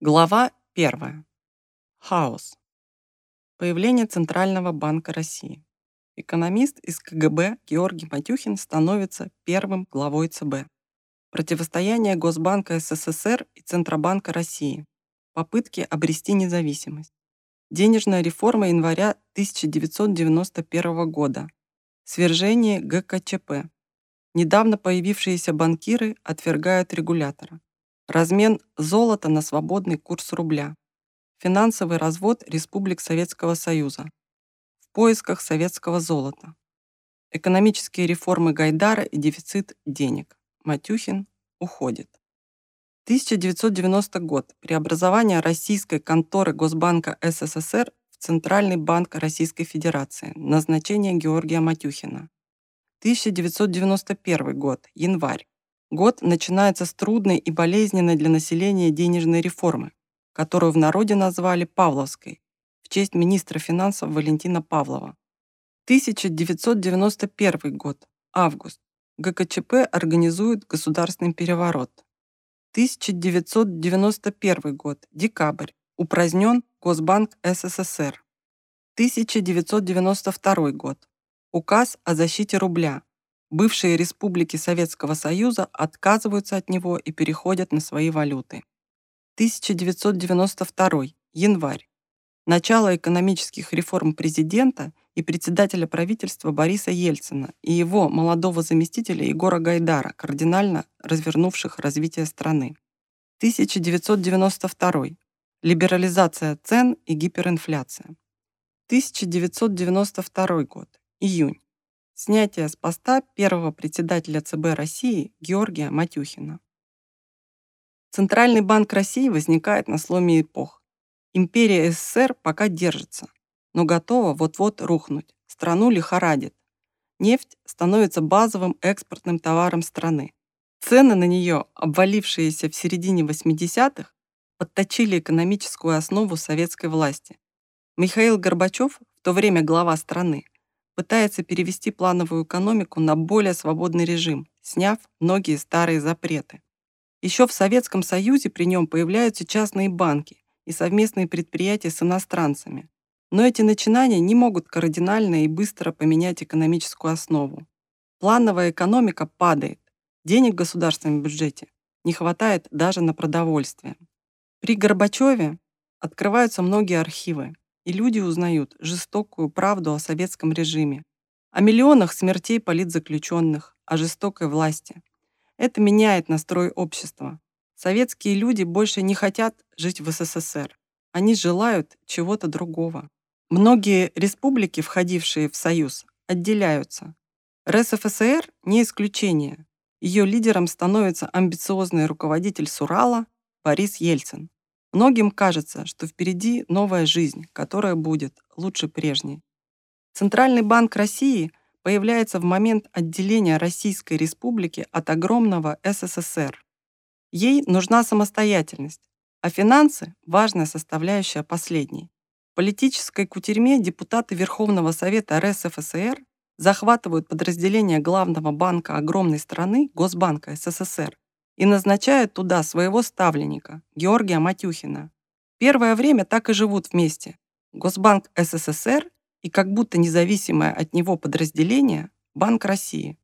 Глава 1. Хаос. Появление Центрального банка России. Экономист из КГБ Георгий Матюхин становится первым главой ЦБ. Противостояние Госбанка СССР и Центробанка России. Попытки обрести независимость. Денежная реформа января 1991 года. Свержение ГКЧП. Недавно появившиеся банкиры отвергают регулятора. Размен золота на свободный курс рубля. Финансовый развод республик Советского Союза. В поисках советского золота. Экономические реформы Гайдара и дефицит денег. Матюхин уходит. 1990 год. Преобразование российской конторы Госбанка СССР в Центральный банк Российской Федерации. Назначение Георгия Матюхина. 1991 год. Январь. Год начинается с трудной и болезненной для населения денежной реформы, которую в народе назвали Павловской, в честь министра финансов Валентина Павлова. 1991 год. Август. ГКЧП организует государственный переворот. 1991 год. Декабрь. Упразднен Госбанк СССР. 1992 год. Указ о защите рубля, Бывшие республики Советского Союза отказываются от него и переходят на свои валюты. 1992. Январь. Начало экономических реформ президента и председателя правительства Бориса Ельцина и его молодого заместителя Егора Гайдара, кардинально развернувших развитие страны. 1992. Либерализация цен и гиперинфляция. 1992 год. Июнь. Снятие с поста первого председателя ЦБ России Георгия Матюхина. Центральный банк России возникает на сломе эпох. Империя СССР пока держится, но готова вот-вот рухнуть. Страну лихорадит. Нефть становится базовым экспортным товаром страны. Цены на нее, обвалившиеся в середине 80-х, подточили экономическую основу советской власти. Михаил Горбачев, в то время глава страны, пытается перевести плановую экономику на более свободный режим, сняв многие старые запреты. Еще в Советском Союзе при нем появляются частные банки и совместные предприятия с иностранцами. Но эти начинания не могут кардинально и быстро поменять экономическую основу. Плановая экономика падает, денег в государственном бюджете не хватает даже на продовольствие. При Горбачеве открываются многие архивы, и люди узнают жестокую правду о советском режиме, о миллионах смертей политзаключенных, о жестокой власти. Это меняет настрой общества. Советские люди больше не хотят жить в СССР. Они желают чего-то другого. Многие республики, входившие в Союз, отделяются. РСФСР не исключение. Ее лидером становится амбициозный руководитель Сурала Борис Ельцин. Многим кажется, что впереди новая жизнь, которая будет лучше прежней. Центральный банк России появляется в момент отделения Российской Республики от огромного СССР. Ей нужна самостоятельность, а финансы – важная составляющая последней. В политической кутерьме депутаты Верховного Совета РСФСР захватывают подразделение главного банка огромной страны, Госбанка СССР, и назначают туда своего ставленника, Георгия Матюхина. Первое время так и живут вместе. Госбанк СССР и как будто независимое от него подразделение Банк России.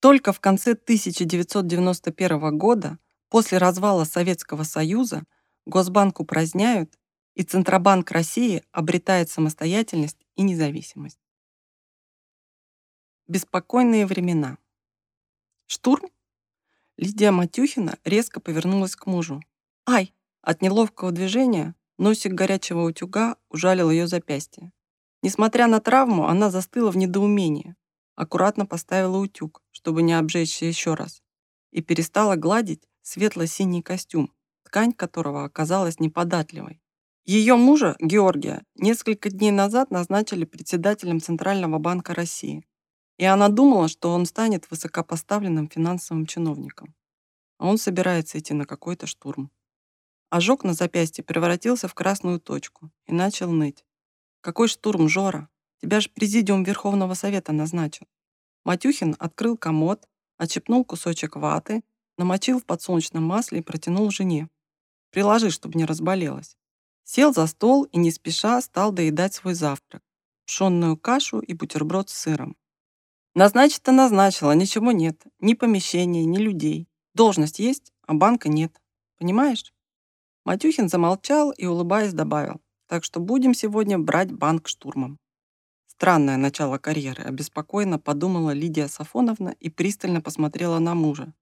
Только в конце 1991 года, после развала Советского Союза, Госбанк упраздняют, и Центробанк России обретает самостоятельность и независимость. Беспокойные времена. Штурм Лидия Матюхина резко повернулась к мужу. «Ай!» От неловкого движения носик горячего утюга ужалил ее запястье. Несмотря на травму, она застыла в недоумении, аккуратно поставила утюг, чтобы не обжечься еще раз, и перестала гладить светло-синий костюм, ткань которого оказалась неподатливой. Ее мужа, Георгия, несколько дней назад назначили председателем Центрального банка России и она думала, что он станет высокопоставленным финансовым чиновником. А он собирается идти на какой-то штурм. Ожог на запястье превратился в красную точку и начал ныть. «Какой штурм, Жора? Тебя же президиум Верховного Совета назначил». Матюхин открыл комод, отщепнул кусочек ваты, намочил в подсолнечном масле и протянул жене. Приложи, чтобы не разболелась. Сел за стол и не спеша стал доедать свой завтрак. Пшенную кашу и бутерброд с сыром. Назначить-то назначила, ничего нет. Ни помещения, ни людей. Должность есть, а банка нет. Понимаешь? Матюхин замолчал и, улыбаясь, добавил. Так что будем сегодня брать банк штурмом. Странное начало карьеры, обеспокоенно подумала Лидия Сафоновна и пристально посмотрела на мужа.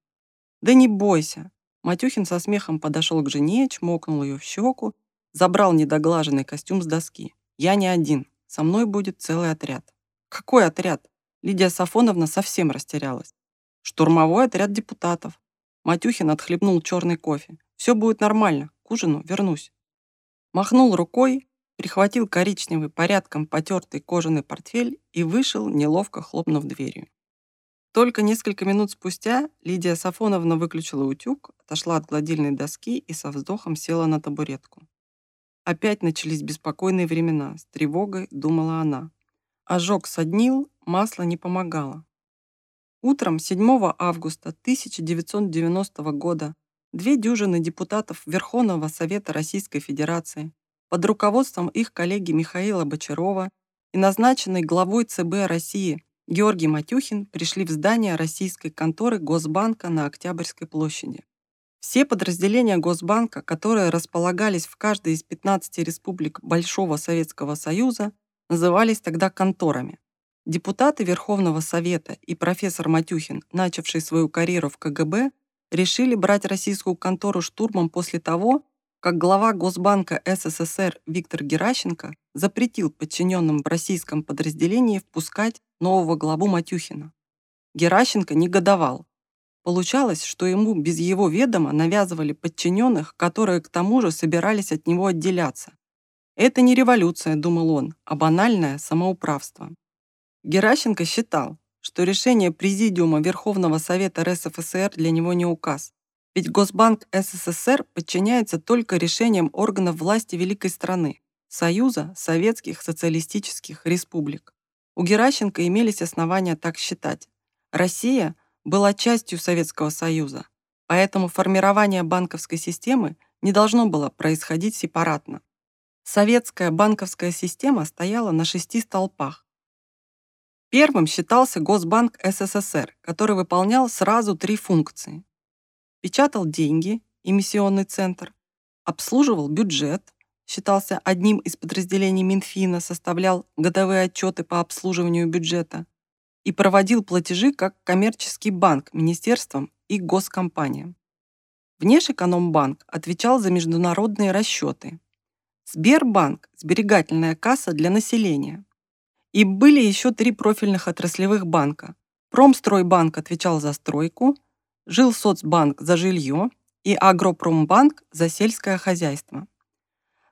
«Да не бойся!» Матюхин со смехом подошел к жене, чмокнул ее в щеку, забрал недоглаженный костюм с доски. «Я не один, со мной будет целый отряд». «Какой отряд?» Лидия Сафоновна совсем растерялась. «Штурмовой отряд депутатов». Матюхин отхлебнул черный кофе. «Все будет нормально, к ужину вернусь». Махнул рукой, прихватил коричневый порядком потертый кожаный портфель и вышел, неловко хлопнув дверью. Только несколько минут спустя Лидия Сафоновна выключила утюг, отошла от гладильной доски и со вздохом села на табуретку. Опять начались беспокойные времена, с тревогой думала она. Ожог соднил, масло не помогало. Утром 7 августа 1990 года две дюжины депутатов Верховного Совета Российской Федерации под руководством их коллеги Михаила Бочарова и назначенный главой ЦБ России Георгий Матюхин пришли в здание российской конторы Госбанка на Октябрьской площади. Все подразделения Госбанка, которые располагались в каждой из 15 республик Большого Советского Союза, назывались тогда конторами. Депутаты Верховного Совета и профессор Матюхин, начавший свою карьеру в КГБ, решили брать российскую контору штурмом после того, как глава Госбанка СССР Виктор Геращенко запретил подчиненным в российском подразделении впускать нового главу Матюхина. Геращенко негодовал. Получалось, что ему без его ведома навязывали подчиненных, которые к тому же собирались от него отделяться. Это не революция, думал он, а банальное самоуправство. Геращенко считал, что решение Президиума Верховного Совета РСФСР для него не указ, ведь Госбанк СССР подчиняется только решениям органов власти великой страны – Союза Советских Социалистических Республик. У Геращенко имелись основания так считать. Россия была частью Советского Союза, поэтому формирование банковской системы не должно было происходить сепаратно. Советская банковская система стояла на шести столпах. Первым считался Госбанк СССР, который выполнял сразу три функции печатал деньги, эмиссионный центр, обслуживал бюджет, считался одним из подразделений Минфина, составлял годовые отчеты по обслуживанию бюджета и проводил платежи как коммерческий банк министерствам и госкомпаниям. Внешэкономбанк отвечал за международные расчеты. Сбербанк – сберегательная касса для населения. И были еще три профильных отраслевых банка. Промстройбанк отвечал за стройку – Жилсоцбанк за жилье и Агропромбанк за сельское хозяйство.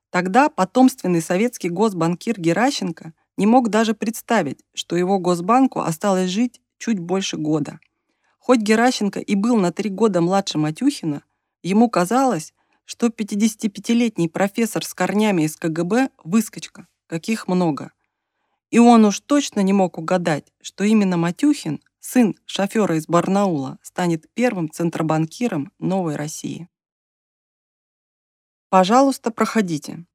Тогда потомственный советский госбанкир Геращенко не мог даже представить, что его госбанку осталось жить чуть больше года. Хоть Геращенко и был на три года младше Матюхина, ему казалось, что 55-летний профессор с корнями из КГБ – выскочка, каких много. И он уж точно не мог угадать, что именно Матюхин сын шофера из Барнаула, станет первым центробанкиром новой России. Пожалуйста, проходите.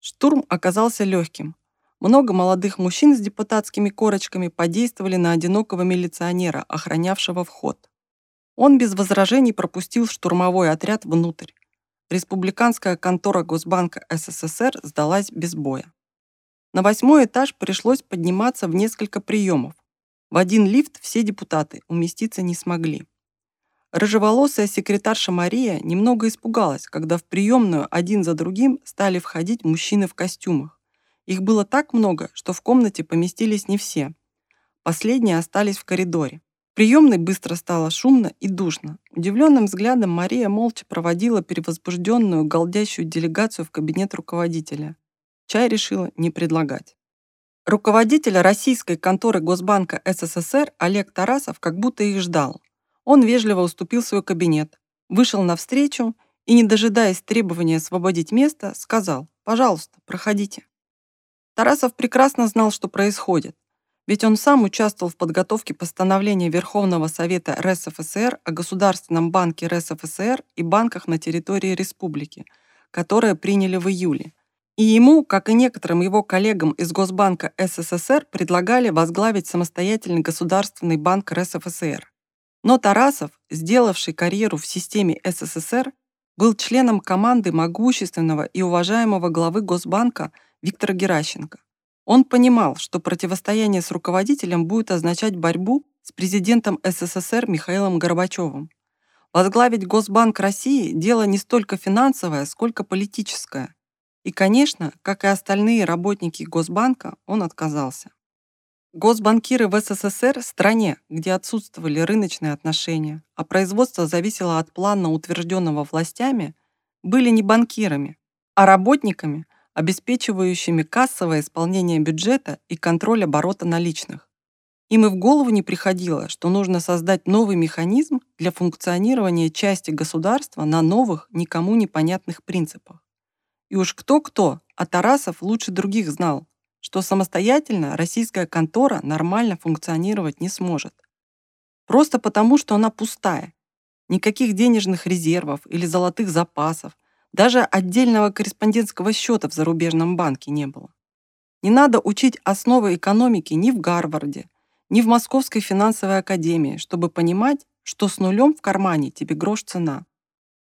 Штурм оказался легким. Много молодых мужчин с депутатскими корочками подействовали на одинокого милиционера, охранявшего вход. Он без возражений пропустил штурмовой отряд внутрь. Республиканская контора Госбанка СССР сдалась без боя. На восьмой этаж пришлось подниматься в несколько приемов, в один лифт все депутаты уместиться не смогли. Рыжеволосая секретарша Мария немного испугалась, когда в приемную один за другим стали входить мужчины в костюмах. Их было так много, что в комнате поместились не все. Последние остались в коридоре. В приемной быстро стало шумно и душно. Удивленным взглядом Мария молча проводила перевозбужденную, голдящую делегацию в кабинет руководителя. Чай решила не предлагать. Руководитель российской конторы Госбанка СССР Олег Тарасов как будто их ждал. Он вежливо уступил свой кабинет, вышел навстречу и, не дожидаясь требования освободить место, сказал «Пожалуйста, проходите». Тарасов прекрасно знал, что происходит. Ведь он сам участвовал в подготовке постановления Верховного Совета РСФСР о Государственном банке РСФСР и банках на территории республики, которое приняли в июле. И ему, как и некоторым его коллегам из Госбанка СССР, предлагали возглавить самостоятельный государственный банк РСФСР. Но Тарасов, сделавший карьеру в системе СССР, был членом команды могущественного и уважаемого главы Госбанка Виктора Геращенко. Он понимал, что противостояние с руководителем будет означать борьбу с президентом СССР Михаилом Горбачевым. Возглавить Госбанк России – дело не столько финансовое, сколько политическое. И, конечно, как и остальные работники Госбанка, он отказался. Госбанкиры в СССР – стране, где отсутствовали рыночные отношения, а производство зависело от плана, утвержденного властями, были не банкирами, а работниками, обеспечивающими кассовое исполнение бюджета и контроль оборота наличных. Им и в голову не приходило, что нужно создать новый механизм для функционирования части государства на новых, никому непонятных принципах. И уж кто-кто, а Тарасов лучше других знал, что самостоятельно российская контора нормально функционировать не сможет. Просто потому, что она пустая. Никаких денежных резервов или золотых запасов, даже отдельного корреспондентского счета в зарубежном банке не было. Не надо учить основы экономики ни в Гарварде, ни в Московской финансовой академии, чтобы понимать, что с нулем в кармане тебе грош цена.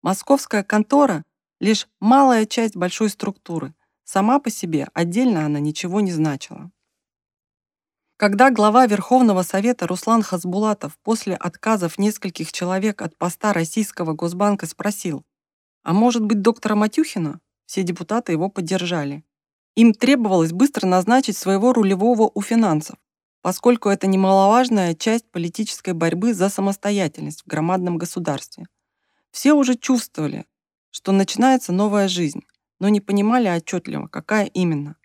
Московская контора – лишь малая часть большой структуры. Сама по себе отдельно она ничего не значила. Когда глава Верховного Совета Руслан Хасбулатов после отказов нескольких человек от поста Российского Госбанка спросил, а может быть, доктора Матюхина? Все депутаты его поддержали. Им требовалось быстро назначить своего рулевого у финансов, поскольку это немаловажная часть политической борьбы за самостоятельность в громадном государстве. Все уже чувствовали, что начинается новая жизнь, но не понимали отчетливо, какая именно.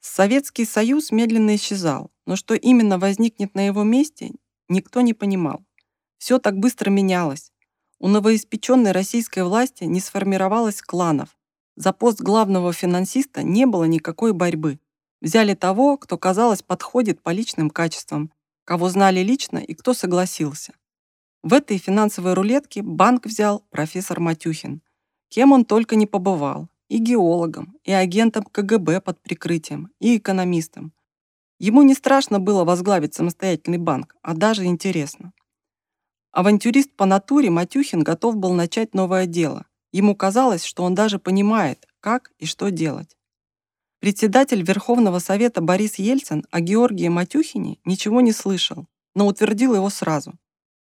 Советский Союз медленно исчезал, но что именно возникнет на его месте, никто не понимал. Все так быстро менялось, у новоиспеченной российской власти не сформировалось кланов. За пост главного финансиста не было никакой борьбы. Взяли того, кто, казалось, подходит по личным качествам, кого знали лично и кто согласился. В этой финансовой рулетке банк взял профессор Матюхин. Кем он только не побывал. И геологом, и агентом КГБ под прикрытием, и экономистом. Ему не страшно было возглавить самостоятельный банк, а даже интересно. Авантюрист по натуре Матюхин готов был начать новое дело. Ему казалось, что он даже понимает, как и что делать. Председатель Верховного Совета Борис Ельцин о Георгии Матюхине ничего не слышал, но утвердил его сразу.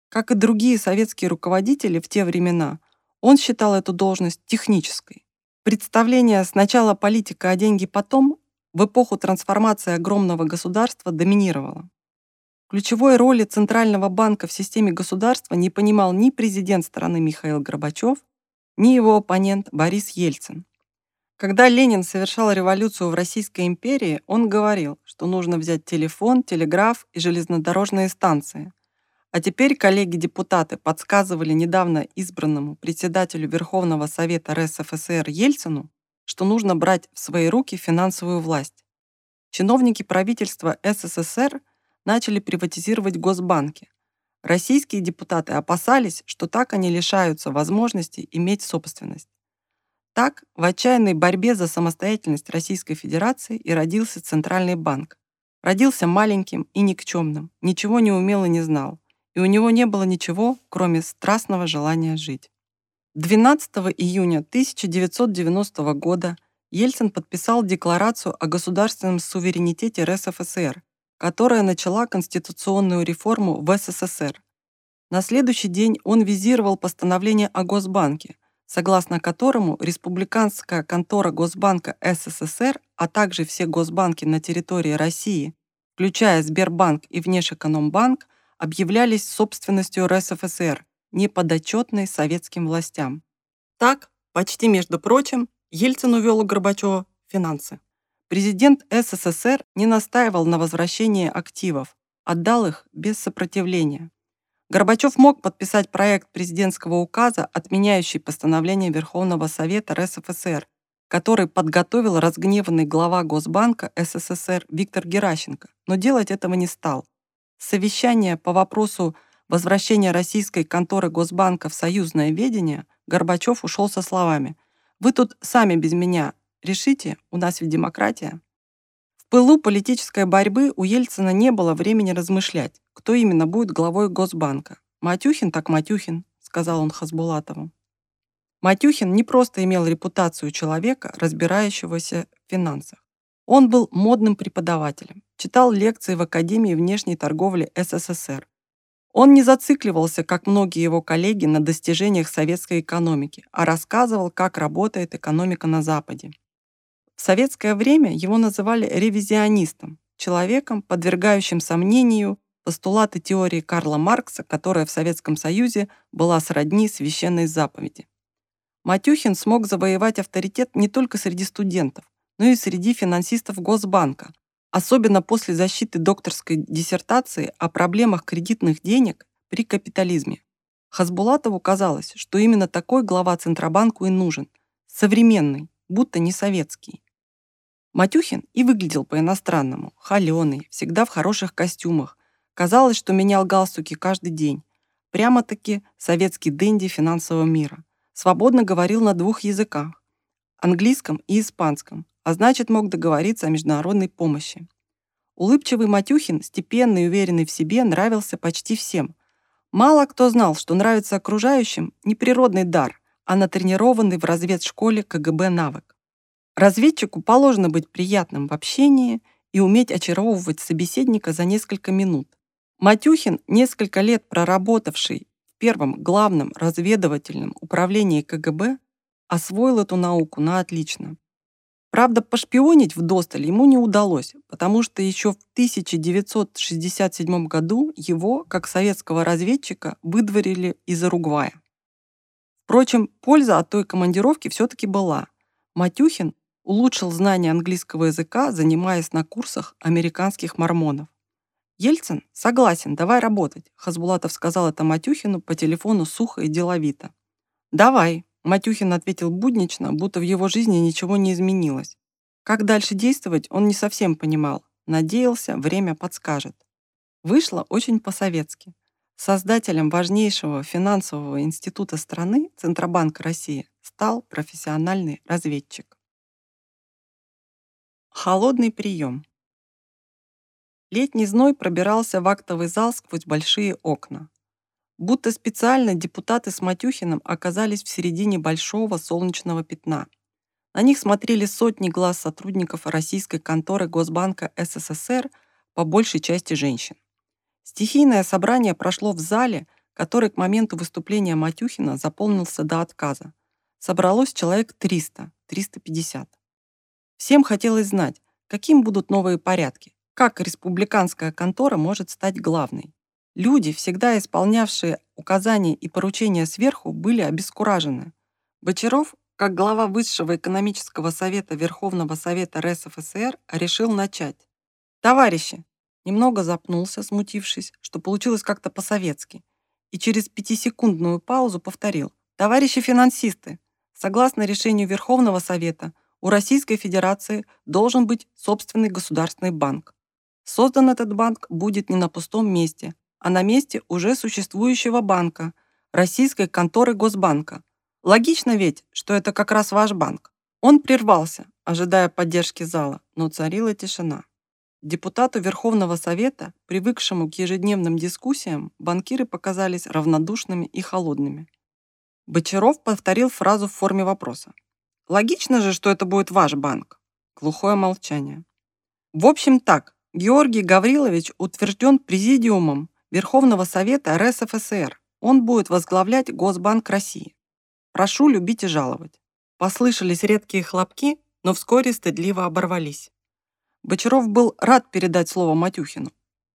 Как и другие советские руководители в те времена, он считал эту должность технической. Представление сначала политика, а деньги потом в эпоху трансформации огромного государства доминировало. Ключевой роли Центрального банка в системе государства не понимал ни президент страны Михаил Горбачев, ни его оппонент Борис Ельцин. Когда Ленин совершал революцию в Российской империи, он говорил, что нужно взять телефон, телеграф и железнодорожные станции. А теперь коллеги-депутаты подсказывали недавно избранному председателю Верховного Совета РСФСР Ельцину, что нужно брать в свои руки финансовую власть. Чиновники правительства СССР – начали приватизировать госбанки. Российские депутаты опасались, что так они лишаются возможности иметь собственность. Так, в отчаянной борьбе за самостоятельность Российской Федерации и родился Центральный банк. Родился маленьким и никчемным, ничего не умел и не знал, и у него не было ничего, кроме страстного желания жить. 12 июня 1990 года Ельцин подписал Декларацию о государственном суверенитете РСФСР, которая начала конституционную реформу в СССР. На следующий день он визировал постановление о Госбанке, согласно которому республиканская контора Госбанка СССР, а также все госбанки на территории России, включая Сбербанк и Внешэкономбанк, объявлялись собственностью РСФСР, неподотчетной советским властям. Так, почти между прочим, Ельцин увел у Горбачева финансы. Президент СССР не настаивал на возвращении активов, отдал их без сопротивления. Горбачев мог подписать проект президентского указа, отменяющий постановление Верховного Совета РСФСР, который подготовил разгневанный глава Госбанка СССР Виктор Геращенко, но делать этого не стал. Совещание по вопросу возвращения российской конторы Госбанка в союзное ведение Горбачев ушел со словами «Вы тут сами без меня решите, у нас ведь демократия». В пылу политической борьбы у Ельцина не было времени размышлять, кто именно будет главой Госбанка. «Матюхин так Матюхин», — сказал он Хасбулатову. Матюхин не просто имел репутацию человека, разбирающегося в финансах. Он был модным преподавателем, читал лекции в Академии внешней торговли СССР. Он не зацикливался, как многие его коллеги, на достижениях советской экономики, а рассказывал, как работает экономика на Западе. В советское время его называли ревизионистом, человеком, подвергающим сомнению постулаты теории Карла Маркса, которая в Советском Союзе была сродни священной заповеди. Матюхин смог завоевать авторитет не только среди студентов, но и среди финансистов Госбанка, особенно после защиты докторской диссертации о проблемах кредитных денег при капитализме. Хасбулатову казалось, что именно такой глава Центробанку и нужен, современный, будто не советский. Матюхин и выглядел по-иностранному, холеный, всегда в хороших костюмах. Казалось, что менял галстуки каждый день. Прямо-таки советский дэнди финансового мира свободно говорил на двух языках – английском и испанском, а значит, мог договориться о международной помощи. Улыбчивый Матюхин, степенный и уверенный в себе, нравился почти всем. Мало кто знал, что нравится окружающим не природный дар, а натренированный в разведшколе КГБ навык. Разведчику положено быть приятным в общении и уметь очаровывать собеседника за несколько минут. Матюхин, несколько лет проработавший первом главном разведывательном управлении КГБ освоил эту науку на отлично. Правда, пошпионить в Досталь ему не удалось, потому что еще в 1967 году его, как советского разведчика, выдворили из Уругвая. Впрочем, польза от той командировки все-таки была. Матюхин улучшил знание английского языка, занимаясь на курсах американских мормонов. «Ельцин? Согласен, давай работать», Хасбулатов сказал это Матюхину по телефону сухо и деловито. «Давай», Матюхин ответил буднично, будто в его жизни ничего не изменилось. Как дальше действовать, он не совсем понимал. Надеялся, время подскажет. Вышло очень по-советски. Создателем важнейшего финансового института страны, Центробанк России, стал профессиональный разведчик. Холодный прием. Летний зной пробирался в актовый зал сквозь большие окна. Будто специально депутаты с Матюхиным оказались в середине большого солнечного пятна. На них смотрели сотни глаз сотрудников российской конторы Госбанка СССР, по большей части женщин. Стихийное собрание прошло в зале, который к моменту выступления Матюхина заполнился до отказа. Собралось человек 300, 350. Всем хотелось знать, каким будут новые порядки, как республиканская контора может стать главной? Люди, всегда исполнявшие указания и поручения сверху, были обескуражены. Бочаров, как глава Высшего экономического совета Верховного Совета РСФСР, решил начать. «Товарищи!» Немного запнулся, смутившись, что получилось как-то по-советски, и через пятисекундную паузу повторил. «Товарищи финансисты! Согласно решению Верховного Совета, у Российской Федерации должен быть собственный государственный банк. Создан этот банк будет не на пустом месте, а на месте уже существующего банка, российской конторы Госбанка. Логично ведь, что это как раз ваш банк. Он прервался, ожидая поддержки зала, но царила тишина. Депутату Верховного Совета, привыкшему к ежедневным дискуссиям, банкиры показались равнодушными и холодными. Бочаров повторил фразу в форме вопроса. «Логично же, что это будет ваш банк?» Глухое молчание. «В общем так, Георгий Гаврилович утвержден Президиумом Верховного Совета РСФСР. Он будет возглавлять Госбанк России. Прошу любить и жаловать. Послышались редкие хлопки, но вскоре стыдливо оборвались. Бочаров был рад передать слово Матюхину.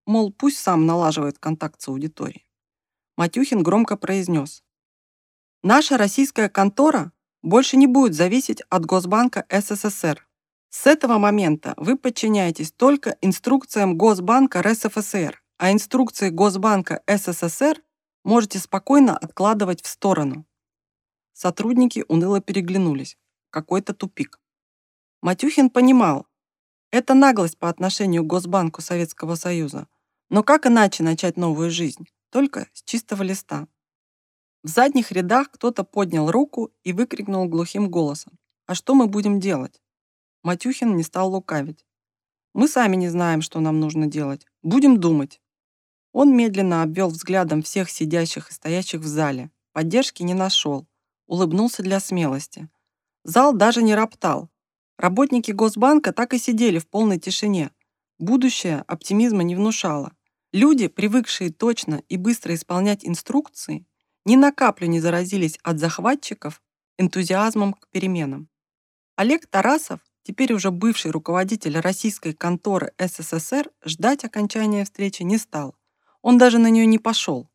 Мол, пусть сам налаживает контакт с аудиторией. Матюхин громко произнес. Наша российская контора больше не будет зависеть от Госбанка СССР. С этого момента вы подчиняетесь только инструкциям Госбанка РСФСР, а инструкции Госбанка СССР можете спокойно откладывать в сторону. Сотрудники уныло переглянулись. Какой-то тупик. Матюхин понимал, это наглость по отношению к Госбанку Советского Союза. Но как иначе начать новую жизнь? Только с чистого листа. В задних рядах кто-то поднял руку и выкрикнул глухим голосом. «А что мы будем делать?» Матюхин не стал лукавить. «Мы сами не знаем, что нам нужно делать. Будем думать». Он медленно обвел взглядом всех сидящих и стоящих в зале. Поддержки не нашел. Улыбнулся для смелости. Зал даже не роптал. Работники Госбанка так и сидели в полной тишине. Будущее оптимизма не внушало. Люди, привыкшие точно и быстро исполнять инструкции, ни на каплю не заразились от захватчиков энтузиазмом к переменам. Олег Тарасов, теперь уже бывший руководитель российской конторы СССР, ждать окончания встречи не стал. Он даже на нее не пошел.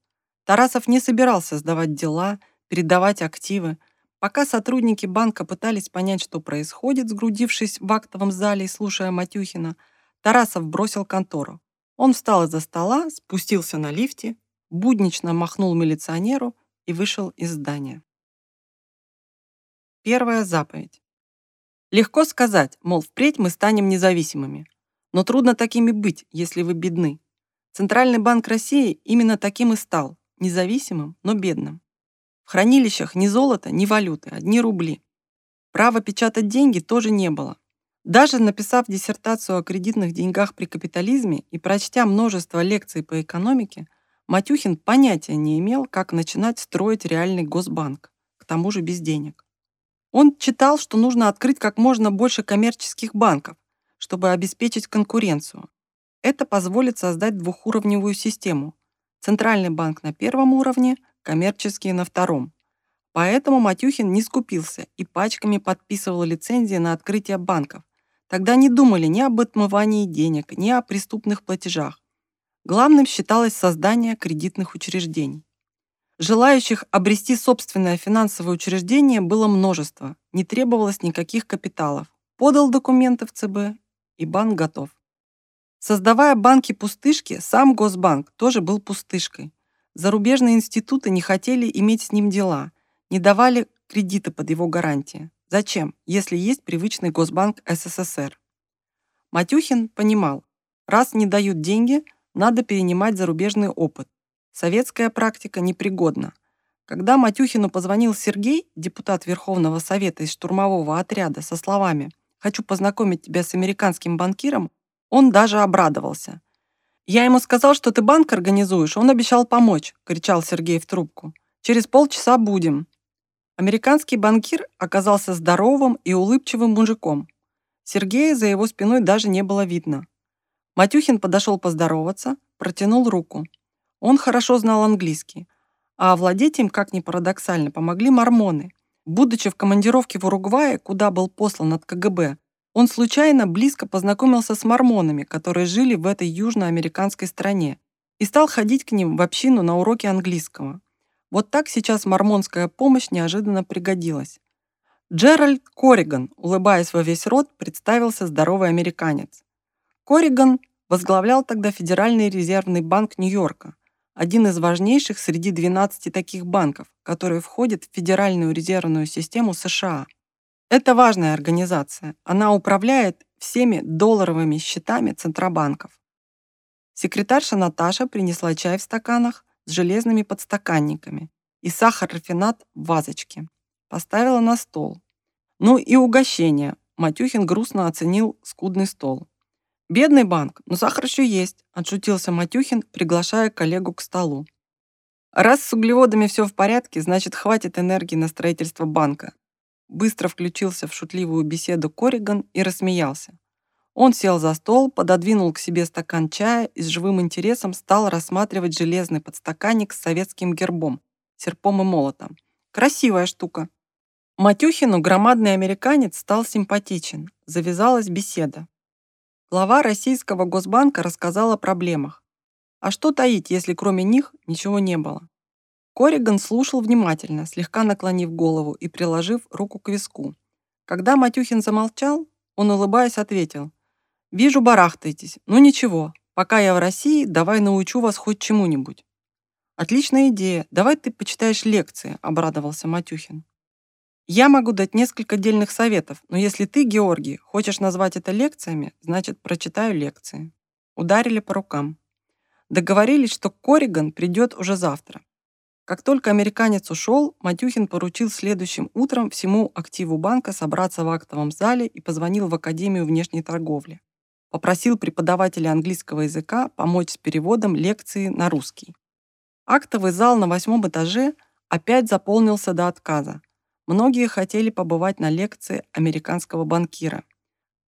Тарасов не собирался сдавать дела, передавать активы. Пока сотрудники банка пытались понять, что происходит, сгрудившись в актовом зале и слушая Матюхина, Тарасов бросил контору. Он встал из-за стола, спустился на лифте, буднично махнул милиционеру и вышел из здания. Первая заповедь. Легко сказать, мол, впредь мы станем независимыми. Но трудно такими быть, если вы бедны. Центральный банк России именно таким и стал, независимым, но бедным. В хранилищах ни золота, ни валюты, одни рубли. Права печатать деньги тоже не было. Даже написав диссертацию о кредитных деньгах при капитализме и прочтя множество лекций по экономике, Матюхин понятия не имел, как начинать строить реальный госбанк, к тому же без денег. Он читал, что нужно открыть как можно больше коммерческих банков, чтобы обеспечить конкуренцию. Это позволит создать двухуровневую систему. Центральный банк на первом уровне, коммерческие на втором. Поэтому Матюхин не скупился и пачками подписывал лицензии на открытие банков. Тогда не думали ни об отмывании денег, ни о преступных платежах. Главным считалось создание кредитных учреждений. Желающих обрести собственное финансовое учреждение было множество, не требовалось никаких капиталов. Подал документы в ЦБ, и банк готов. Создавая банки-пустышки, сам Госбанк тоже был пустышкой. Зарубежные институты не хотели иметь с ним дела, не давали кредиты под его гарантии. Зачем, если есть привычный Госбанк СССР? Матюхин понимал, раз не дают деньги, надо перенимать зарубежный опыт. Советская практика непригодна. Когда Матюхину позвонил Сергей, депутат Верховного Совета из штурмового отряда, со словами «Хочу познакомить тебя с американским банкиром», он даже обрадовался. «Я ему сказал, что ты банк организуешь, он обещал помочь», — кричал Сергей в трубку. «Через полчаса будем». Американский банкир оказался здоровым и улыбчивым мужиком. Сергея за его спиной даже не было видно. Матюхин подошел поздороваться, протянул руку. Он хорошо знал английский, а овладеть им, как ни парадоксально, помогли мормоны. Будучи в командировке в Уругвае, куда был послан от КГБ, он случайно близко познакомился с мормонами, которые жили в этой южноамериканской стране, и стал ходить к ним в общину на уроки английского. Вот так сейчас мормонская помощь неожиданно пригодилась. Джеральд Корриган, улыбаясь во весь рот, представился здоровый американец. Корриган возглавлял тогда Федеральный резервный банк Нью-Йорка, один из важнейших среди 12 таких банков, которые входят в Федеральную резервную систему США. Это важная организация. Она управляет всеми долларовыми счетами центробанков. Секретарша Наташа принесла чай в стаканах с железными подстаканниками и сахар-рафинат в вазочке. Поставила на стол. Ну и угощение. Матюхин грустно оценил скудный стол. «Бедный банк, но сахар еще есть», – отшутился Матюхин, приглашая коллегу к столу. «Раз с углеводами все в порядке, значит, хватит энергии на строительство банка быстро включился в шутливую беседу Кориган и рассмеялся. Он сел за стол, пододвинул к себе стакан чая и с живым интересом стал рассматривать железный подстаканник с советским гербом, серпом и молотом. Красивая штука. Матюхину громадный американец стал симпатичен. Завязалась беседа. Глава российского Госбанка рассказал о проблемах. А что таить, если кроме них ничего не было? Кориган слушал внимательно, слегка наклонив голову и приложив руку к виску. Когда Матюхин замолчал, он, улыбаясь, ответил. «Вижу, барахтаетесь. Ну ничего, пока я в России, давай научу вас хоть чему-нибудь». «Отличная идея. Давай ты почитаешь лекции», — обрадовался Матюхин. Я могу дать несколько дельных советов, но если ты, Георгий, хочешь назвать это лекциями, значит, прочитаю лекции. Ударили по рукам. Договорились, что Кориган придет уже завтра. Как только американец ушел, Матюхин поручил следующим утром всему активу банка собраться в актовом зале и позвонил в Академию внешней торговли. Попросил преподавателя английского языка помочь с переводом лекции на русский. Актовый зал на восьмом этаже опять заполнился до отказа. Многие хотели побывать на лекции американского банкира.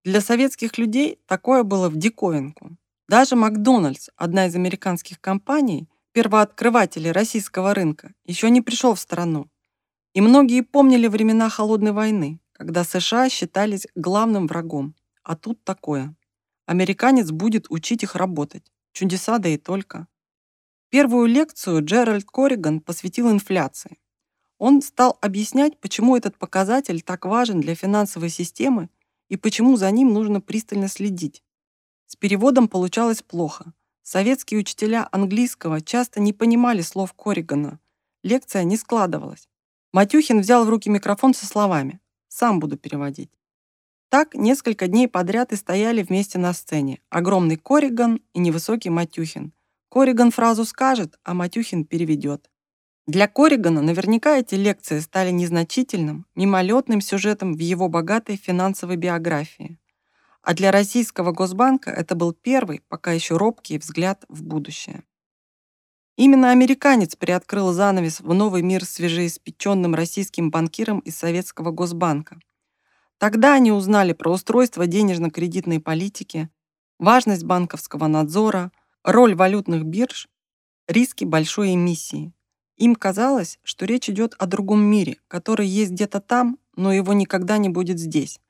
Для советских людей такое было в диковинку. Даже Макдональдс, одна из американских компаний, первооткрывателей российского рынка, еще не пришел в страну. И многие помнили времена Холодной войны, когда США считались главным врагом. А тут такое. Американец будет учить их работать. Чудеса да и только. Первую лекцию Джеральд Корриган посвятил инфляции. Он стал объяснять, почему этот показатель так важен для финансовой системы и почему за ним нужно пристально следить. С переводом получалось плохо. Советские учителя английского часто не понимали слов Корригана. Лекция не складывалась. Матюхин взял в руки микрофон со словами «Сам буду переводить». Так несколько дней подряд и стояли вместе на сцене. Огромный Корриган и невысокий Матюхин. Корриган фразу скажет, а Матюхин переведет. Для Корригана наверняка эти лекции стали незначительным, мимолетным сюжетом в его богатой финансовой биографии. А для российского Госбанка это был первый, пока еще робкий взгляд в будущее. Именно американец приоткрыл занавес в новый мир свежеиспеченным российским банкирам из Советского Госбанка. Тогда они узнали про устройство денежно-кредитной политики, важность банковского надзора, роль валютных бирж, риски большой эмиссии. Им казалось, что речь идет о другом мире, который есть где-то там, но его никогда не будет здесь.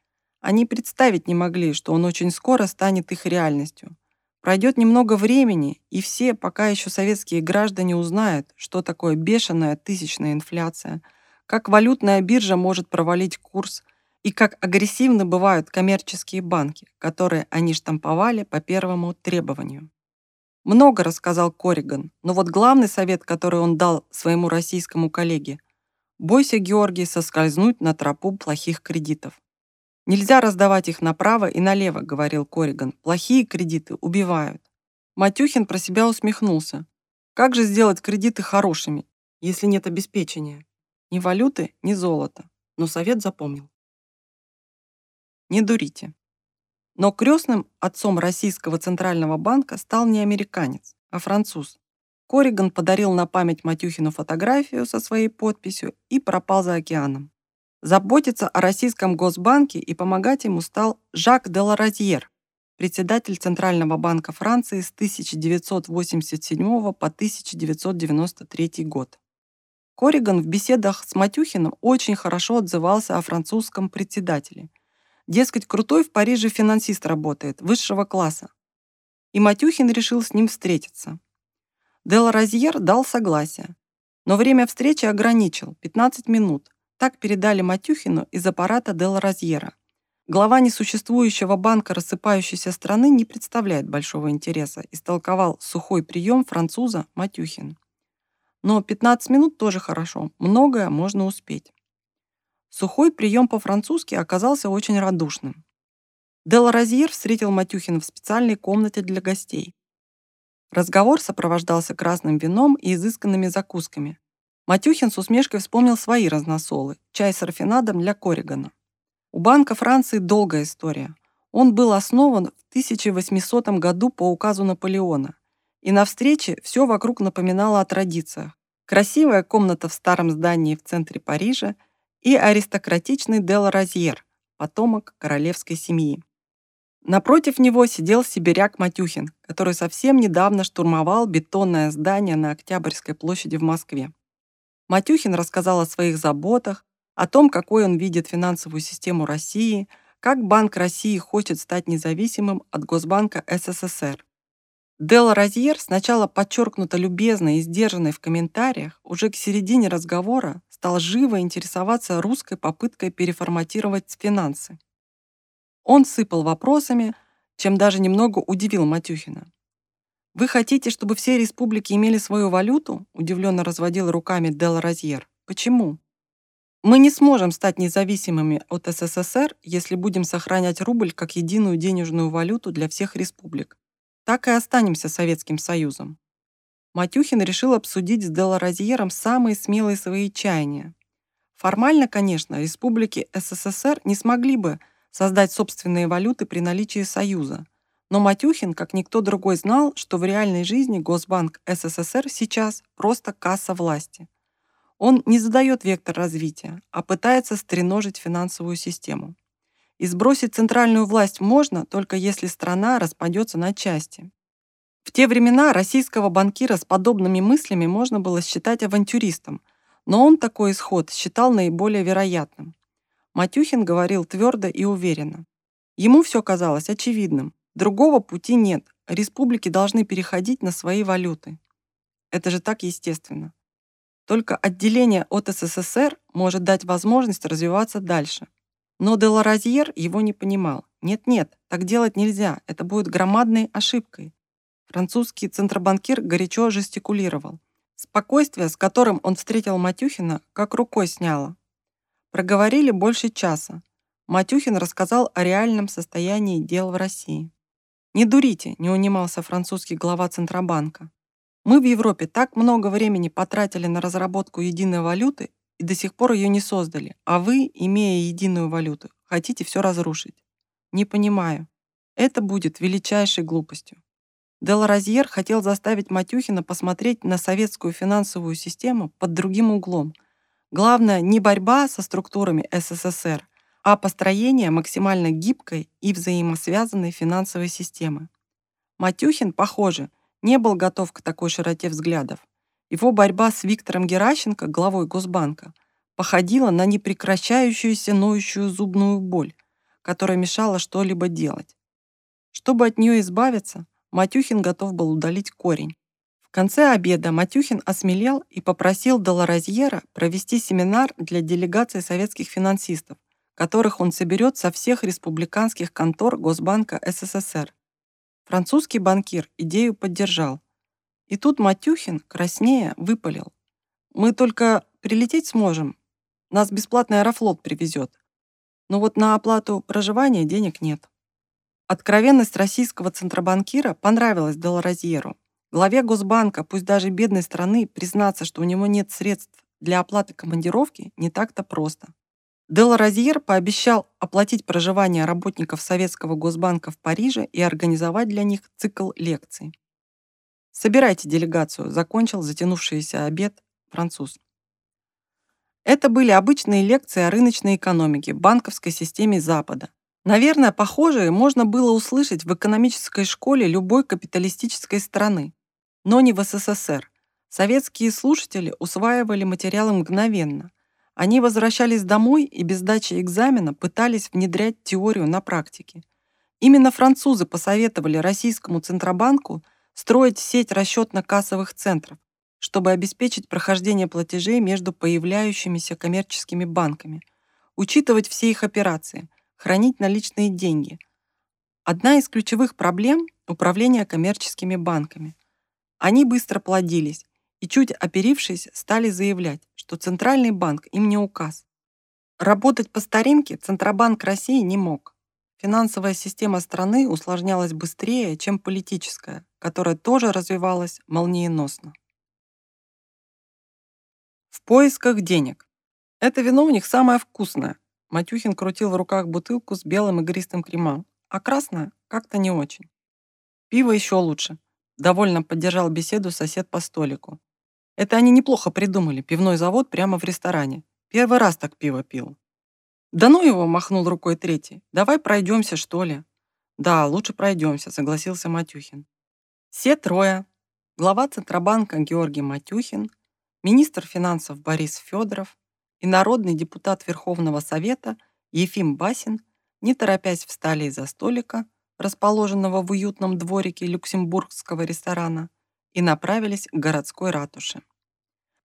Они представить не могли, что он очень скоро станет их реальностью. Пройдет немного времени, и все, пока еще советские граждане узнают, что такое бешеная тысячная инфляция, как валютная биржа может провалить курс, и как агрессивны бывают коммерческие банки, которые они штамповали по первому требованию. Много рассказал Кориган, но вот главный совет, который он дал своему российскому коллеге – бойся, Георгий, соскользнуть на тропу плохих кредитов. «Нельзя раздавать их направо и налево», — говорил Кориган. «Плохие кредиты убивают». Матюхин про себя усмехнулся. Как же сделать кредиты хорошими, если нет обеспечения? Ни валюты, ни золота. Но совет запомнил. Не дурите. Но крестным отцом Российского Центрального банка стал не американец, а француз. Кориган подарил на память Матюхину фотографию со своей подписью и пропал за океаном. Заботиться о российском Госбанке и помогать ему стал Жак де Ларазьер, председатель Центрального банка Франции с 1987 по 1993 год. Кориган в беседах с Матюхиным очень хорошо отзывался о французском председателе. Дескать, крутой в Париже финансист работает, высшего класса. И Матюхин решил с ним встретиться. Дел Розьер дал согласие, но время встречи ограничил – 15 минут, так передали Матюхину из аппарата Дел Розьера. Глава несуществующего банка рассыпающейся страны не представляет большого интереса, истолковал сухой прием француза Матюхин. Но 15 минут тоже хорошо, многое можно успеть. Сухой прием по-французски оказался очень радушным. Дел Розьер встретил Матюхина в специальной комнате для гостей. Разговор сопровождался красным вином и изысканными закусками. Матюхин с усмешкой вспомнил свои разносолы, чай с рафинадом для Коригана. У Банка Франции долгая история. Он был основан в 1800 году по указу Наполеона. И на встрече все вокруг напоминало о традициях. Красивая комната в старом здании в центре Парижа и аристократичный Дел Розьер, потомок королевской семьи. Напротив него сидел сибиряк Матюхин, который совсем недавно штурмовал бетонное здание на Октябрьской площади в Москве. Матюхин рассказал о своих заботах, о том, какой он видит финансовую систему России, как Банк России хочет стать независимым от Госбанка СССР. Дел Розьер, сначала подчеркнуто любезный и сдержанный в комментариях, уже к середине разговора стал живо интересоваться русской попыткой переформатировать финансы. Он сыпал вопросами, чем даже немного удивил Матюхина. «Вы хотите, чтобы все республики имели свою валюту?» удивленно разводил руками Дел Розьер. «Почему?» Мы не сможем стать независимыми от СССР, если будем сохранять рубль как единую денежную валюту для всех республик. Так и останемся Советским Союзом. Матюхин решил обсудить с Деларазьером самые смелые свои чаяния. Формально, конечно, республики СССР не смогли бы создать собственные валюты при наличии Союза. Но Матюхин, как никто другой, знал, что в реальной жизни Госбанк СССР сейчас просто касса власти. Он не задает вектор развития, а пытается стреножить финансовую систему. И сбросить центральную власть можно, только если страна распадется на части. В те времена российского банкира с подобными мыслями можно было считать авантюристом, но он такой исход считал наиболее вероятным. Матюхин говорил твердо и уверенно. Ему все казалось очевидным. Другого пути нет. Республики должны переходить на свои валюты. Это же так естественно. Только отделение от СССР может дать возможность развиваться дальше. Но Деларазьер его не понимал. Нет-нет, так делать нельзя, это будет громадной ошибкой. Французский центробанкир горячо жестикулировал. Спокойствие, с которым он встретил Матюхина, как рукой сняло. Проговорили больше часа. Матюхин рассказал о реальном состоянии дел в России. «Не дурите», — не унимался французский глава Центробанка. «Мы в Европе так много времени потратили на разработку единой валюты и до сих пор ее не создали, а вы, имея единую валюту, хотите все разрушить. Не понимаю. Это будет величайшей глупостью. Деларазьер хотел заставить Матюхина посмотреть на советскую финансовую систему под другим углом. Главное не борьба со структурами СССР, а построение максимально гибкой и взаимосвязанной финансовой системы. Матюхин, похоже, не был готов к такой широте взглядов. Его борьба с Виктором Геращенко, главой Госбанка, походила на непрекращающуюся ноющую зубную боль, которая мешала что-либо делать. Чтобы от нее избавиться, Матюхин готов был удалить корень. В конце обеда Матюхин осмелел и попросил Долоразьера провести семинар для делегации советских финансистов, которых он соберет со всех республиканских контор Госбанка СССР. Французский банкир идею поддержал. И тут Матюхин, краснея, выпалил. «Мы только прилететь сможем. Нас бесплатный аэрофлот привезет. Но вот на оплату проживания денег нет». Откровенность российского центробанкира понравилась Деларазьеру. Главе Госбанка, пусть даже бедной страны, признаться, что у него нет средств для оплаты командировки, не так-то просто. Деларазьер пообещал оплатить проживание работников Советского Госбанка в Париже и организовать для них цикл лекций. «Собирайте делегацию», — закончил затянувшийся обед француз. Это были обычные лекции о рыночной экономике, банковской системе Запада, Наверное, похожее можно было услышать в экономической школе любой капиталистической страны, но не в СССР. Советские слушатели усваивали материалы мгновенно. Они возвращались домой и без сдачи экзамена пытались внедрять теорию на практике. Именно французы посоветовали российскому Центробанку строить сеть расчетно-кассовых центров, чтобы обеспечить прохождение платежей между появляющимися коммерческими банками, учитывать все их операции, хранить наличные деньги. Одна из ключевых проблем – управление коммерческими банками. Они быстро плодились и, чуть оперившись, стали заявлять, что Центральный банк им не указ. Работать по старинке Центробанк России не мог. Финансовая система страны усложнялась быстрее, чем политическая, которая тоже развивалась молниеносно. В поисках денег. Это вино у них самое вкусное, Матюхин крутил в руках бутылку с белым игристым кремом, а красное как-то не очень. Пиво еще лучше. Довольно поддержал беседу сосед по столику. Это они неплохо придумали, пивной завод прямо в ресторане. Первый раз так пиво пил. Да ну его, махнул рукой третий. Давай пройдемся, что ли? Да, лучше пройдемся, согласился Матюхин. Все трое. Глава Центробанка Георгий Матюхин, министр финансов Борис Федоров, и народный депутат Верховного Совета Ефим Басин, не торопясь, встали из-за столика, расположенного в уютном дворике люксембургского ресторана, и направились к городской ратуше.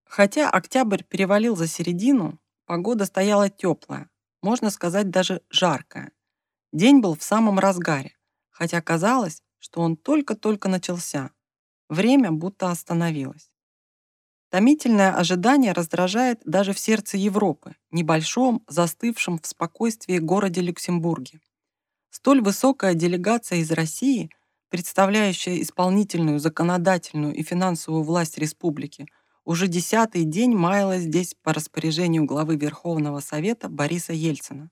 Хотя октябрь перевалил за середину, погода стояла теплая, можно сказать, даже жаркая. День был в самом разгаре, хотя казалось, что он только-только начался. Время будто остановилось. Томительное ожидание раздражает даже в сердце Европы, небольшом, застывшем в спокойствии городе Люксембурге. Столь высокая делегация из России, представляющая исполнительную, законодательную и финансовую власть республики, уже десятый день маялась здесь по распоряжению главы Верховного Совета Бориса Ельцина.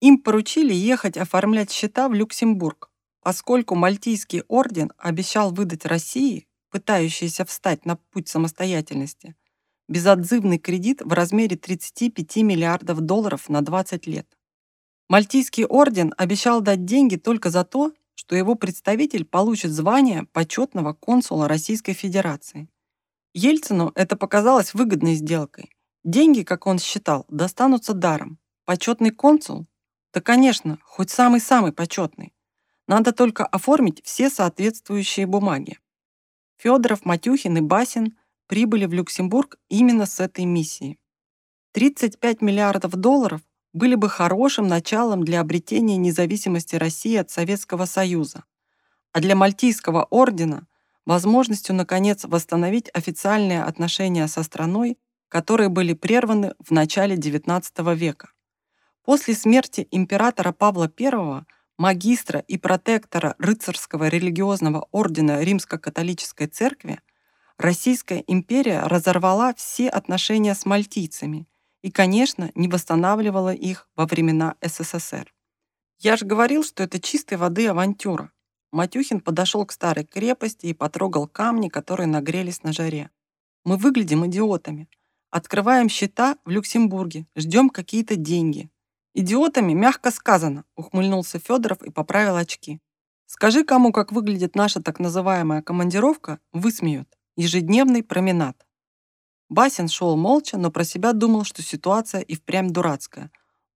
Им поручили ехать оформлять счета в Люксембург, поскольку Мальтийский орден обещал выдать России пытающиеся встать на путь самостоятельности, безотзывный кредит в размере 35 миллиардов долларов на 20 лет. Мальтийский орден обещал дать деньги только за то, что его представитель получит звание почетного консула Российской Федерации. Ельцину это показалось выгодной сделкой. Деньги, как он считал, достанутся даром. Почетный консул? Да, конечно, хоть самый-самый почетный. Надо только оформить все соответствующие бумаги. Федоров, Матюхин и Басин прибыли в Люксембург именно с этой миссией. 35 миллиардов долларов были бы хорошим началом для обретения независимости России от Советского Союза, а для Мальтийского ордена – возможностью, наконец, восстановить официальные отношения со страной, которые были прерваны в начале XIX века. После смерти императора Павла I – магистра и протектора рыцарского религиозного ордена Римско-католической церкви, Российская империя разорвала все отношения с мальтийцами и, конечно, не восстанавливала их во времена СССР. Я же говорил, что это чистой воды авантюра. Матюхин подошел к старой крепости и потрогал камни, которые нагрелись на жаре. Мы выглядим идиотами. Открываем счета в Люксембурге, ждем какие-то деньги. «Идиотами, мягко сказано», — ухмыльнулся Федоров и поправил очки. «Скажи кому, как выглядит наша так называемая командировка, высмеют. Ежедневный променад». Басин шел молча, но про себя думал, что ситуация и впрямь дурацкая.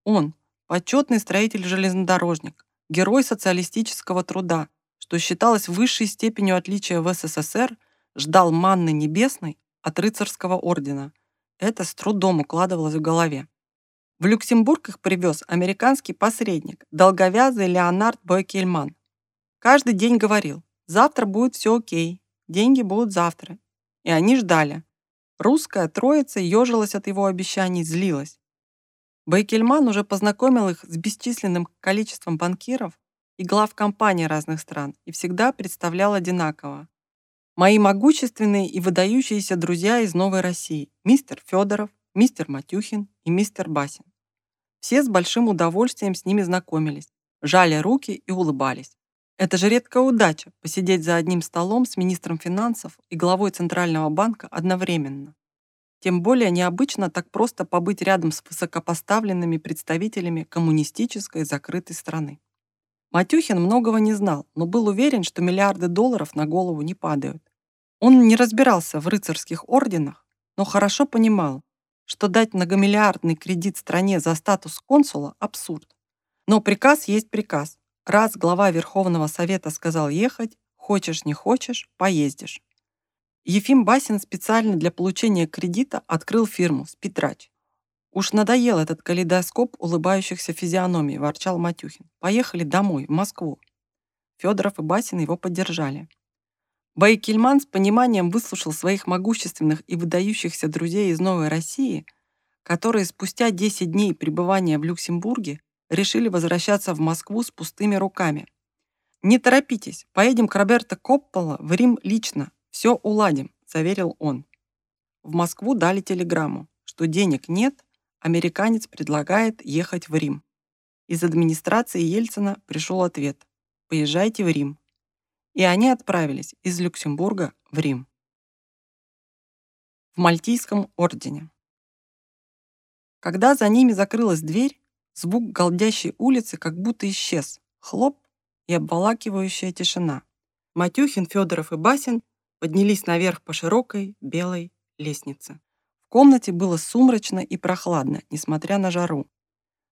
Он, почетный строитель-железнодорожник, герой социалистического труда, что считалось высшей степенью отличия в СССР, ждал манны небесной от рыцарского ордена. Это с трудом укладывалось в голове. В Люксембург их привез американский посредник, долговязый Леонард Бойкельман. Каждый день говорил, завтра будет все окей, деньги будут завтра. И они ждали. Русская троица ежилась от его обещаний, злилась. Байкельман уже познакомил их с бесчисленным количеством банкиров и глав компаний разных стран и всегда представлял одинаково. Мои могущественные и выдающиеся друзья из Новой России – мистер Федоров, мистер Матюхин и мистер Басин. Все с большим удовольствием с ними знакомились, жали руки и улыбались. Это же редкая удача – посидеть за одним столом с министром финансов и главой Центрального банка одновременно. Тем более необычно так просто побыть рядом с высокопоставленными представителями коммунистической закрытой страны. Матюхин многого не знал, но был уверен, что миллиарды долларов на голову не падают. Он не разбирался в рыцарских орденах, но хорошо понимал, что дать многомиллиардный кредит стране за статус консула – абсурд. Но приказ есть приказ. Раз глава Верховного Совета сказал ехать, хочешь не хочешь, поездишь. Ефим Басин специально для получения кредита открыл фирму «Спитрач». «Уж надоел этот калейдоскоп улыбающихся физиономий», – ворчал Матюхин. «Поехали домой, в Москву». Федоров и Басин его поддержали. Байкельман с пониманием выслушал своих могущественных и выдающихся друзей из Новой России, которые спустя 10 дней пребывания в Люксембурге решили возвращаться в Москву с пустыми руками. «Не торопитесь, поедем к Роберто Коппола в Рим лично, все уладим», – заверил он. В Москву дали телеграмму, что денег нет, американец предлагает ехать в Рим. Из администрации Ельцина пришел ответ «Поезжайте в Рим» и они отправились из Люксембурга в Рим. В Мальтийском ордене. Когда за ними закрылась дверь, звук голдящей улицы как будто исчез, хлоп и обволакивающая тишина. Матюхин, Федоров и Басин поднялись наверх по широкой белой лестнице. В комнате было сумрачно и прохладно, несмотря на жару.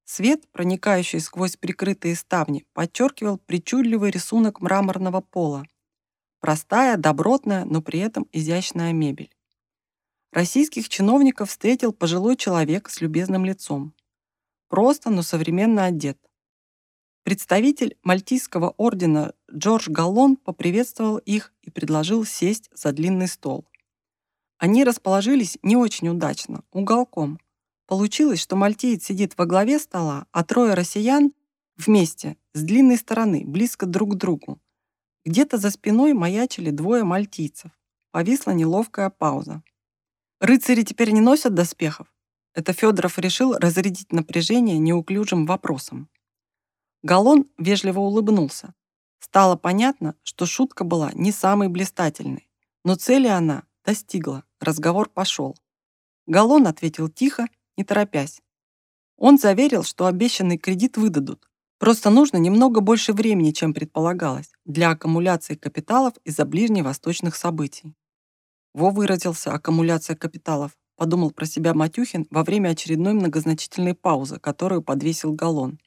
Свет, проникающий сквозь прикрытые ставни, подчеркивал причудливый рисунок мраморного пола. Простая, добротная, но при этом изящная мебель. Российских чиновников встретил пожилой человек с любезным лицом. Просто, но современно одет. Представитель Мальтийского ордена Джордж Галлон поприветствовал их и предложил сесть за длинный стол. Они расположились не очень удачно, уголком. Получилось, что мальтиец сидит во главе стола, а трое россиян вместе, с длинной стороны, близко друг к другу. Где-то за спиной маячили двое мальтийцев. Повисла неловкая пауза. «Рыцари теперь не носят доспехов?» Это Федоров решил разрядить напряжение неуклюжим вопросом. Галон вежливо улыбнулся. Стало понятно, что шутка была не самой блистательной, но цели она достигла, разговор пошел. Галон ответил тихо, не торопясь. Он заверил, что обещанный кредит выдадут. Просто нужно немного больше времени, чем предполагалось, для аккумуляции капиталов из-за ближневосточных событий. Во выразился аккумуляция капиталов, подумал про себя Матюхин во время очередной многозначительной паузы, которую подвесил Галлон.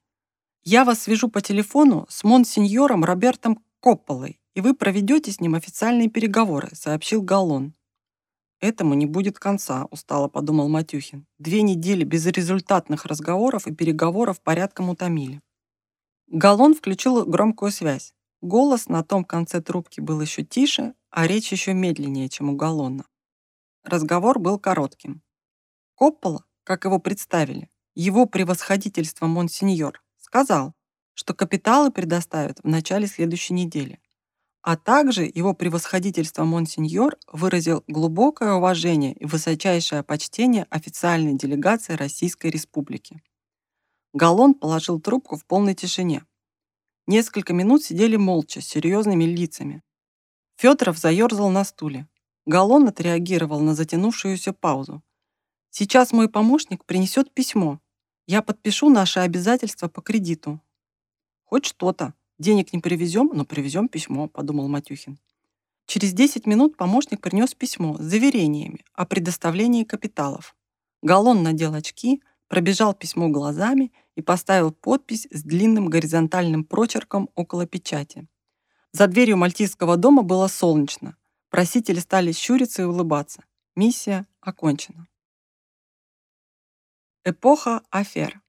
«Я вас свяжу по телефону с монсеньором Робертом Копполой, и вы проведете с ним официальные переговоры», сообщил Галлон. «Этому не будет конца», — устало подумал Матюхин. Две недели безрезультатных разговоров и переговоров порядком утомили. Галлон включил громкую связь. Голос на том конце трубки был еще тише, а речь еще медленнее, чем у Галлона. Разговор был коротким. Коппола, как его представили, его превосходительство Монсеньор, сказал, что капиталы предоставят в начале следующей недели. А также его превосходительство Монсеньор выразил глубокое уважение и высочайшее почтение официальной делегации Российской Республики. Галлон положил трубку в полной тишине. Несколько минут сидели молча, с серьезными лицами. Федоров заерзал на стуле. Галлон отреагировал на затянувшуюся паузу. «Сейчас мой помощник принесет письмо. Я подпишу наши обязательства по кредиту». «Хоть что-то. Денег не привезем, но привезем письмо», — подумал Матюхин. Через 10 минут помощник принес письмо с заверениями о предоставлении капиталов. Галлон надел очки, пробежал письмо глазами и поставил подпись с длинным горизонтальным прочерком около печати. За дверью мальтийского дома было солнечно. Просители стали щуриться и улыбаться. Миссия окончена. Эпоха афер.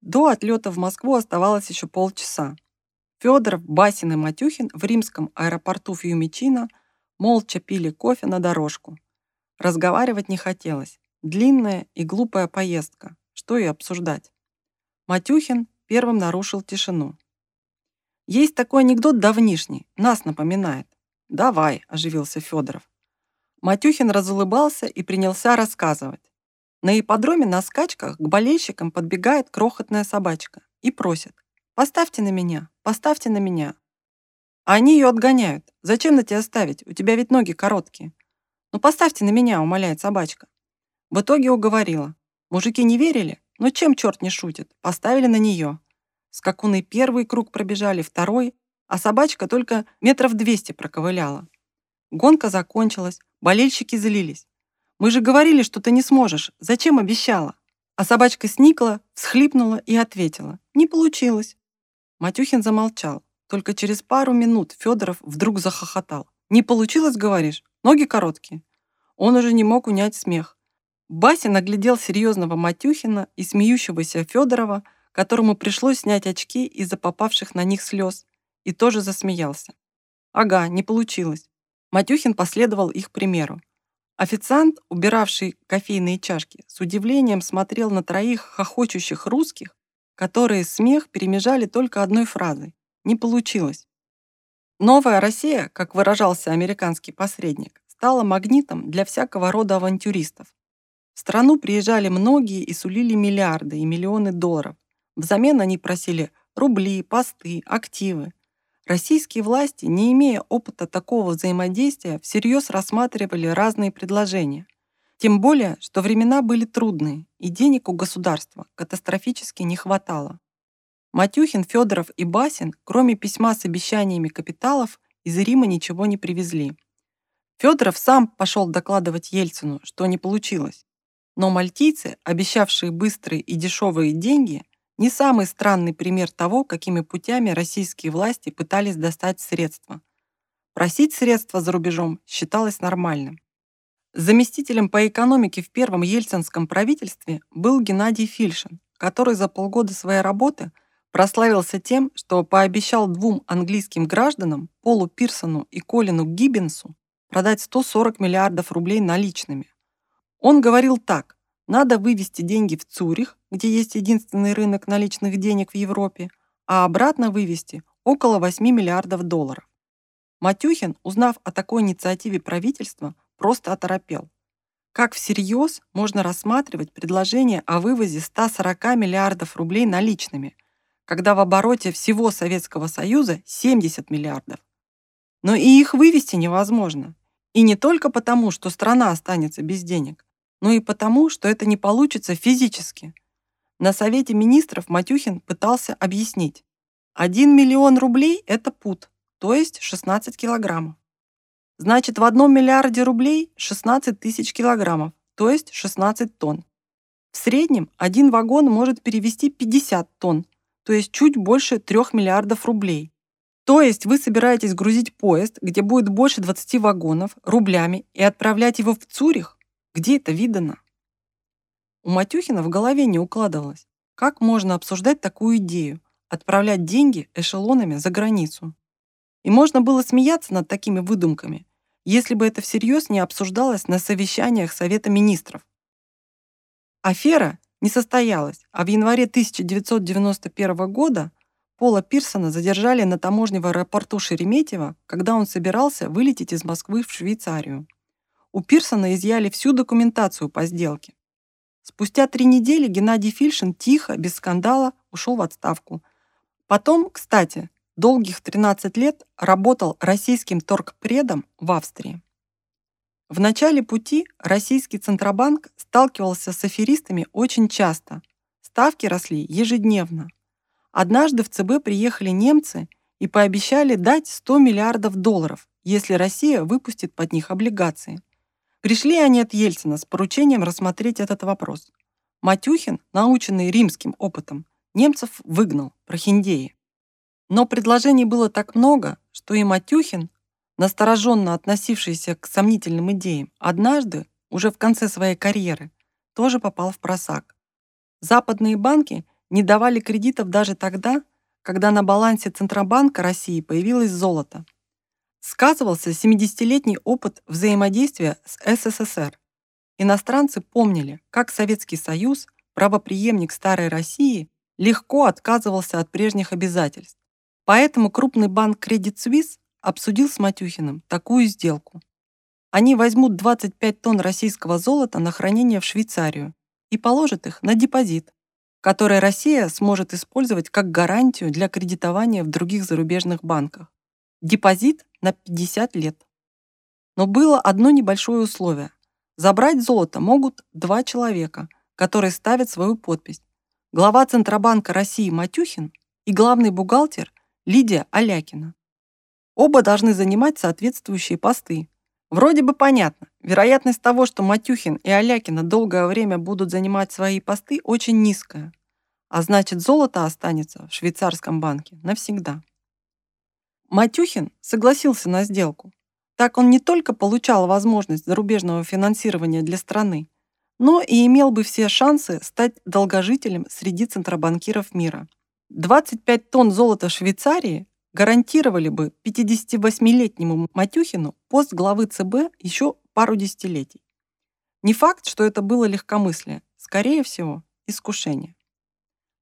До отлета в Москву оставалось еще полчаса. Федоров, Басин и Матюхин в римском аэропорту Фьюмичино молча пили кофе на дорожку. Разговаривать не хотелось. Длинная и глупая поездка. Что и обсуждать. Матюхин первым нарушил тишину. Есть такой анекдот давнишний, нас напоминает. «Давай», – оживился Федоров. Матюхин разулыбался и принялся рассказывать. На ипподроме на скачках к болельщикам подбегает крохотная собачка и просит «Поставьте на меня, поставьте на меня». А они ее отгоняют. «Зачем на тебя ставить? У тебя ведь ноги короткие». «Ну поставьте на меня», – умоляет собачка. В итоге уговорила. Мужики не верили, но чем черт не шутит, поставили на нее. Скакуны первый круг пробежали, второй, а собачка только метров двести проковыляла. Гонка закончилась, болельщики злились. «Мы же говорили, что ты не сможешь. Зачем обещала?» А собачка сникла, всхлипнула и ответила. «Не получилось». Матюхин замолчал. Только через пару минут Федоров вдруг захохотал. «Не получилось, говоришь? Ноги короткие?» Он уже не мог унять смех. Бася наглядел серьезного Матюхина и смеющегося Федорова, которому пришлось снять очки из-за попавших на них слез, и тоже засмеялся. Ага, не получилось. Матюхин последовал их примеру. Официант, убиравший кофейные чашки, с удивлением смотрел на троих хохочущих русских, которые смех перемежали только одной фразой. Не получилось. Новая Россия, как выражался американский посредник, стала магнитом для всякого рода авантюристов. В страну приезжали многие и сулили миллиарды и миллионы долларов. Взамен они просили рубли, посты, активы. Российские власти, не имея опыта такого взаимодействия, всерьез рассматривали разные предложения. Тем более, что времена были трудные, и денег у государства катастрофически не хватало. Матюхин, Федоров и Басин, кроме письма с обещаниями капиталов, из Рима ничего не привезли. Федоров сам пошел докладывать Ельцину, что не получилось. Но мальтийцы, обещавшие быстрые и дешевые деньги, не самый странный пример того, какими путями российские власти пытались достать средства. Просить средства за рубежом считалось нормальным. Заместителем по экономике в первом ельцинском правительстве был Геннадий Фильшин, который за полгода своей работы прославился тем, что пообещал двум английским гражданам, Полу Пирсону и Колину Гиббинсу, продать 140 миллиардов рублей наличными. Он говорил так, надо вывести деньги в Цюрих, где есть единственный рынок наличных денег в Европе, а обратно вывести около 8 миллиардов долларов. Матюхин, узнав о такой инициативе правительства, просто оторопел. Как всерьез можно рассматривать предложение о вывозе 140 миллиардов рублей наличными, когда в обороте всего Советского Союза 70 миллиардов? Но и их вывести невозможно. И не только потому, что страна останется без денег, но и потому, что это не получится физически. На Совете министров Матюхин пытался объяснить. 1 миллион рублей – это пут, то есть 16 килограммов. Значит, в одном миллиарде рублей 16 тысяч килограммов, то есть 16 тонн. В среднем один вагон может перевести 50 тонн, то есть чуть больше 3 миллиардов рублей. То есть вы собираетесь грузить поезд, где будет больше 20 вагонов, рублями и отправлять его в Цюрих? Где это видано? У Матюхина в голове не укладывалось, как можно обсуждать такую идею, отправлять деньги эшелонами за границу. И можно было смеяться над такими выдумками, если бы это всерьез не обсуждалось на совещаниях Совета министров. Афера не состоялась, а в январе 1991 года Пола Пирсона задержали на таможне в аэропорту Шереметьево, когда он собирался вылететь из Москвы в Швейцарию. У Пирсона изъяли всю документацию по сделке. Спустя три недели Геннадий Фильшин тихо, без скандала, ушел в отставку. Потом, кстати, долгих 13 лет работал российским торгпредом в Австрии. В начале пути российский Центробанк сталкивался с аферистами очень часто. Ставки росли ежедневно. Однажды в ЦБ приехали немцы и пообещали дать 100 миллиардов долларов, если Россия выпустит под них облигации. Пришли они от Ельцина с поручением рассмотреть этот вопрос. Матюхин, наученный римским опытом, немцев выгнал, прохиндеи. Но предложений было так много, что и Матюхин, настороженно относившийся к сомнительным идеям, однажды, уже в конце своей карьеры, тоже попал в просак. Западные банки не давали кредитов даже тогда, когда на балансе Центробанка России появилось золото. Сказывался 70-летний опыт взаимодействия с СССР. Иностранцы помнили, как Советский Союз, правоприемник Старой России, легко отказывался от прежних обязательств. Поэтому крупный банк Credit Suisse обсудил с Матюхиным такую сделку. Они возьмут 25 тонн российского золота на хранение в Швейцарию и положат их на депозит, который Россия сможет использовать как гарантию для кредитования в других зарубежных банках. Депозит на 50 лет. Но было одно небольшое условие. Забрать золото могут два человека, которые ставят свою подпись. Глава Центробанка России Матюхин и главный бухгалтер Лидия Алякина. Оба должны занимать соответствующие посты. Вроде бы понятно. Вероятность того, что Матюхин и Алякина долгое время будут занимать свои посты, очень низкая. А значит, золото останется в швейцарском банке навсегда. Матюхин согласился на сделку. Так он не только получал возможность зарубежного финансирования для страны, но и имел бы все шансы стать долгожителем среди центробанкиров мира. 25 тонн золота Швейцарии гарантировали бы 58-летнему Матюхину пост главы ЦБ еще пару десятилетий. Не факт, что это было легкомыслие, скорее всего, искушение.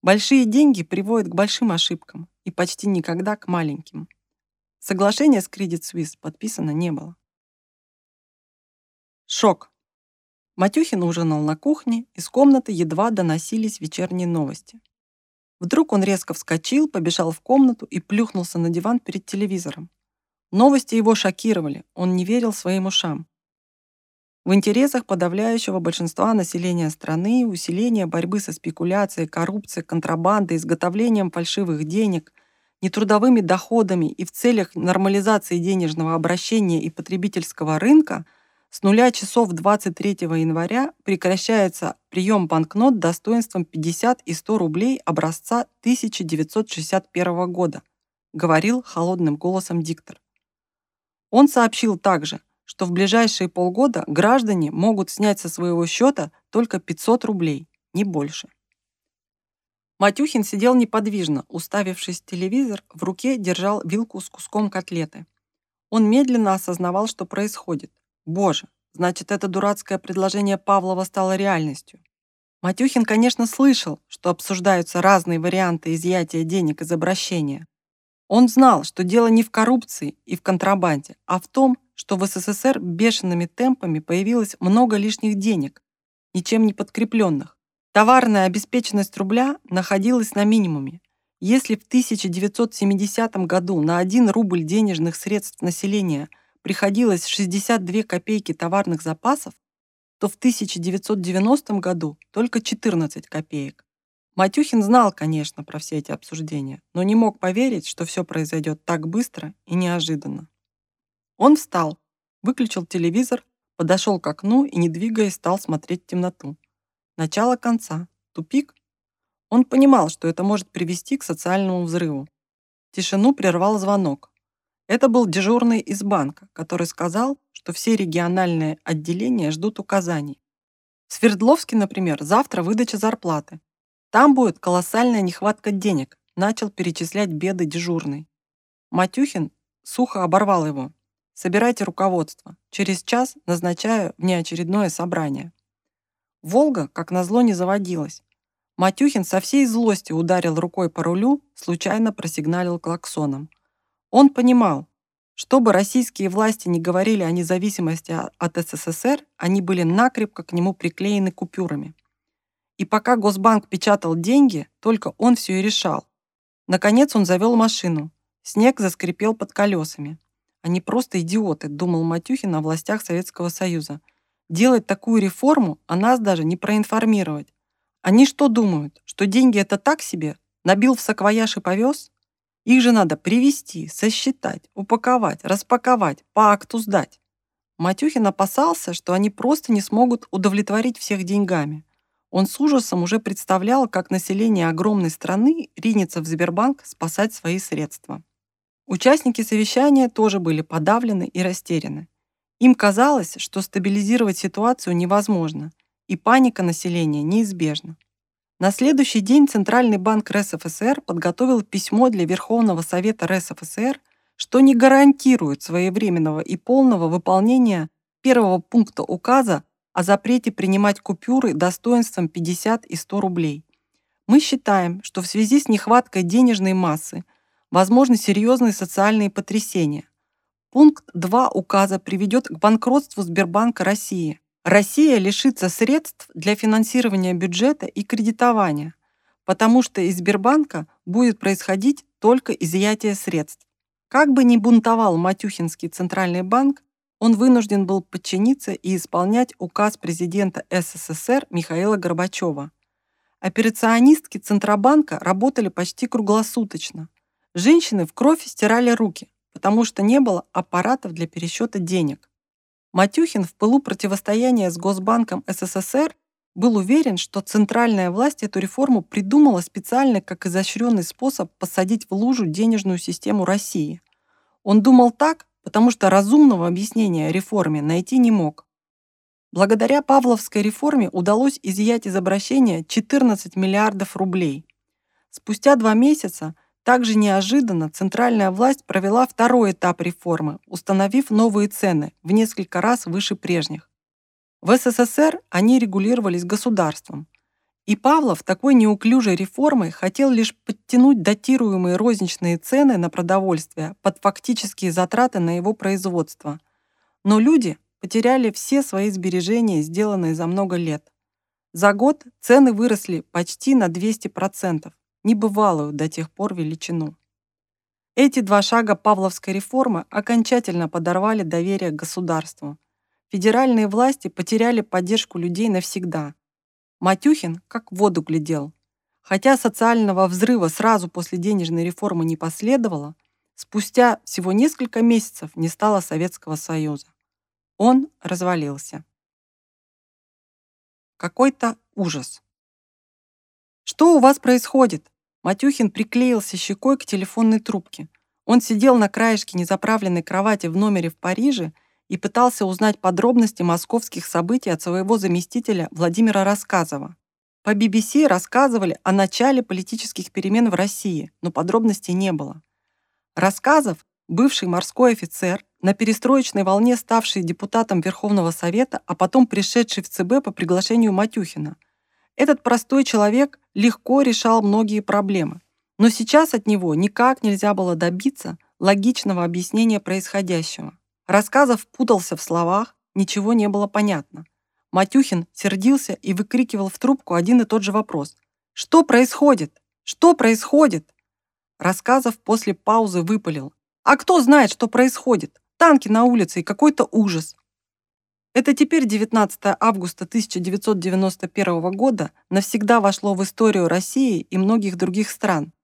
Большие деньги приводят к большим ошибкам и почти никогда к маленьким. Соглашение с Credit Suisse подписано не было. Шок. Матюхин ужинал на кухне, из комнаты едва доносились вечерние новости. Вдруг он резко вскочил, побежал в комнату и плюхнулся на диван перед телевизором. Новости его шокировали, он не верил своим ушам. В интересах подавляющего большинства населения страны усиление борьбы со спекуляцией, коррупцией, контрабандой, изготовлением фальшивых денег, нетрудовыми доходами и в целях нормализации денежного обращения и потребительского рынка – с нуля часов 23 января прекращается прием банкнот достоинством 50 и 100 рублей образца 1961 года, говорил холодным голосом диктор. Он сообщил также, что в ближайшие полгода граждане могут снять со своего счета только 500 рублей, не больше. Матюхин сидел неподвижно, уставившись в телевизор, в руке держал вилку с куском котлеты. Он медленно осознавал, что происходит. Боже, значит, это дурацкое предложение Павлова стало реальностью. Матюхин, конечно, слышал, что обсуждаются разные варианты изъятия денег из обращения. Он знал, что дело не в коррупции и в контрабанде, а в том, что в СССР бешеными темпами появилось много лишних денег, ничем не подкрепленных. Товарная обеспеченность рубля находилась на минимуме. Если в 1970 году на 1 рубль денежных средств населения приходилось 62 копейки товарных запасов, то в 1990 году только 14 копеек. Матюхин знал, конечно, про все эти обсуждения, но не мог поверить, что все произойдет так быстро и неожиданно. Он встал, выключил телевизор, подошел к окну и, не двигаясь, стал смотреть в темноту. Начало конца. Тупик. Он понимал, что это может привести к социальному взрыву. Тишину прервал звонок. Это был дежурный из банка, который сказал, что все региональные отделения ждут указаний. В Свердловске, например, завтра выдача зарплаты. Там будет колоссальная нехватка денег, начал перечислять беды дежурный. Матюхин сухо оборвал его. Собирайте руководство. Через час назначаю внеочередное собрание. Волга, как назло, не заводилась. Матюхин со всей злости ударил рукой по рулю, случайно просигналил клаксоном. Он понимал, что бы российские власти не говорили о независимости от СССР, они были накрепко к нему приклеены купюрами. И пока Госбанк печатал деньги, только он все и решал. Наконец он завел машину. Снег заскрипел под колесами. Они просто идиоты, думал Матюхин о властях Советского Союза. Делать такую реформу, а нас даже не проинформировать. Они что думают, что деньги это так себе? Набил в саквояж и повез? Их же надо привести, сосчитать, упаковать, распаковать, по акту сдать. Матюхин опасался, что они просто не смогут удовлетворить всех деньгами. Он с ужасом уже представлял, как население огромной страны ринется в Сбербанк спасать свои средства. Участники совещания тоже были подавлены и растеряны. Им казалось, что стабилизировать ситуацию невозможно, и паника населения неизбежна. На следующий день Центральный банк РСФСР подготовил письмо для Верховного Совета РСФСР, что не гарантирует своевременного и полного выполнения первого пункта указа о запрете принимать купюры достоинством 50 и 100 рублей. Мы считаем, что в связи с нехваткой денежной массы возможны серьезные социальные потрясения. Пункт 2 указа приведет к банкротству Сбербанка России – Россия лишится средств для финансирования бюджета и кредитования, потому что из Сбербанка будет происходить только изъятие средств. Как бы ни бунтовал Матюхинский центральный банк, он вынужден был подчиниться и исполнять указ президента СССР Михаила Горбачева. Операционистки Центробанка работали почти круглосуточно. Женщины в кровь стирали руки, потому что не было аппаратов для пересчета денег. Матюхин в пылу противостояния с Госбанком СССР был уверен, что центральная власть эту реформу придумала специально как изощренный способ посадить в лужу денежную систему России. Он думал так, потому что разумного объяснения реформе найти не мог. Благодаря Павловской реформе удалось изъять из обращения 14 миллиардов рублей. Спустя два месяца – также неожиданно центральная власть провела второй этап реформы, установив новые цены в несколько раз выше прежних. В СССР они регулировались государством. И Павлов такой неуклюжей реформой хотел лишь подтянуть датируемые розничные цены на продовольствие под фактические затраты на его производство. Но люди потеряли все свои сбережения, сделанные за много лет. За год цены выросли почти на 200% небывалую до тех пор величину. Эти два шага Павловской реформы окончательно подорвали доверие к государству. Федеральные власти потеряли поддержку людей навсегда. Матюхин как в воду глядел. Хотя социального взрыва сразу после денежной реформы не последовало, спустя всего несколько месяцев не стало Советского Союза. Он развалился. Какой-то ужас. «Что у вас происходит?» Матюхин приклеился щекой к телефонной трубке. Он сидел на краешке незаправленной кровати в номере в Париже и пытался узнать подробности московских событий от своего заместителя Владимира Рассказова. По BBC рассказывали о начале политических перемен в России, но подробностей не было. Рассказов, бывший морской офицер, на перестроечной волне ставший депутатом Верховного Совета, а потом пришедший в ЦБ по приглашению Матюхина. Этот простой человек легко решал многие проблемы. Но сейчас от него никак нельзя было добиться логичного объяснения происходящего. Рассказов путался в словах, ничего не было понятно. Матюхин сердился и выкрикивал в трубку один и тот же вопрос. «Что происходит? Что происходит?» Рассказов после паузы выпалил. «А кто знает, что происходит? Танки на улице и какой-то ужас». Это теперь 19 августа 1991 года навсегда вошло в историю России и многих других стран.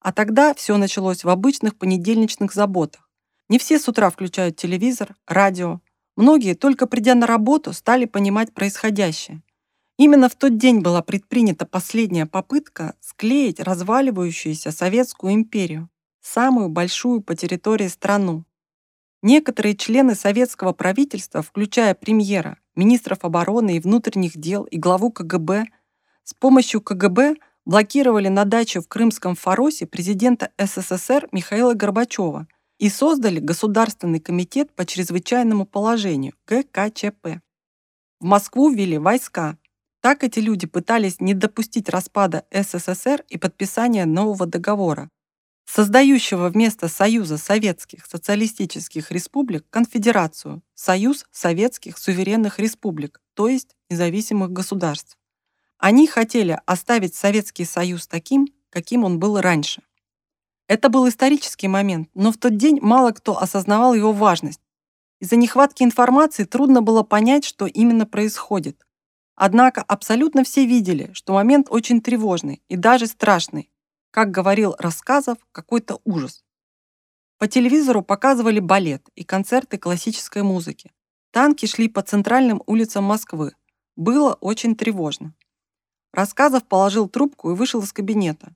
А тогда все началось в обычных понедельничных заботах. Не все с утра включают телевизор, радио. Многие, только придя на работу, стали понимать происходящее. Именно в тот день была предпринята последняя попытка склеить разваливающуюся Советскую империю, самую большую по территории страну. Некоторые члены советского правительства, включая премьера, министров обороны и внутренних дел и главу КГБ, с помощью КГБ блокировали на даче в Крымском Фаросе президента СССР Михаила Горбачева и создали Государственный комитет по чрезвычайному положению ГКЧП. В Москву ввели войска. Так эти люди пытались не допустить распада СССР и подписания нового договора, создающего вместо Союза Советских Социалистических Республик конфедерацию Союз Советских Суверенных Республик, то есть независимых государств. Они хотели оставить Советский Союз таким, каким он был раньше. Это был исторический момент, но в тот день мало кто осознавал его важность. Из-за нехватки информации трудно было понять, что именно происходит. Однако абсолютно все видели, что момент очень тревожный и даже страшный, как говорил рассказов, какой-то ужас. По телевизору показывали балет и концерты классической музыки. Танки шли по центральным улицам Москвы. Было очень тревожно. Рассказов положил трубку и вышел из кабинета.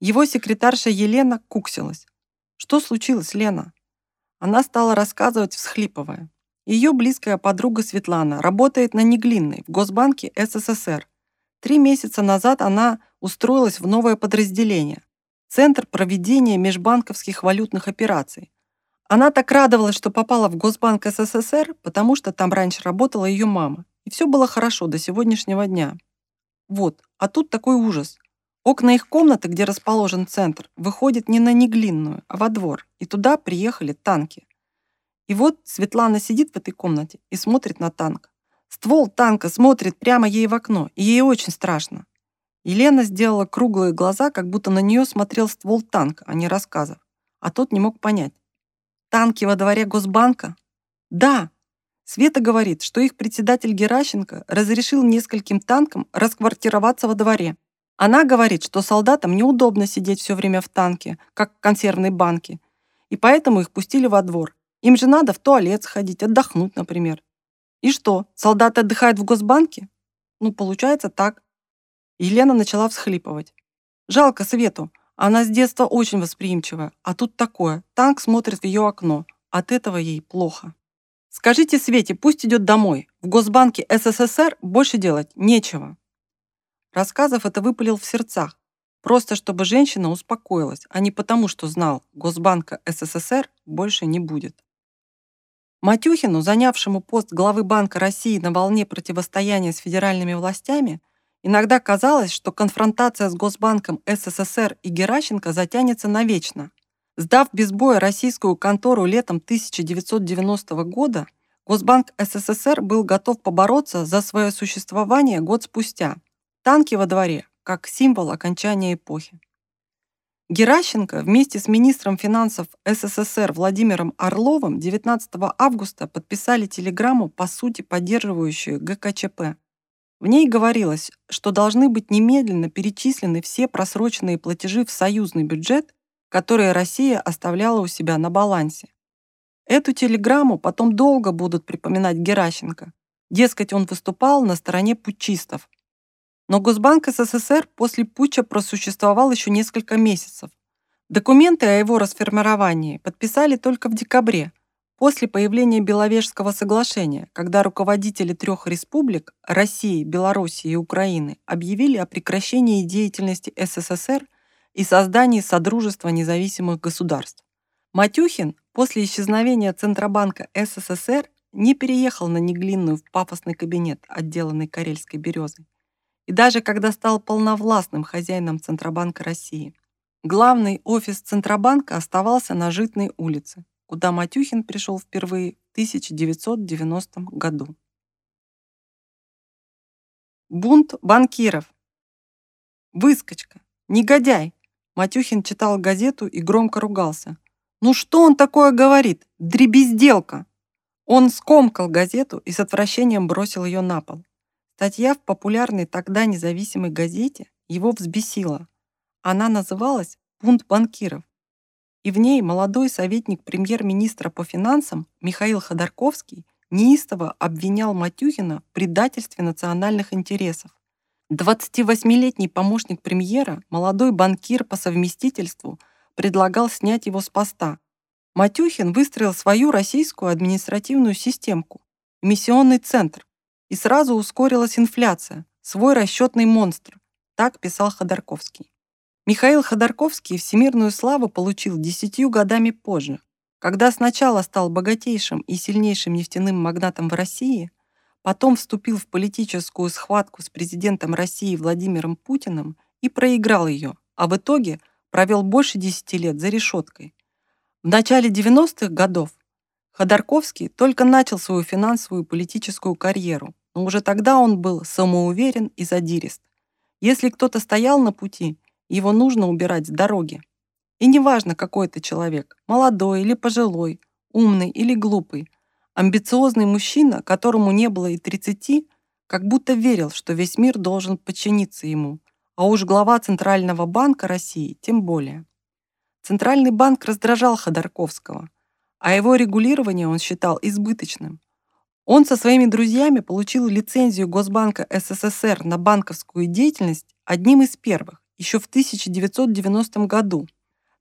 Его секретарша Елена куксилась. «Что случилось, Лена?» Она стала рассказывать, всхлипывая. Ее близкая подруга Светлана работает на Неглинной в Госбанке СССР. Три месяца назад она устроилась в новое подразделение – Центр проведения межбанковских валютных операций. Она так радовалась, что попала в Госбанк СССР, потому что там раньше работала ее мама. И все было хорошо до сегодняшнего дня. Вот, а тут такой ужас. Окна их комнаты, где расположен центр, выходят не на Неглинную, а во двор, и туда приехали танки. И вот Светлана сидит в этой комнате и смотрит на танк. Ствол танка смотрит прямо ей в окно, и ей очень страшно. Елена сделала круглые глаза, как будто на нее смотрел ствол танка, а не рассказов. А тот не мог понять. Танки во дворе Госбанка? Да. Света говорит, что их председатель Геращенко разрешил нескольким танкам расквартироваться во дворе. Она говорит, что солдатам неудобно сидеть все время в танке, как в консервной банке, и поэтому их пустили во двор. Им же надо в туалет сходить, отдохнуть, например. И что, солдаты отдыхают в Госбанке? Ну, получается так. Елена начала всхлипывать. Жалко Свету. Она с детства очень восприимчивая. А тут такое. Танк смотрит в ее окно. От этого ей плохо. Скажите Свете, пусть идет домой. В Госбанке СССР больше делать нечего. Рассказов это выпалил в сердцах. Просто чтобы женщина успокоилась, а не потому, что знал, Госбанка СССР больше не будет. Матюхину, занявшему пост главы Банка России на волне противостояния с федеральными властями, Иногда казалось, что конфронтация с Госбанком СССР и Геращенко затянется навечно. Сдав без боя российскую контору летом 1990 года, Госбанк СССР был готов побороться за свое существование год спустя. Танки во дворе, как символ окончания эпохи. Геращенко вместе с министром финансов СССР Владимиром Орловым 19 августа подписали телеграмму, по сути поддерживающую ГКЧП. В ней говорилось, что должны быть немедленно перечислены все просроченные платежи в союзный бюджет, которые Россия оставляла у себя на балансе. Эту телеграмму потом долго будут припоминать Геращенко. Дескать, он выступал на стороне путчистов. Но Госбанк СССР после путча просуществовал еще несколько месяцев. Документы о его расформировании подписали только в декабре, После появления Беловежского соглашения, когда руководители трех республик – России, Белоруссии и Украины – объявили о прекращении деятельности СССР и создании Содружества независимых государств. Матюхин после исчезновения Центробанка СССР не переехал на Неглинную в пафосный кабинет, отделанный карельской березой. И даже когда стал полновластным хозяином Центробанка России. Главный офис Центробанка оставался на Житной улице, куда Матюхин пришел впервые в 1990 году. Бунт банкиров. Выскочка. Негодяй. Матюхин читал газету и громко ругался. «Ну что он такое говорит? Дребезделка!» Он скомкал газету и с отвращением бросил ее на пол. Статья в популярной тогда независимой газете его взбесила. Она называлась «Бунт банкиров». И в ней молодой советник премьер-министра по финансам Михаил Ходорковский неистово обвинял Матюхина в предательстве национальных интересов. 28-летний помощник премьера, молодой банкир по совместительству, предлагал снять его с поста. Матюхин выстроил свою российскую административную системку, эмиссионный центр, и сразу ускорилась инфляция, свой расчетный монстр, так писал Ходорковский. Михаил Ходорковский всемирную славу получил десятью годами позже, когда сначала стал богатейшим и сильнейшим нефтяным магнатом в России, потом вступил в политическую схватку с президентом России Владимиром Путиным и проиграл ее, а в итоге провел больше десяти лет за решеткой. В начале 90-х годов Ходорковский только начал свою финансовую и политическую карьеру, но уже тогда он был самоуверен и задирист. Если кто-то стоял на пути, его нужно убирать с дороги. И неважно, какой это человек, молодой или пожилой, умный или глупый, амбициозный мужчина, которому не было и 30, как будто верил, что весь мир должен подчиниться ему, а уж глава Центрального банка России тем более. Центральный банк раздражал Ходорковского, а его регулирование он считал избыточным. Он со своими друзьями получил лицензию Госбанка СССР на банковскую деятельность одним из первых еще в 1990 году.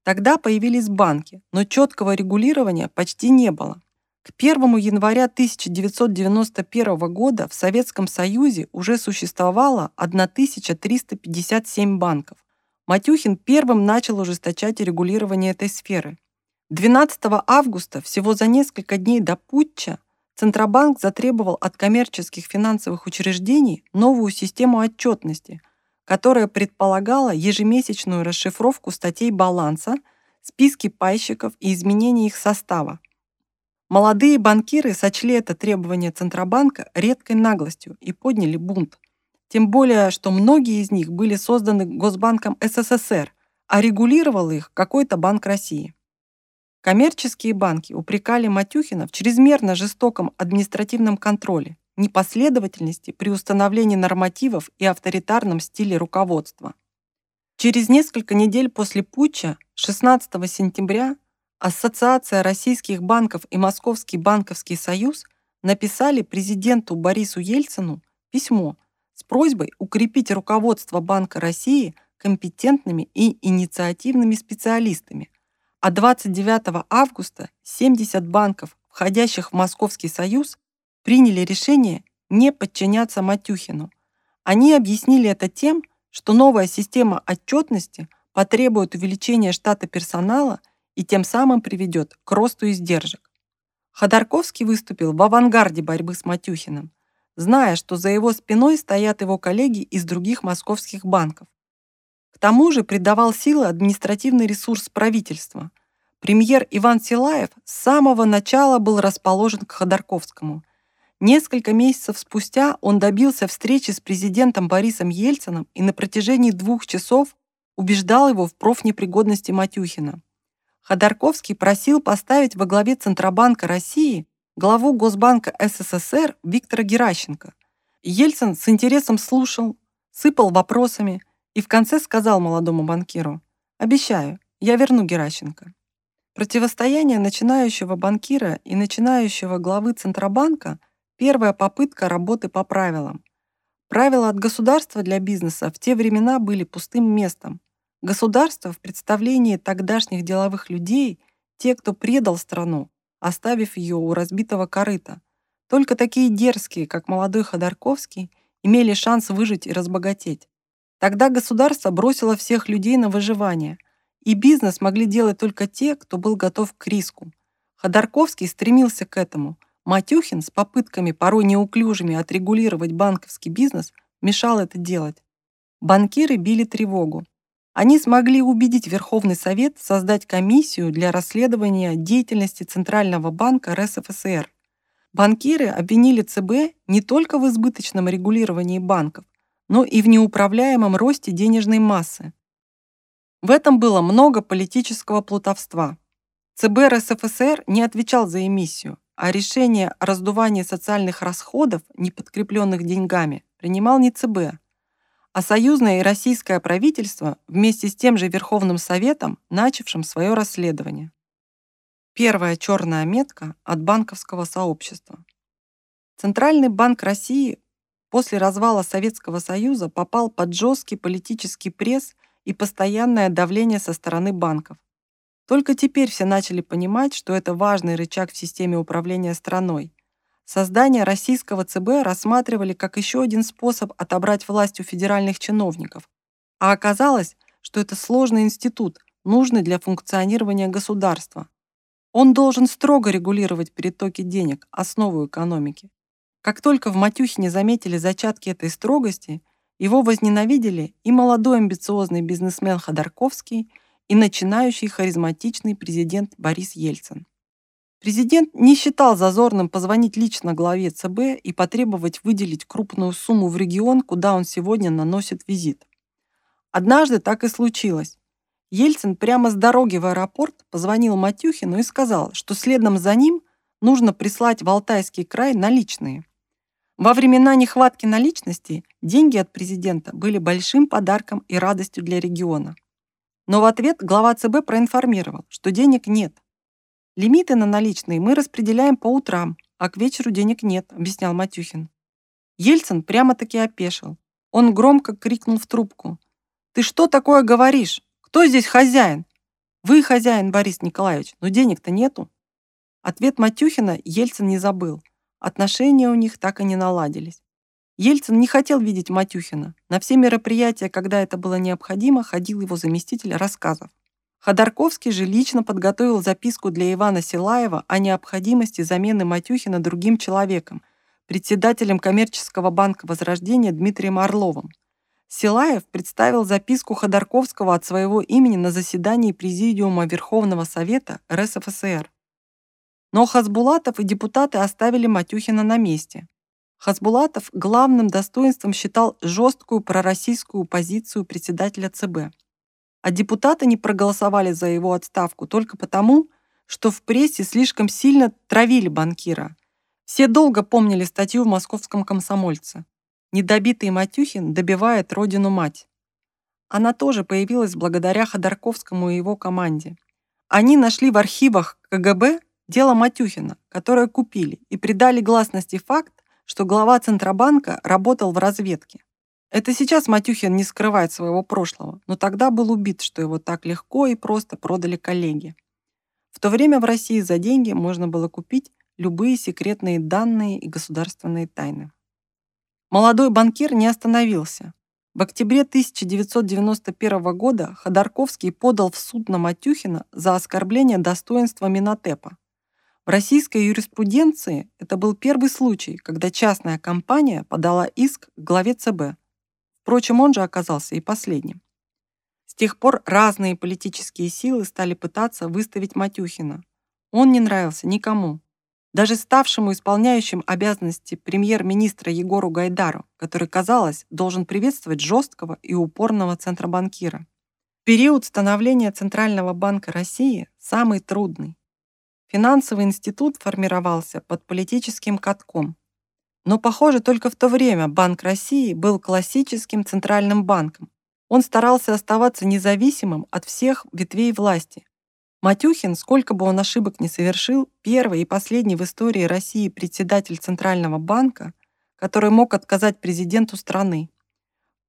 Тогда появились банки, но четкого регулирования почти не было. К 1 января 1991 года в Советском Союзе уже существовало 1357 банков. Матюхин первым начал ужесточать регулирование этой сферы. 12 августа, всего за несколько дней до путча, Центробанк затребовал от коммерческих финансовых учреждений новую систему отчетности – которая предполагала ежемесячную расшифровку статей баланса, списки пайщиков и изменение их состава. Молодые банкиры сочли это требование Центробанка редкой наглостью и подняли бунт. Тем более, что многие из них были созданы Госбанком СССР, а регулировал их какой-то Банк России. Коммерческие банки упрекали Матюхина в чрезмерно жестоком административном контроле, непоследовательности при установлении нормативов и авторитарном стиле руководства. Через несколько недель после путча, 16 сентября, Ассоциация российских банков и Московский банковский союз написали президенту Борису Ельцину письмо с просьбой укрепить руководство Банка России компетентными и инициативными специалистами. А 29 августа 70 банков, входящих в Московский союз, приняли решение не подчиняться Матюхину. Они объяснили это тем, что новая система отчетности потребует увеличения штата персонала и тем самым приведет к росту издержек. Ходорковский выступил в авангарде борьбы с Матюхиным, зная, что за его спиной стоят его коллеги из других московских банков. К тому же придавал силы административный ресурс правительства. Премьер Иван Силаев с самого начала был расположен к Ходорковскому – Несколько месяцев спустя он добился встречи с президентом Борисом Ельциным и на протяжении двух часов убеждал его в профнепригодности Матюхина. Ходорковский просил поставить во главе Центробанка России главу Госбанка СССР Виктора Геращенко. Ельцин с интересом слушал, сыпал вопросами и в конце сказал молодому банкиру «Обещаю, я верну Геращенко». Противостояние начинающего банкира и начинающего главы Центробанка – Первая попытка работы по правилам. Правила от государства для бизнеса в те времена были пустым местом. Государство в представлении тогдашних деловых людей – те, кто предал страну, оставив ее у разбитого корыта. Только такие дерзкие, как молодой Ходорковский, имели шанс выжить и разбогатеть. Тогда государство бросило всех людей на выживание, и бизнес могли делать только те, кто был готов к риску. Ходорковский стремился к этому. Матюхин с попытками, порой неуклюжими, отрегулировать банковский бизнес, мешал это делать. Банкиры били тревогу. Они смогли убедить Верховный Совет создать комиссию для расследования деятельности Центрального банка РСФСР. Банкиры обвинили ЦБ не только в избыточном регулировании банков, но и в неуправляемом росте денежной массы. В этом было много политического плутовства. ЦБ РСФСР не отвечал за эмиссию, а решение о раздувании социальных расходов, не подкрепленных деньгами, принимал не ЦБ, а союзное и российское правительство вместе с тем же Верховным Советом, начавшим свое расследование. Первая черная метка от банковского сообщества. Центральный банк России после развала Советского Союза попал под жесткий политический пресс и постоянное давление со стороны банков. Только теперь все начали понимать, что это важный рычаг в системе управления страной, Создание российского ЦБ рассматривали как еще один способ отобрать власть у федеральных чиновников. А оказалось, что это сложный институт, нужный для функционирования государства. Он должен строго регулировать перетоки денег, основу экономики. Как только в Матюхине заметили зачатки этой строгости, его возненавидели и молодой амбициозный бизнесмен Ходорковский, и начинающий харизматичный президент Борис Ельцин. Президент не считал зазорным позвонить лично главе ЦБ и потребовать выделить крупную сумму в регион, куда он сегодня наносит визит. Однажды так и случилось. Ельцин прямо с дороги в аэропорт позвонил Матюхину и сказал, что следом за ним нужно прислать в Алтайский край наличные. Во времена нехватки наличности деньги от президента были большим подарком и радостью для региона. Но в ответ глава ЦБ проинформировал, что денег нет, Лимиты на наличные мы распределяем по утрам, а к вечеру денег нет, объяснял Матюхин. Ельцин прямо-таки опешил. Он громко крикнул в трубку. «Ты что такое говоришь? Кто здесь хозяин?» «Вы хозяин, Борис Николаевич, но денег-то нету». Ответ Матюхина Ельцин не забыл. Отношения у них так и не наладились. Ельцин не хотел видеть Матюхина. На все мероприятия, когда это было необходимо, ходил его заместитель рассказов. Ходорковский же лично подготовил записку для Ивана Силаева о необходимости замены Матюхина другим человеком, председателем коммерческого банка Возрождения Дмитрием Орловым. Силаев представил записку Ходорковского от своего имени на заседании Президиума Верховного Совета РСФСР. Но Хасбулатов и депутаты оставили Матюхина на месте. Хасбулатов главным достоинством считал жесткую пророссийскую позицию председателя ЦБ а депутаты не проголосовали за его отставку только потому, что в прессе слишком сильно травили банкира. Все долго помнили статью в московском комсомольце. Недобитый Матюхин добивает родину-мать. Она тоже появилась благодаря Ходорковскому и его команде. Они нашли в архивах КГБ дело Матюхина, которое купили, и придали гласности факт, что глава Центробанка работал в разведке. Это сейчас Матюхин не скрывает своего прошлого, но тогда был убит, что его так легко и просто продали коллеги. В то время в России за деньги можно было купить любые секретные данные и государственные тайны. Молодой банкир не остановился. В октябре 1991 года Ходорковский подал в суд на Матюхина за оскорбление достоинства Минотепа. Российской юриспруденции это был первый случай, когда частная компания подала иск к главе ЦБ Впрочем, он же оказался и последним. С тех пор разные политические силы стали пытаться выставить Матюхина. Он не нравился никому. Даже ставшему исполняющим обязанности премьер-министра Егору Гайдару, который, казалось, должен приветствовать жесткого и упорного центробанкира. Период становления Центрального банка России самый трудный. Финансовый институт формировался под политическим катком, но, похоже, только в то время Банк России был классическим центральным банком. Он старался оставаться независимым от всех ветвей власти. Матюхин, сколько бы он ошибок не совершил, первый и последний в истории России председатель Центрального банка, который мог отказать президенту страны.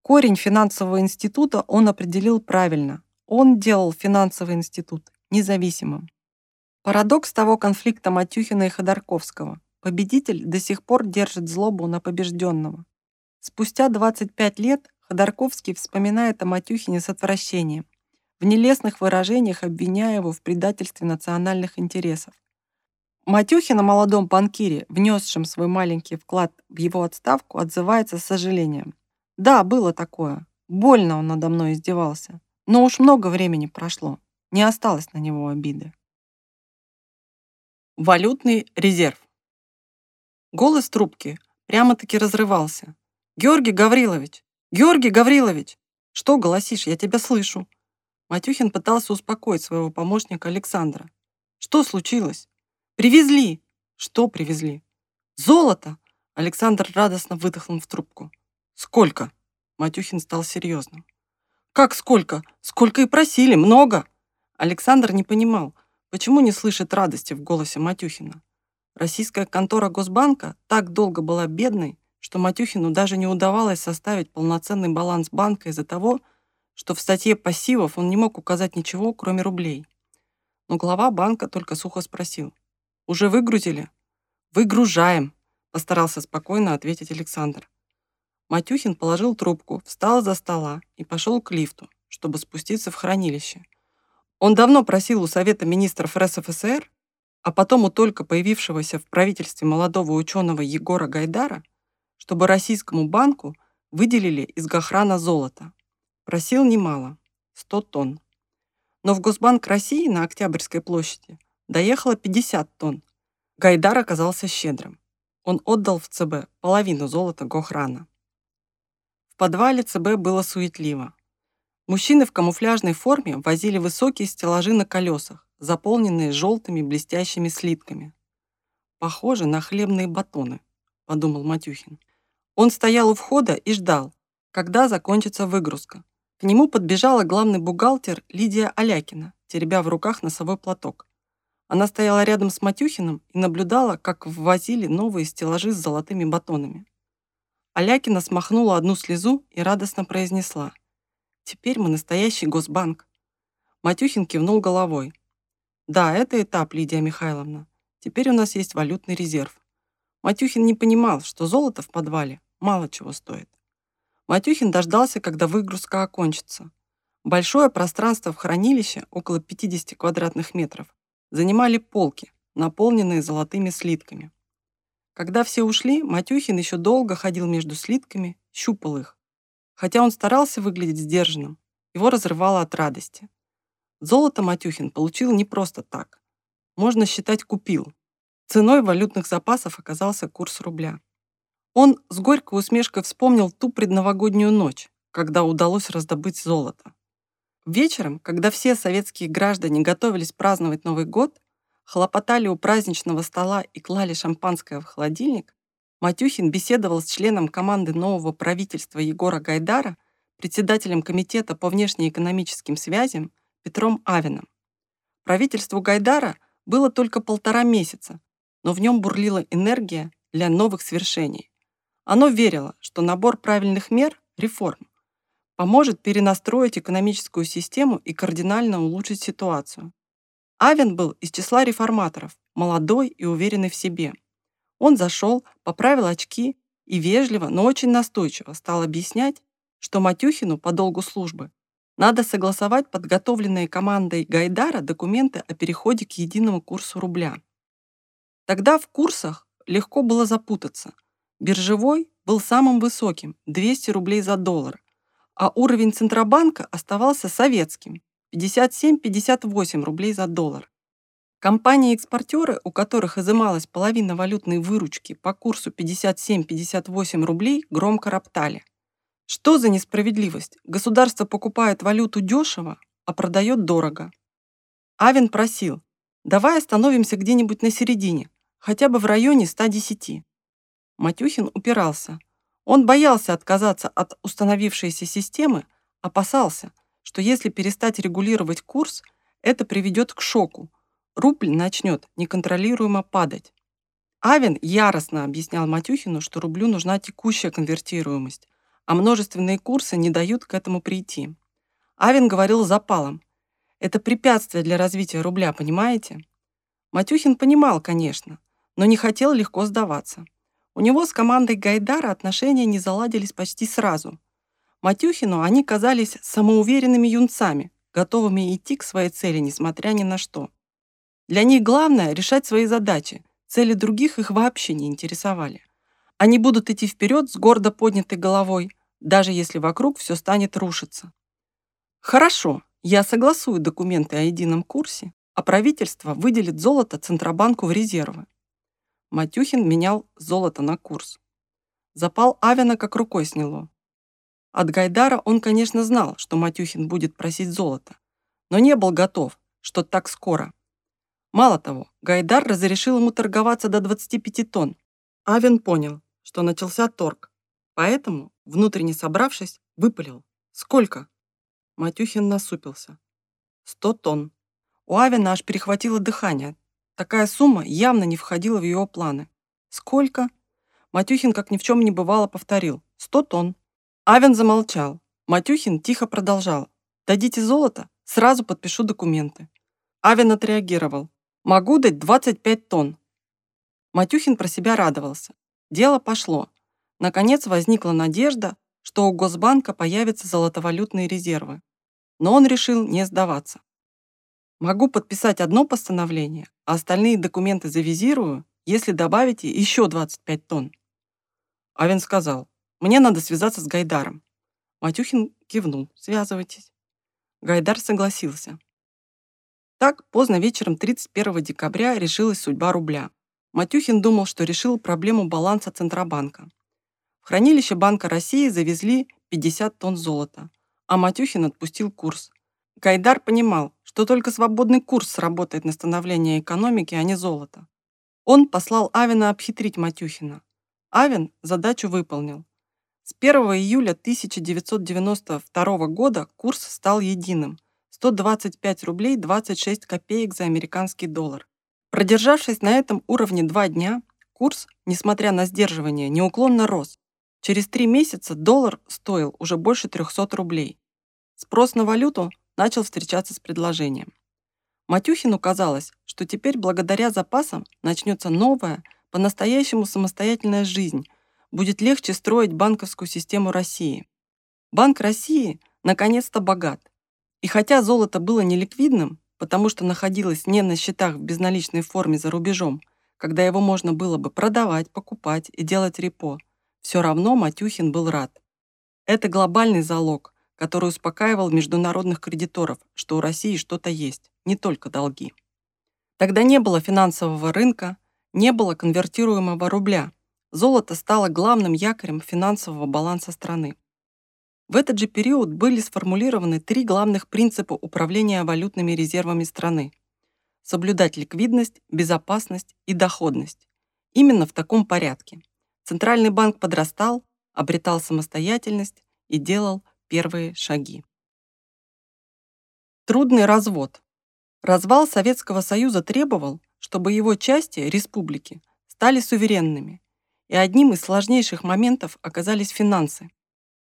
Корень финансового института он определил правильно. Он делал финансовый институт независимым. Парадокс того конфликта Матюхина и Ходорковского. Победитель до сих пор держит злобу на побежденного. Спустя 25 лет Ходорковский вспоминает о Матюхине с отвращением. в нелестных выражениях обвиняя его в предательстве национальных интересов. Матюхин о молодом банкире, внесшем свой маленький вклад в его отставку, отзывается с сожалением. «Да, было такое. Больно он надо мной издевался. Но уж много времени прошло. Не осталось на него обиды». Валютный резерв. Голос трубки прямо-таки разрывался. «Георгий Гаврилович! Георгий Гаврилович! Что голосишь? Я тебя слышу!» Матюхин пытался успокоить своего помощника Александра. «Что случилось?» «Привезли!» «Что привезли?» «Золото!» Александр радостно выдохнул в трубку. «Сколько?» Матюхин стал серьезным. «Как сколько? Сколько и просили, много!» Александр не понимал, почему не слышит радости в голосе Матюхина. Российская контора Госбанка так долго была бедной, что Матюхину даже не удавалось составить полноценный баланс банка из-за того, что в статье пассивов он не мог указать ничего, кроме рублей. Но глава банка только сухо спросил. «Уже выгрузили?» «Выгружаем», — постарался спокойно ответить Александр. Матюхин положил трубку, встал за стола и пошел к лифту, чтобы спуститься в хранилище. Он давно просил у Совета министров РСФСР а потом у только появившегося в правительстве молодого ученого Егора Гайдара, чтобы российскому банку выделили из Гохрана золото. Просил немало – 100 тонн. Но в Госбанк России на Октябрьской площади доехало 50 тонн. Гайдар оказался щедрым. Он отдал в ЦБ половину золота Гохрана. В подвале ЦБ было суетливо. Мужчины в камуфляжной форме возили высокие стеллажи на колесах, заполненные желтыми блестящими слитками. «Похоже на хлебные батоны», — подумал Матюхин. Он стоял у входа и ждал, когда закончится выгрузка. К нему подбежала главный бухгалтер Лидия Алякина, теребя в руках носовой платок. Она стояла рядом с Матюхиным и наблюдала, как ввозили новые стеллажи с золотыми батонами. Алякина смахнула одну слезу и радостно произнесла. «Теперь мы настоящий госбанк». Матюхин кивнул головой. Да, это этап, Лидия Михайловна. Теперь у нас есть валютный резерв. Матюхин не понимал, что золото в подвале мало чего стоит. Матюхин дождался, когда выгрузка окончится. Большое пространство в хранилище, около 50 квадратных метров, занимали полки, наполненные золотыми слитками. Когда все ушли, Матюхин еще долго ходил между слитками, щупал их. Хотя он старался выглядеть сдержанным, его разрывало от радости. Золото Матюхин получил не просто так. Можно считать, купил. Ценой валютных запасов оказался курс рубля. Он с горькой усмешкой вспомнил ту предновогоднюю ночь, когда удалось раздобыть золото. Вечером, когда все советские граждане готовились праздновать Новый год, хлопотали у праздничного стола и клали шампанское в холодильник, Матюхин беседовал с членом команды нового правительства Егора Гайдара, председателем комитета по внешнеэкономическим связям Петром Авином. Правительству Гайдара было только полтора месяца, но в нем бурлила энергия для новых свершений. Оно верило, что набор правильных мер, реформ, поможет перенастроить экономическую систему и кардинально улучшить ситуацию. Авен был из числа реформаторов, молодой и уверенный в себе. Он зашел, поправил очки и вежливо, но очень настойчиво стал объяснять, что Матюхину по долгу службы надо согласовать подготовленные командой Гайдара документы о переходе к единому курсу рубля. Тогда в курсах легко было запутаться. Биржевой был самым высоким – 200 рублей за доллар, а уровень Центробанка оставался советским – 57-58 рублей за доллар. Компании-экспортеры, у которых изымалась половина валютной выручки по курсу 57-58 рублей, громко роптали. Что за несправедливость? Государство покупает валюту дешево, а продает дорого. Авен просил, давай остановимся где-нибудь на середине, хотя бы в районе 110. Матюхин упирался. Он боялся отказаться от установившейся системы, опасался, что если перестать регулировать курс, это приведет к шоку. Рубль начнет неконтролируемо падать. Авен яростно объяснял Матюхину, что рублю нужна текущая конвертируемость, а множественные курсы не дают к этому прийти. Авен говорил запалом. Это препятствие для развития рубля, понимаете? Матюхин понимал, конечно, но не хотел легко сдаваться. У него с командой Гайдара отношения не заладились почти сразу. Матюхину они казались самоуверенными юнцами, готовыми идти к своей цели, несмотря ни на что. Для них главное – решать свои задачи, цели других их вообще не интересовали. Они будут идти вперед с гордо поднятой головой, даже если вокруг все станет рушиться. Хорошо, я согласую документы о едином курсе, а правительство выделит золото Центробанку в резервы. Матюхин менял золото на курс. Запал Авина как рукой сняло. От Гайдара он, конечно, знал, что Матюхин будет просить золото, но не был готов, что так скоро. Мало того, Гайдар разрешил ему торговаться до 25 тонн. Авен понял, что начался торг, поэтому, внутренне собравшись, выпалил. «Сколько?» Матюхин насупился. «Сто тонн». У Авина аж перехватило дыхание. Такая сумма явно не входила в его планы. «Сколько?» Матюхин, как ни в чем не бывало, повторил. «Сто тонн». Авен замолчал. Матюхин тихо продолжал. «Дадите золото? Сразу подпишу документы». Авен отреагировал. «Могу дать 25 тонн». Матюхин про себя радовался. Дело пошло. Наконец возникла надежда, что у Госбанка появятся золотовалютные резервы. Но он решил не сдаваться. Могу подписать одно постановление, а остальные документы завизирую, если добавите еще 25 тонн. Авен сказал, мне надо связаться с Гайдаром. Матюхин кивнул. Связывайтесь. Гайдар согласился. Так, поздно вечером 31 декабря решилась судьба рубля. Матюхин думал, что решил проблему баланса Центробанка. В хранилище Банка России завезли 50 тонн золота, а Матюхин отпустил курс. Гайдар понимал, что только свободный курс сработает на становление экономики, а не золото. Он послал Авина обхитрить Матюхина. Авин задачу выполнил. С 1 июля 1992 года курс стал единым – 125 рублей 26 копеек за американский доллар. Продержавшись на этом уровне два дня, курс, несмотря на сдерживание, неуклонно рос. Через три месяца доллар стоил уже больше 300 рублей. Спрос на валюту начал встречаться с предложением. Матюхину казалось, что теперь благодаря запасам начнется новая, по-настоящему самостоятельная жизнь – будет легче строить банковскую систему России. Банк России наконец-то богат. И хотя золото было неликвидным, потому что находилось не на счетах в безналичной форме за рубежом, когда его можно было бы продавать, покупать и делать репо, все равно Матюхин был рад. Это глобальный залог, который успокаивал международных кредиторов, что у России что-то есть, не только долги. Тогда не было финансового рынка, не было конвертируемого рубля – золото стало главным якорем финансового баланса страны. В этот же период были сформулированы три главных принципа управления валютными резервами страны. Соблюдать ликвидность, безопасность и доходность. Именно в таком порядке. Центральный банк подрастал, обретал самостоятельность и делал первые шаги. Трудный развод. Развал Советского Союза требовал, чтобы его части, республики, стали суверенными, и одним из сложнейших моментов оказались финансы.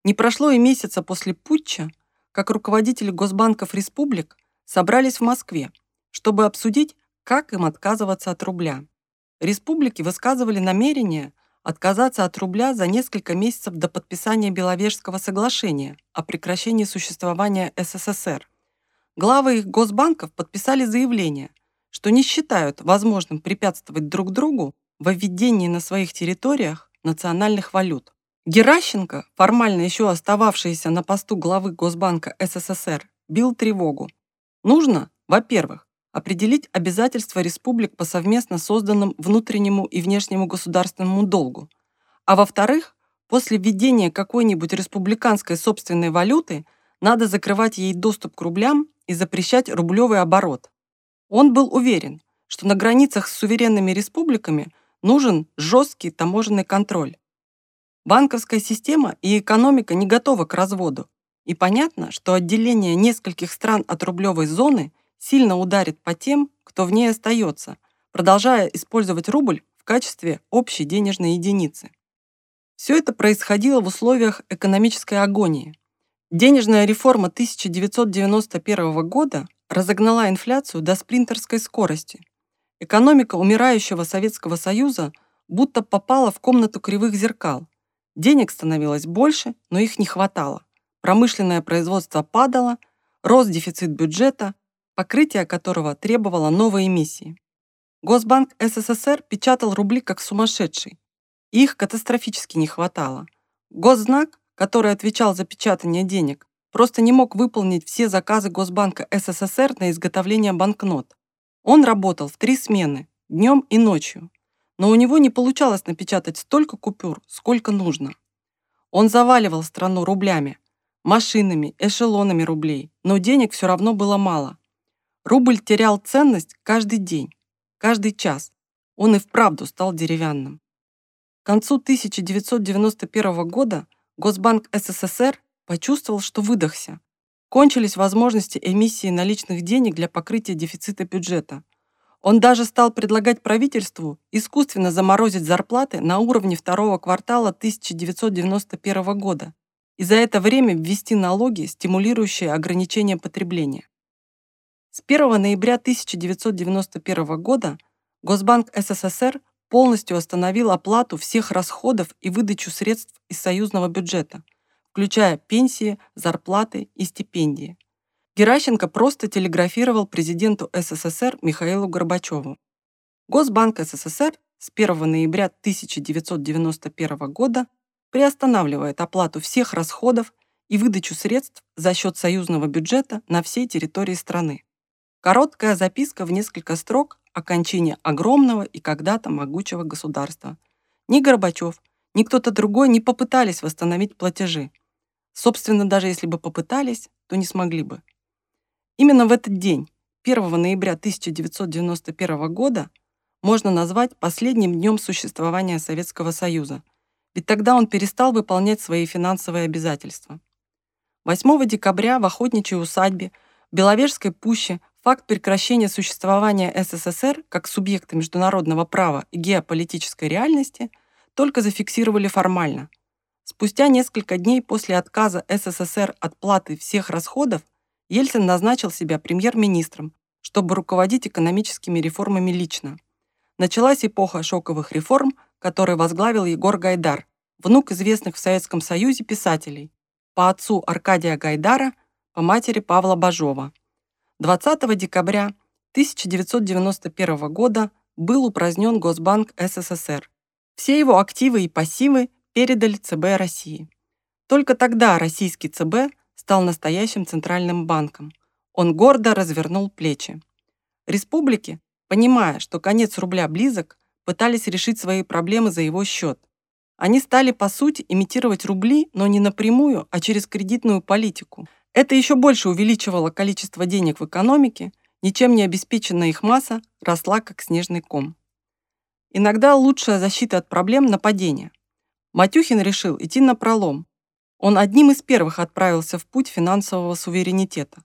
Не прошло и месяца после путча, как руководители госбанков республик собрались в Москве, чтобы обсудить, как им отказываться от рубля. Республики высказывали намерение отказаться от рубля за несколько месяцев до подписания Беловежского соглашения о прекращении существования СССР. Главы их госбанков подписали заявление, что не считают возможным препятствовать друг другу во введении на своих территориях национальных валют. Геращенко, формально еще остававшийся на посту главы Госбанка СССР, бил тревогу. Нужно, во-первых, определить обязательства республик по совместно созданному внутреннему и внешнему государственному долгу. А во-вторых, после введения какой-нибудь республиканской собственной валюты надо закрывать ей доступ к рублям и запрещать рублевый оборот. Он был уверен, что на границах с суверенными республиками – нужен жесткий таможенный контроль. Банковская система и экономика не готовы к разводу, и понятно, что отделение нескольких стран от рублевой зоны сильно ударит по тем, кто в ней остается, продолжая использовать рубль в качестве общей денежной единицы. Все это происходило в условиях экономической агонии. Денежная реформа 1991 года разогнала инфляцию до спринтерской скорости – Экономика умирающего Советского Союза будто попала в комнату кривых зеркал. Денег становилось больше, но их не хватало. Промышленное производство падало, рос дефицит бюджета, покрытие которого требовало новой эмиссии. Госбанк СССР печатал рубли как сумасшедший. Их катастрофически не хватало. Госзнак, который отвечал за печатание денег, просто не мог выполнить все заказы Госбанка СССР на изготовление банкнот. Он работал в три смены, днем и ночью. Но у него не получалось напечатать столько купюр, сколько нужно. Он заваливал страну рублями, машинами, эшелонами рублей, но денег все равно было мало. Рубль терял ценность каждый день, каждый час. Он и вправду стал деревянным. К концу 1991 года Госбанк СССР почувствовал, что выдохся. Кончились возможности эмиссии наличных денег для покрытия дефицита бюджета. Он даже стал предлагать правительству искусственно заморозить зарплаты на уровне второго квартала 1991 года и за это время ввести налоги, стимулирующие ограничение потребления. С 1 ноября 1991 года Госбанк СССР полностью остановил оплату всех расходов и выдачу средств из союзного бюджета, включая пенсии, зарплаты и стипендии. Геращенко просто телеграфировал президенту СССР Михаилу Горбачеву. Госбанк СССР с 1 ноября 1991 года приостанавливает оплату всех расходов и выдачу средств за счет союзного бюджета на всей территории страны. Короткая записка в несколько строк о кончине огромного и когда-то могучего государства. Ни Горбачев, ни кто-то другой не попытались восстановить платежи. Собственно, даже если бы попытались, то не смогли бы. Именно в этот день, 1 ноября 1991 года, можно назвать последним днем существования Советского Союза, ведь тогда он перестал выполнять свои финансовые обязательства. 8 декабря в охотничьей усадьбе в Беловежской пуще факт прекращения существования СССР как субъекта международного права и геополитической реальности только зафиксировали формально. Спустя несколько дней после отказа СССР от платы всех расходов Ельцин назначил себя премьер-министром, чтобы руководить экономическими реформами лично. Началась эпоха шоковых реформ, которые возглавил Егор Гайдар, внук известных в Советском Союзе писателей, по отцу Аркадия Гайдара, по матери Павла Бажова. 20 декабря 1991 года был упразднен Госбанк СССР. Все его активы и пассивы передали ЦБ России. Только тогда российский ЦБ стал настоящим центральным банком. Он гордо развернул плечи. Республики, понимая, что конец рубля близок, пытались решить свои проблемы за его счет. Они стали, по сути, имитировать рубли, но не напрямую, а через кредитную политику. Это еще больше увеличивало количество денег в экономике, ничем не обеспеченная их масса росла, как снежный ком. Иногда лучшая защита от проблем – нападение. Матюхин решил идти на пролом. Он одним из первых отправился в путь финансового суверенитета.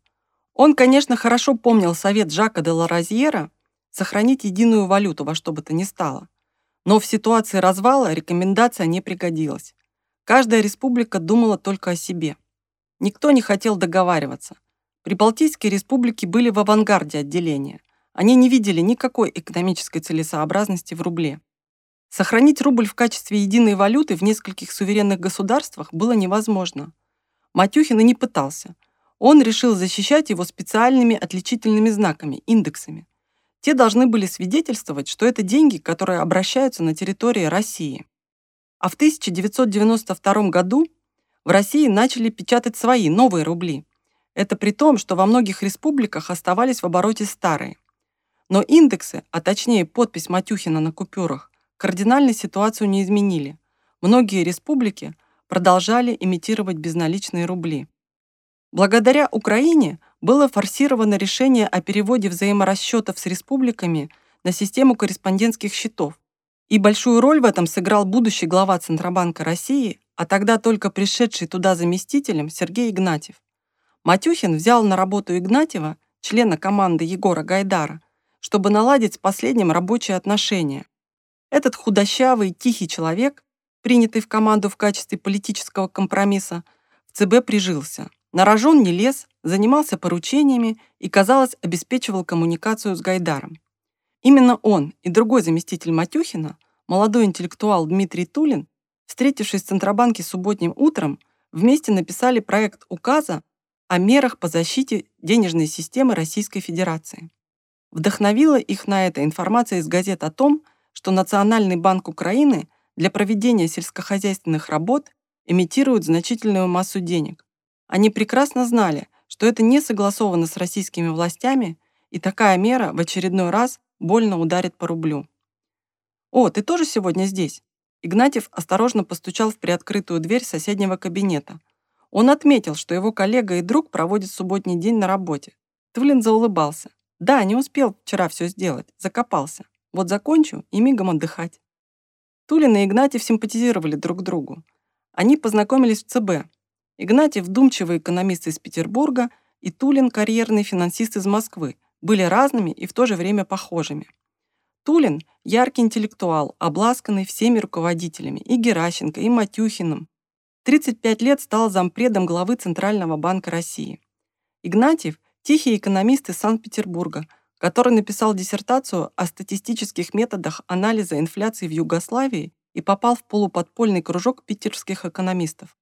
Он, конечно, хорошо помнил совет Жака де Ларазьера сохранить единую валюту во что бы то ни стало. Но в ситуации развала рекомендация не пригодилась. Каждая республика думала только о себе. Никто не хотел договариваться. Прибалтийские республики были в авангарде отделения. Они не видели никакой экономической целесообразности в рубле. Сохранить рубль в качестве единой валюты в нескольких суверенных государствах было невозможно. Матюхин и не пытался. Он решил защищать его специальными отличительными знаками, индексами. Те должны были свидетельствовать, что это деньги, которые обращаются на территории России. А в 1992 году в России начали печатать свои новые рубли. Это при том, что во многих республиках оставались в обороте старые. Но индексы, а точнее подпись Матюхина на купюрах, кардинально ситуацию не изменили. Многие республики продолжали имитировать безналичные рубли. Благодаря Украине было форсировано решение о переводе взаиморасчетов с республиками на систему корреспондентских счетов. И большую роль в этом сыграл будущий глава Центробанка России, а тогда только пришедший туда заместителем Сергей Игнатьев. Матюхин взял на работу Игнатьева, члена команды Егора Гайдара, чтобы наладить с последним рабочие отношения. Этот худощавый, тихий человек, принятый в команду в качестве политического компромисса, в ЦБ прижился. На рожон не лез, занимался поручениями и, казалось, обеспечивал коммуникацию с Гайдаром. Именно он и другой заместитель Матюхина, молодой интеллектуал Дмитрий Тулин, встретившись в Центробанке субботним утром, вместе написали проект указа о мерах по защите денежной системы Российской Федерации. Вдохновила их на это информация из газет о том, что Национальный банк Украины для проведения сельскохозяйственных работ имитирует значительную массу денег. Они прекрасно знали, что это не согласовано с российскими властями, и такая мера в очередной раз больно ударит по рублю. «О, ты тоже сегодня здесь?» Игнатьев осторожно постучал в приоткрытую дверь соседнего кабинета. Он отметил, что его коллега и друг проводит субботний день на работе. Тулин заулыбался. Да, не успел вчера все сделать, закопался. Вот закончу и мигом отдыхать. Тулин и Игнатьев симпатизировали друг другу. Они познакомились в ЦБ. Игнатьев – вдумчивый экономист из Петербурга, и Тулин – карьерный финансист из Москвы, были разными и в то же время похожими. Тулин – яркий интеллектуал, обласканный всеми руководителями, и Геращенко, и Матюхиным. 35 лет стал зампредом главы Центрального банка России. Игнатьев – Тихий экономист из Санкт-Петербурга, который написал диссертацию о статистических методах анализа инфляции в Югославии и попал в полуподпольный кружок питерских экономистов.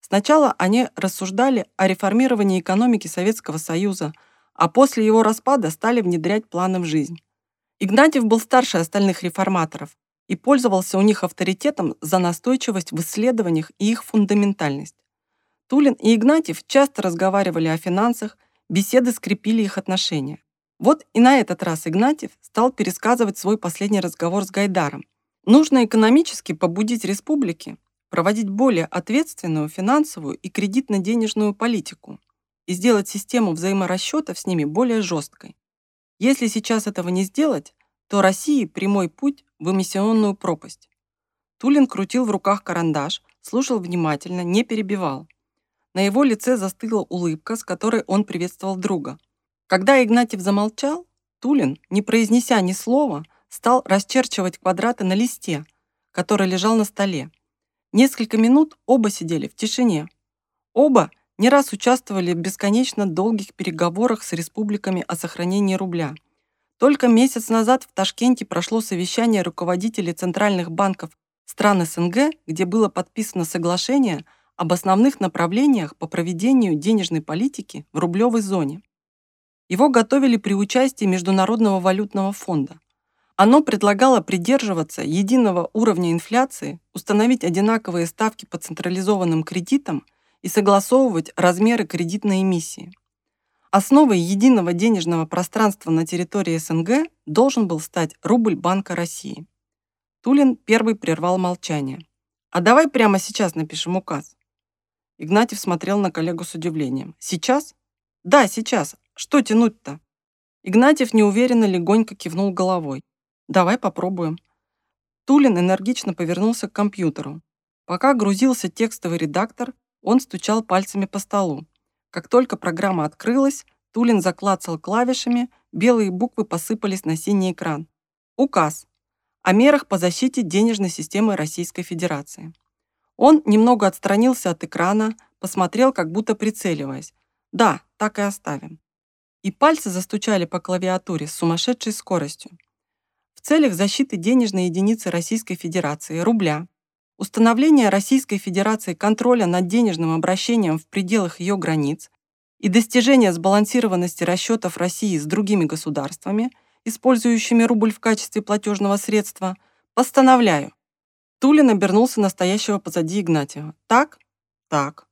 Сначала они рассуждали о реформировании экономики Советского Союза, а после его распада стали внедрять планы в жизнь. Игнатьев был старше остальных реформаторов и пользовался у них авторитетом за настойчивость в исследованиях и их фундаментальность. Тулин и Игнатьев часто разговаривали о финансах Беседы скрепили их отношения. Вот и на этот раз Игнатьев стал пересказывать свой последний разговор с Гайдаром. Нужно экономически побудить республики проводить более ответственную финансовую и кредитно-денежную политику и сделать систему взаиморасчетов с ними более жесткой. Если сейчас этого не сделать, то России прямой путь в эмиссионную пропасть. Тулин крутил в руках карандаш, слушал внимательно, не перебивал. На его лице застыла улыбка, с которой он приветствовал друга. Когда Игнатьев замолчал, Тулин, не произнеся ни слова, стал расчерчивать квадраты на листе, который лежал на столе. Несколько минут оба сидели в тишине. Оба не раз участвовали в бесконечно долгих переговорах с республиками о сохранении рубля. Только месяц назад в Ташкенте прошло совещание руководителей центральных банков стран СНГ, где было подписано соглашение – об основных направлениях по проведению денежной политики в рублевой зоне. Его готовили при участии Международного валютного фонда. Оно предлагало придерживаться единого уровня инфляции, установить одинаковые ставки по централизованным кредитам и согласовывать размеры кредитной эмиссии. Основой единого денежного пространства на территории СНГ должен был стать рубль Банка России. Тулин первый прервал молчание. «А давай прямо сейчас напишем указ. Игнатьев смотрел на коллегу с удивлением. «Сейчас?» «Да, сейчас. Что тянуть-то?» Игнатьев неуверенно легонько кивнул головой. «Давай попробуем». Тулин энергично повернулся к компьютеру. Пока грузился текстовый редактор, он стучал пальцами по столу. Как только программа открылась, Тулин заклацал клавишами, белые буквы посыпались на синий экран. Указ о мерах по защите денежной системы Российской Федерации. Он немного отстранился от экрана, посмотрел, как будто прицеливаясь. Да, так и оставим. И пальцы застучали по клавиатуре с сумасшедшей скоростью. В целях защиты денежной единицы Российской Федерации, рубля, установления Российской Федерации контроля над денежным обращением в пределах ее границ и достижения сбалансированности расчетов России с другими государствами, использующими рубль в качестве платежного средства, постановляю Тулин обернулся настоящего позади Игнатьева. «Так? Так».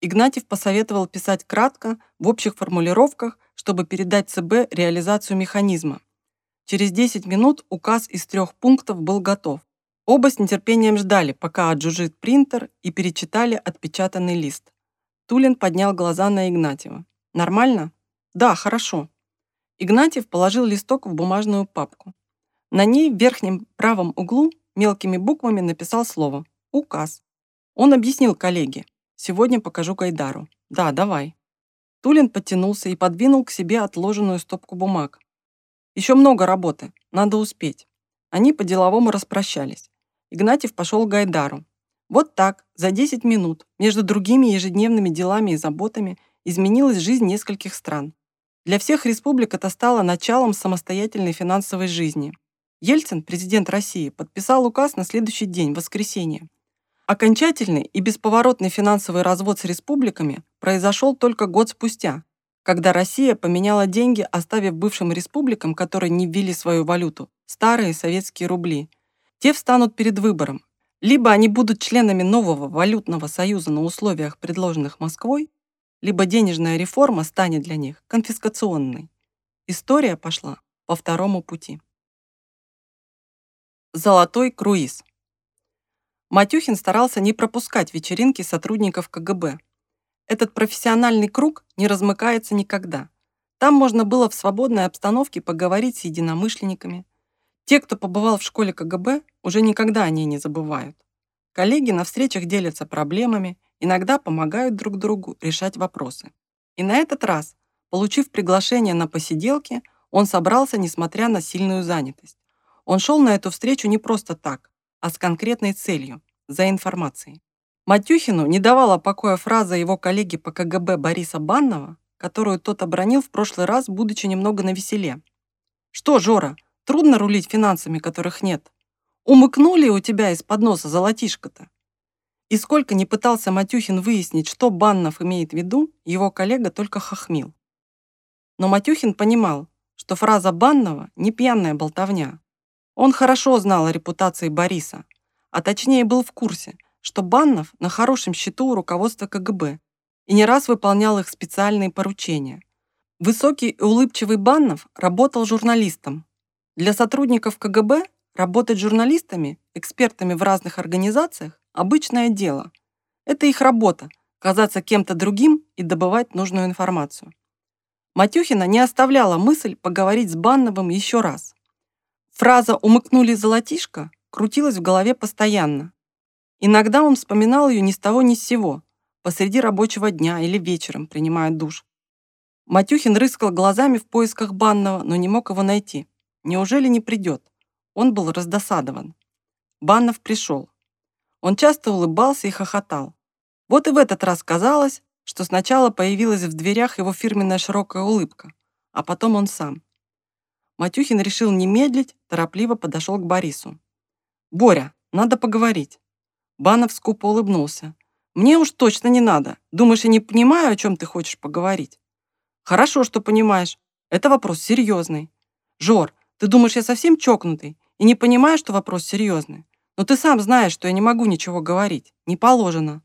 Игнатьев посоветовал писать кратко, в общих формулировках, чтобы передать ЦБ реализацию механизма. Через 10 минут указ из трех пунктов был готов. Оба с нетерпением ждали, пока отжужжит принтер, и перечитали отпечатанный лист. Тулин поднял глаза на Игнатьева. «Нормально?» «Да, хорошо». Игнатьев положил листок в бумажную папку. На ней в верхнем правом углу мелкими буквами написал слово «Указ». Он объяснил коллеге. «Сегодня покажу Гайдару». «Да, давай». Тулин подтянулся и подвинул к себе отложенную стопку бумаг. «Еще много работы, надо успеть». Они по-деловому распрощались. Игнатьев пошел к Гайдару. Вот так, за 10 минут, между другими ежедневными делами и заботами, изменилась жизнь нескольких стран. Для всех республик это стало началом самостоятельной финансовой жизни. Ельцин, президент России, подписал указ на следующий день, воскресенье. Окончательный и бесповоротный финансовый развод с республиками произошел только год спустя, когда Россия поменяла деньги, оставив бывшим республикам, которые не ввели свою валюту, старые советские рубли. Те встанут перед выбором. Либо они будут членами нового валютного союза на условиях, предложенных Москвой, либо денежная реформа станет для них конфискационной. История пошла по второму пути. Золотой круиз. Матюхин старался не пропускать вечеринки сотрудников КГБ. Этот профессиональный круг не размыкается никогда. Там можно было в свободной обстановке поговорить с единомышленниками. Те, кто побывал в школе КГБ, уже никогда о ней не забывают. Коллеги на встречах делятся проблемами, иногда помогают друг другу решать вопросы. И на этот раз, получив приглашение на посиделки, он собрался, несмотря на сильную занятость. Он шел на эту встречу не просто так а с конкретной целью – за информацией. Матюхину не давала покоя фраза его коллеги по КГБ Бориса Баннова, которую тот обронил в прошлый раз, будучи немного навеселе. «Что, Жора, трудно рулить финансами, которых нет? Умыкнули у тебя из-под носа золотишко-то?» И сколько не пытался Матюхин выяснить, что Баннов имеет в виду, его коллега только хохмил. Но Матюхин понимал, что фраза Баннова не пьяная болтовня, он хорошо знал о репутации Бориса, а точнее был в курсе, что Баннов на хорошем счету у руководства КГБ и не раз выполнял их специальные поручения. Высокий и улыбчивый Баннов работал журналистом. Для сотрудников КГБ работать журналистами, экспертами в разных организациях – обычное дело. Это их работа – казаться кем-то другим и добывать нужную информацию. Матюхина не оставляла мысль поговорить с Банновым еще раз – Фраза «умыкнули золотишко» крутилась в голове постоянно. Иногда он вспоминал ее ни с того ни с сего, посреди рабочего дня или вечером, принимая душ. Матюхин рыскал глазами в поисках банного, но не мог его найти. Неужели не придет? Он был раздосадован. Баннов пришел. Он часто улыбался и хохотал. Вот и в этот раз казалось, что сначала появилась в дверях его фирменная широкая улыбка, а потом он сам. Матюхин решил не медлить, торопливо подошел к Борису. «Боря, надо поговорить». Банов скупо улыбнулся. «Мне уж точно не надо. Думаешь, я не понимаю, о чем ты хочешь поговорить?» «Хорошо, что понимаешь. Это вопрос серьезный. Жор, ты думаешь, я совсем чокнутый и не понимаю, что вопрос серьезный? Но ты сам знаешь, что я не могу ничего говорить. Не положено».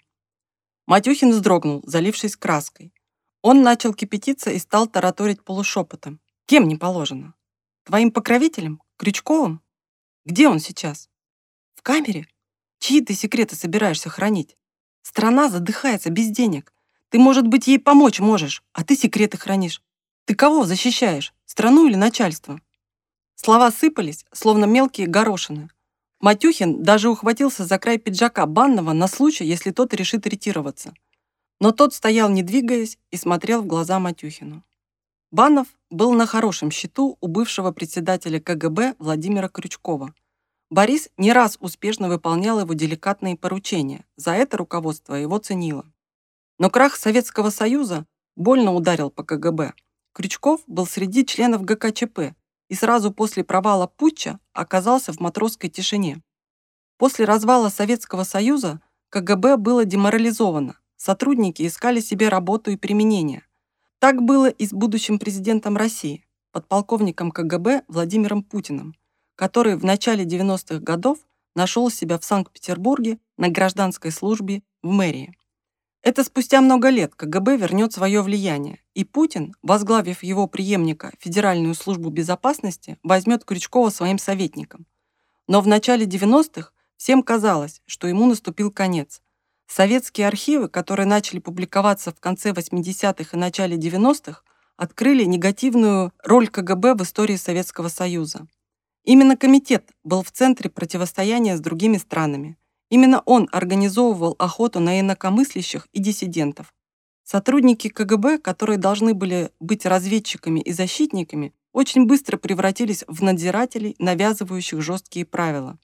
Матюхин вздрогнул, залившись краской. Он начал кипятиться и стал тараторить полушепотом. «Кем не положено?» Твоим покровителем? Крючковым? Где он сейчас? В камере? Чьи ты секреты собираешься хранить? Страна задыхается без денег. Ты, может быть, ей помочь можешь, а ты секреты хранишь. Ты кого защищаешь? Страну или начальство? Слова сыпались, словно мелкие горошины. Матюхин даже ухватился за край пиджака банного на случай, если тот решит ретироваться. Но тот стоял, не двигаясь, и смотрел в глаза Матюхину. Банов был на хорошем счету у бывшего председателя КГБ Владимира Крючкова. Борис не раз успешно выполнял его деликатные поручения, за это руководство его ценило. Но крах Советского Союза больно ударил по КГБ. Крючков был среди членов ГКЧП и сразу после провала путча оказался в матросской тишине. После развала Советского Союза КГБ было деморализовано, сотрудники искали себе работу и применение – так было и с будущим президентом России, подполковником КГБ Владимиром Путиным, который в начале 90-х годов нашел себя в Санкт-Петербурге на гражданской службе в мэрии. Это спустя много лет КГБ вернет свое влияние, и Путин, возглавив его преемника Федеральную службу безопасности, возьмет Крючкова своим советником. Но в начале 90-х всем казалось, что ему наступил конец, Советские архивы, которые начали публиковаться в конце 80-х и начале 90-х, открыли негативную роль КГБ в истории Советского Союза. Именно комитет был в центре противостояния с другими странами. Именно он организовывал охоту на инакомыслящих и диссидентов. Сотрудники КГБ, которые должны были быть разведчиками и защитниками, очень быстро превратились в надзирателей, навязывающих жесткие правила.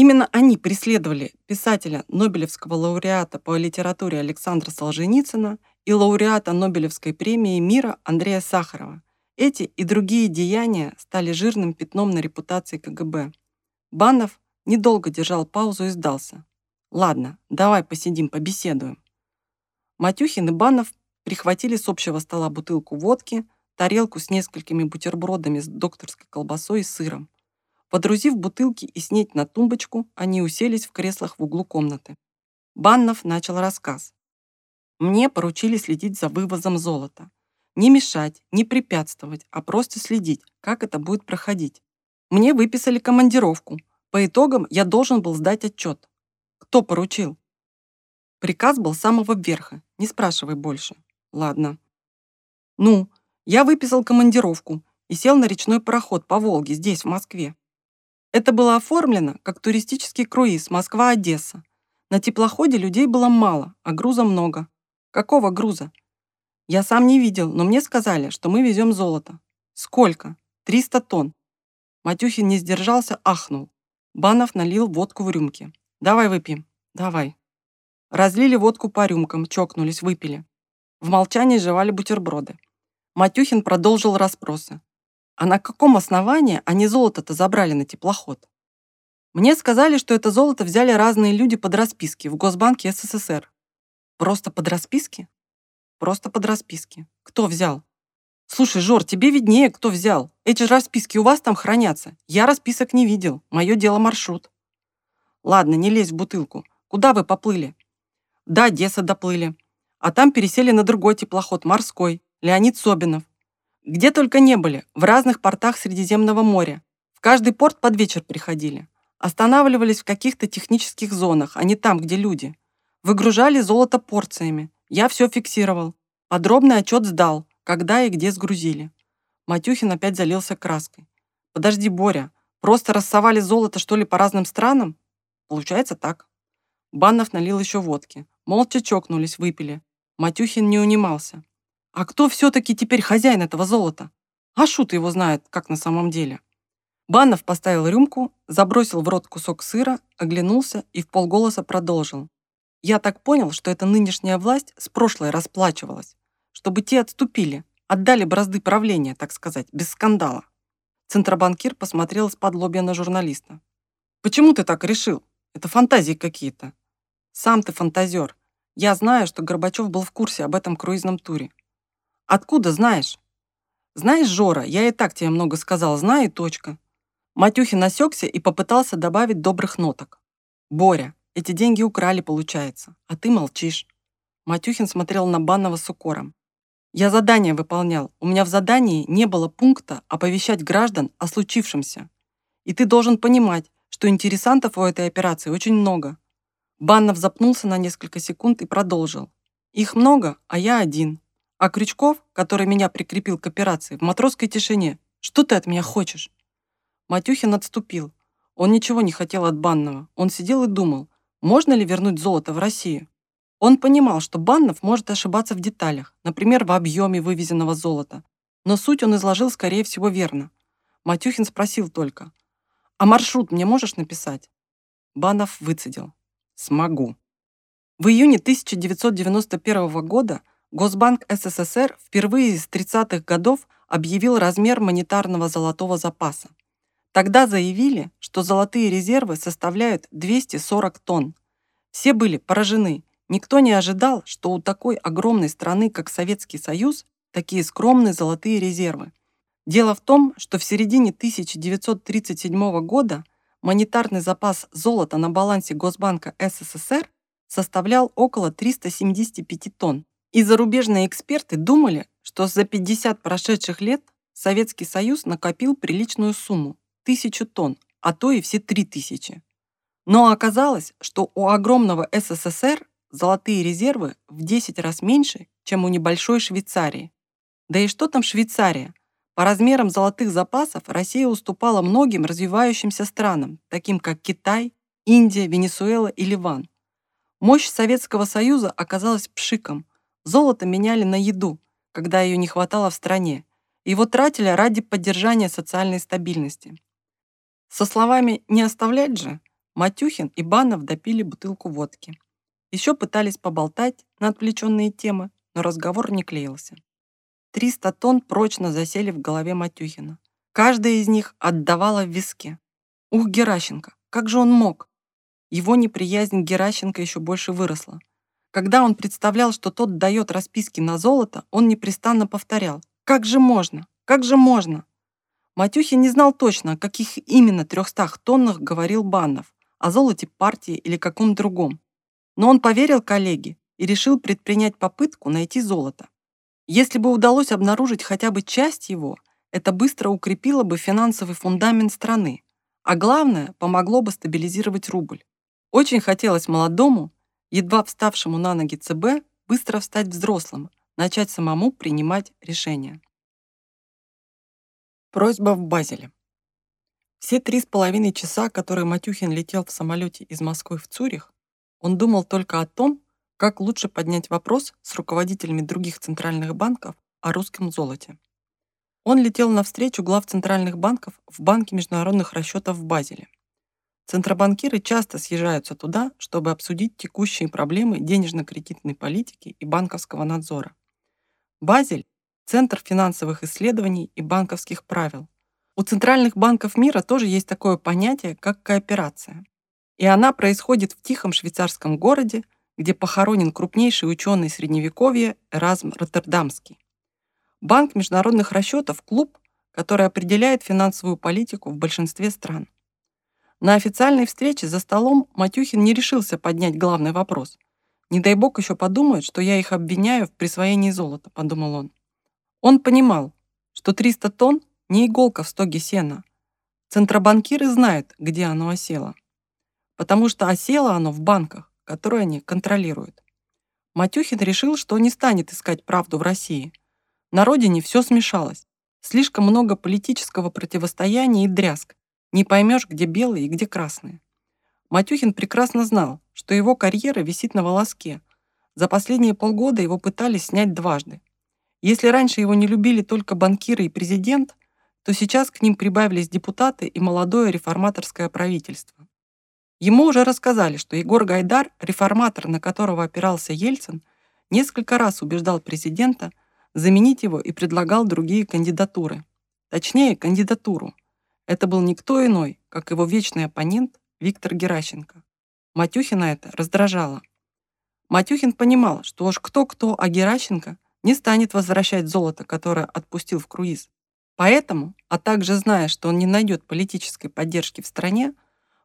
Именно они преследовали писателя, Нобелевского лауреата по литературе Александра Солженицына и лауреата Нобелевской премии мира Андрея Сахарова. Эти и другие деяния стали жирным пятном на репутации КГБ. Банов недолго держал паузу и сдался. Ладно, давай посидим, побеседуем. Матюхин и Банов прихватили с общего стола бутылку водки, тарелку с несколькими бутербродами с докторской колбасой и сыром. Подрузив бутылки и снеть на тумбочку, они уселись в креслах в углу комнаты. Баннов начал рассказ. Мне поручили следить за вывозом золота. Не мешать, не препятствовать, а просто следить, как это будет проходить. Мне выписали командировку. По итогам я должен был сдать отчет. Кто поручил? Приказ был самого верха. Не спрашивай больше. Ладно. Ну, я выписал командировку и сел на речной пароход по Волге здесь, в Москве. Это было оформлено как туристический круиз Москва-Одесса. На теплоходе людей было мало, а груза много. Какого груза? Я сам не видел, но мне сказали, что мы везем золото. Сколько? 300 тонн. Матюхин не сдержался, ахнул. Банов налил водку в рюмки. Давай выпьем. Давай. Разлили водку по рюмкам, чокнулись, выпили. В молчании жевали бутерброды. Матюхин продолжил расспросы. А на каком основании они золото-то забрали на теплоход? Мне сказали, что это золото взяли разные люди под расписки в Госбанке СССР. Просто под расписки? Просто под расписки. Кто взял? Слушай, Жор, тебе виднее, кто взял. Эти же расписки у вас там хранятся. Я расписок не видел. Мое дело маршрут. Ладно, не лезь в бутылку. Куда вы поплыли? До Одессы доплыли. А там пересели на другой теплоход, морской. Леонид Собинов. Где только не были, в разных портах Средиземного моря. В каждый порт под вечер приходили. Останавливались в каких-то технических зонах, а не там, где люди. Выгружали золото порциями. Я все фиксировал. Подробный отчет сдал, когда и где сгрузили. Матюхин опять залился краской. Подожди, Боря, просто рассовали золото, что ли, по разным странам? Получается так. Баннов налил еще водки. Молча чокнулись, выпили. Матюхин не унимался. А кто все-таки теперь хозяин этого золота? А шут его знает, как на самом деле. Баннов поставил рюмку, забросил в рот кусок сыра, оглянулся и в полголоса продолжил. Я так понял, что эта нынешняя власть с прошлой расплачивалась, чтобы те отступили, отдали бразды правления, так сказать, без скандала. Центробанкир посмотрел из-под лобья на журналиста. «Почему ты так решил? Это фантазии какие-то». «Сам ты фантазер. Я знаю, что Горбачев был в курсе об этом круизном туре. Откуда знаешь? Знаешь, Жора, я и так тебе много сказал, знаю и точка. Матюхин насекся и попытался добавить добрых ноток. Боря, эти деньги украли, получается, а ты молчишь. Матюхин смотрел на Банного с укором. Я задание выполнял. У меня в задании не было пункта оповещать граждан о случившемся. И ты должен понимать, что интересантов у этой операции очень много. Баннов запнулся на несколько секунд и продолжил. Их много, а я один. А Крючков, который меня прикрепил к операции, в матросской тишине. Что ты от меня хочешь?» Матюхин отступил. Он ничего не хотел от Банного. Он сидел и думал, можно ли вернуть золото в Россию. Он понимал, что Баннов может ошибаться в деталях, например, в объеме вывезенного золота. Но суть он изложил, скорее всего, верно. Матюхин спросил только, «А маршрут мне можешь написать?» Банов выцедил. «Смогу». В июне 1991 года Госбанк СССР впервые с 30-х годов объявил размер монетарного золотого запаса. Тогда заявили, что золотые резервы составляют 240 тонн. Все были поражены. Никто не ожидал, что у такой огромной страны, как Советский Союз, такие скромные золотые резервы. Дело в том, что в середине 1937 года монетарный запас золота на балансе Госбанка СССР составлял около 375 тонн. И зарубежные эксперты думали, что за 50 прошедших лет Советский Союз накопил приличную сумму – тысячу тонн, а то и все три тысячи. Но оказалось, что у огромного СССР золотые резервы в 10 раз меньше, чем у небольшой Швейцарии. Да и что там Швейцария? По размерам золотых запасов Россия уступала многим развивающимся странам, таким как Китай, Индия, Венесуэла и Ливан. Мощь Советского Союза оказалась пшиком, Золото меняли на еду, когда ее не хватало в стране. Его тратили ради поддержания социальной стабильности. Со словами «не оставлять же» Матюхин и Банов допили бутылку водки. Еще пытались поболтать на отвлеченные темы, но разговор не клеился. Триста тонн прочно засели в голове Матюхина. Каждая из них отдавала в виске. Ух, Геращенко, как же он мог? его неприязнь к Геращенко еще больше выросла. Когда он представлял, что тот дает расписки на золото, он непрестанно повторял «Как же можно? Как же можно?» Матюхин не знал точно, о каких именно трехстах тоннах говорил Баннов, о золоте партии или каком другом. Но он поверил коллеге и решил предпринять попытку найти золото. Если бы удалось обнаружить хотя бы часть его, это быстро укрепило бы финансовый фундамент страны, а главное, помогло бы стабилизировать рубль. Очень хотелось молодому, едва вставшему на ноги ЦБ, быстро встать взрослым, начать самому принимать решения. Просьба в Базеле. Все три с половиной часа, которые Матюхин летел в самолете из Москвы в Цюрих, он думал только о том, как лучше поднять вопрос с руководителями других центральных банков о русском золоте. Он летел навстречу глав центральных банков в Банке международных расчетов в Базеле. Центробанкиры часто съезжаются туда, чтобы обсудить текущие проблемы денежно-кредитной политики и банковского надзора. Базель – центр финансовых исследований и банковских правил. У центральных банков мира тоже есть такое понятие, как кооперация. И она происходит в тихом швейцарском городе, где похоронен крупнейший ученый Средневековья Эразм Роттердамский. Банк международных расчетов – клуб, который определяет финансовую политику в большинстве стран. На официальной встрече за столом Матюхин не решился поднять главный вопрос. «Не дай бог еще подумают, что я их обвиняю в присвоении золота», — подумал он. Он понимал, что 300 тонн — не иголка в стоге сена. Центробанкиры знают, где оно осело. Потому что осело оно в банках, которые они контролируют. Матюхин решил, что не станет искать правду в России. На родине все смешалось. Слишком много политического противостояния и дрязг, не поймешь, где белые и где красные. Матюхин прекрасно знал, что его карьера висит на волоске. За последние полгода его пытались снять дважды. Если раньше его не любили только банкиры и президент, то сейчас к ним прибавились депутаты и молодое реформаторское правительство. Ему уже рассказали, что Егор Гайдар, реформатор, на которого опирался Ельцин, несколько раз убеждал президента заменить его и предлагал другие кандидатуры. Точнее, кандидатуру, это был никто иной, как его вечный оппонент Виктор Геращенко. Матюхина это раздражало. Матюхин понимал, что уж кто-кто, а Геращенко не станет возвращать золото, которое отпустил в круиз. Поэтому, а также зная, что он не найдет политической поддержки в стране,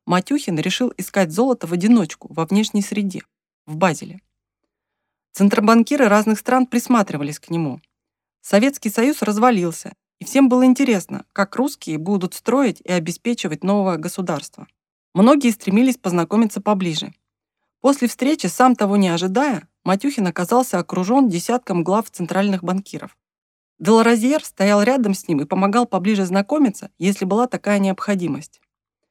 Матюхин решил искать золото в одиночку во внешней среде, в Базеле. Центробанкиры разных стран присматривались к нему. Советский Союз развалился, и всем было интересно, как русские будут строить и обеспечивать новое государство. Многие стремились познакомиться поближе. После встречи, сам того не ожидая, Матюхин оказался окружен десятком глав центральных банкиров. Деларазьер стоял рядом с ним и помогал поближе знакомиться, если была такая необходимость.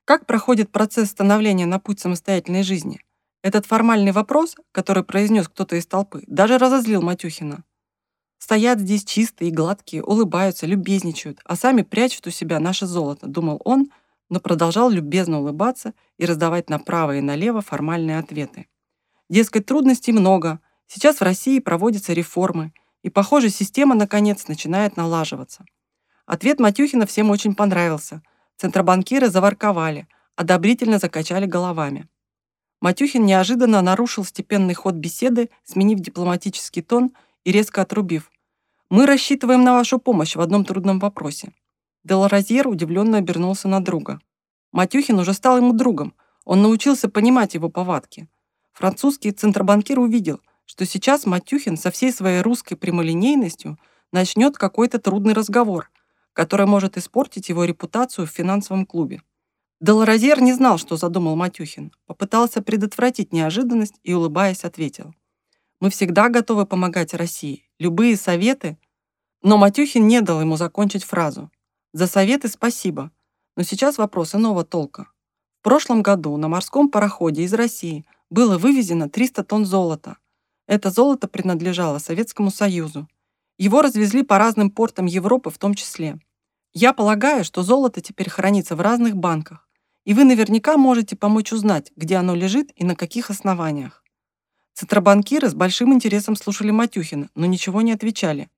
Как проходит процесс становления на путь самостоятельной жизни? Этот формальный вопрос, который произнес кто-то из толпы, даже разозлил Матюхина. Стоят здесь чистые и гладкие, улыбаются, любезничают, а сами прячут у себя наше золото, думал он, но продолжал любезно улыбаться и раздавать направо и налево формальные ответы. Дескать, трудностей много, сейчас в России проводятся реформы, и, похоже, система, наконец, начинает налаживаться. Ответ Матюхина всем очень понравился. Центробанкиры заворковали, одобрительно закачали головами. Матюхин неожиданно нарушил степенный ход беседы, сменив дипломатический тон и резко отрубив. Мы рассчитываем на вашу помощь в одном трудном вопросе». Деларазьер удивленно обернулся на друга. Матюхин уже стал ему другом. Он научился понимать его повадки. Французский центробанкир увидел, что сейчас Матюхин со всей своей русской прямолинейностью начнет какой-то трудный разговор, который может испортить его репутацию в финансовом клубе. Деларазьер не знал, что задумал Матюхин, попытался предотвратить неожиданность и, улыбаясь, ответил. «Мы всегда готовы помогать России. Любые советы но Матюхин не дал ему закончить фразу. «За советы спасибо, но сейчас вопрос иного толка. В прошлом году на морском пароходе из России было вывезено 300 тонн золота. Это золото принадлежало Советскому Союзу. Его развезли по разным портам Европы в том числе. Я полагаю, что золото теперь хранится в разных банках, и вы наверняка можете помочь узнать, где оно лежит и на каких основаниях. Центробанкиры с большим интересом слушали Матюхина, но ничего не отвечали.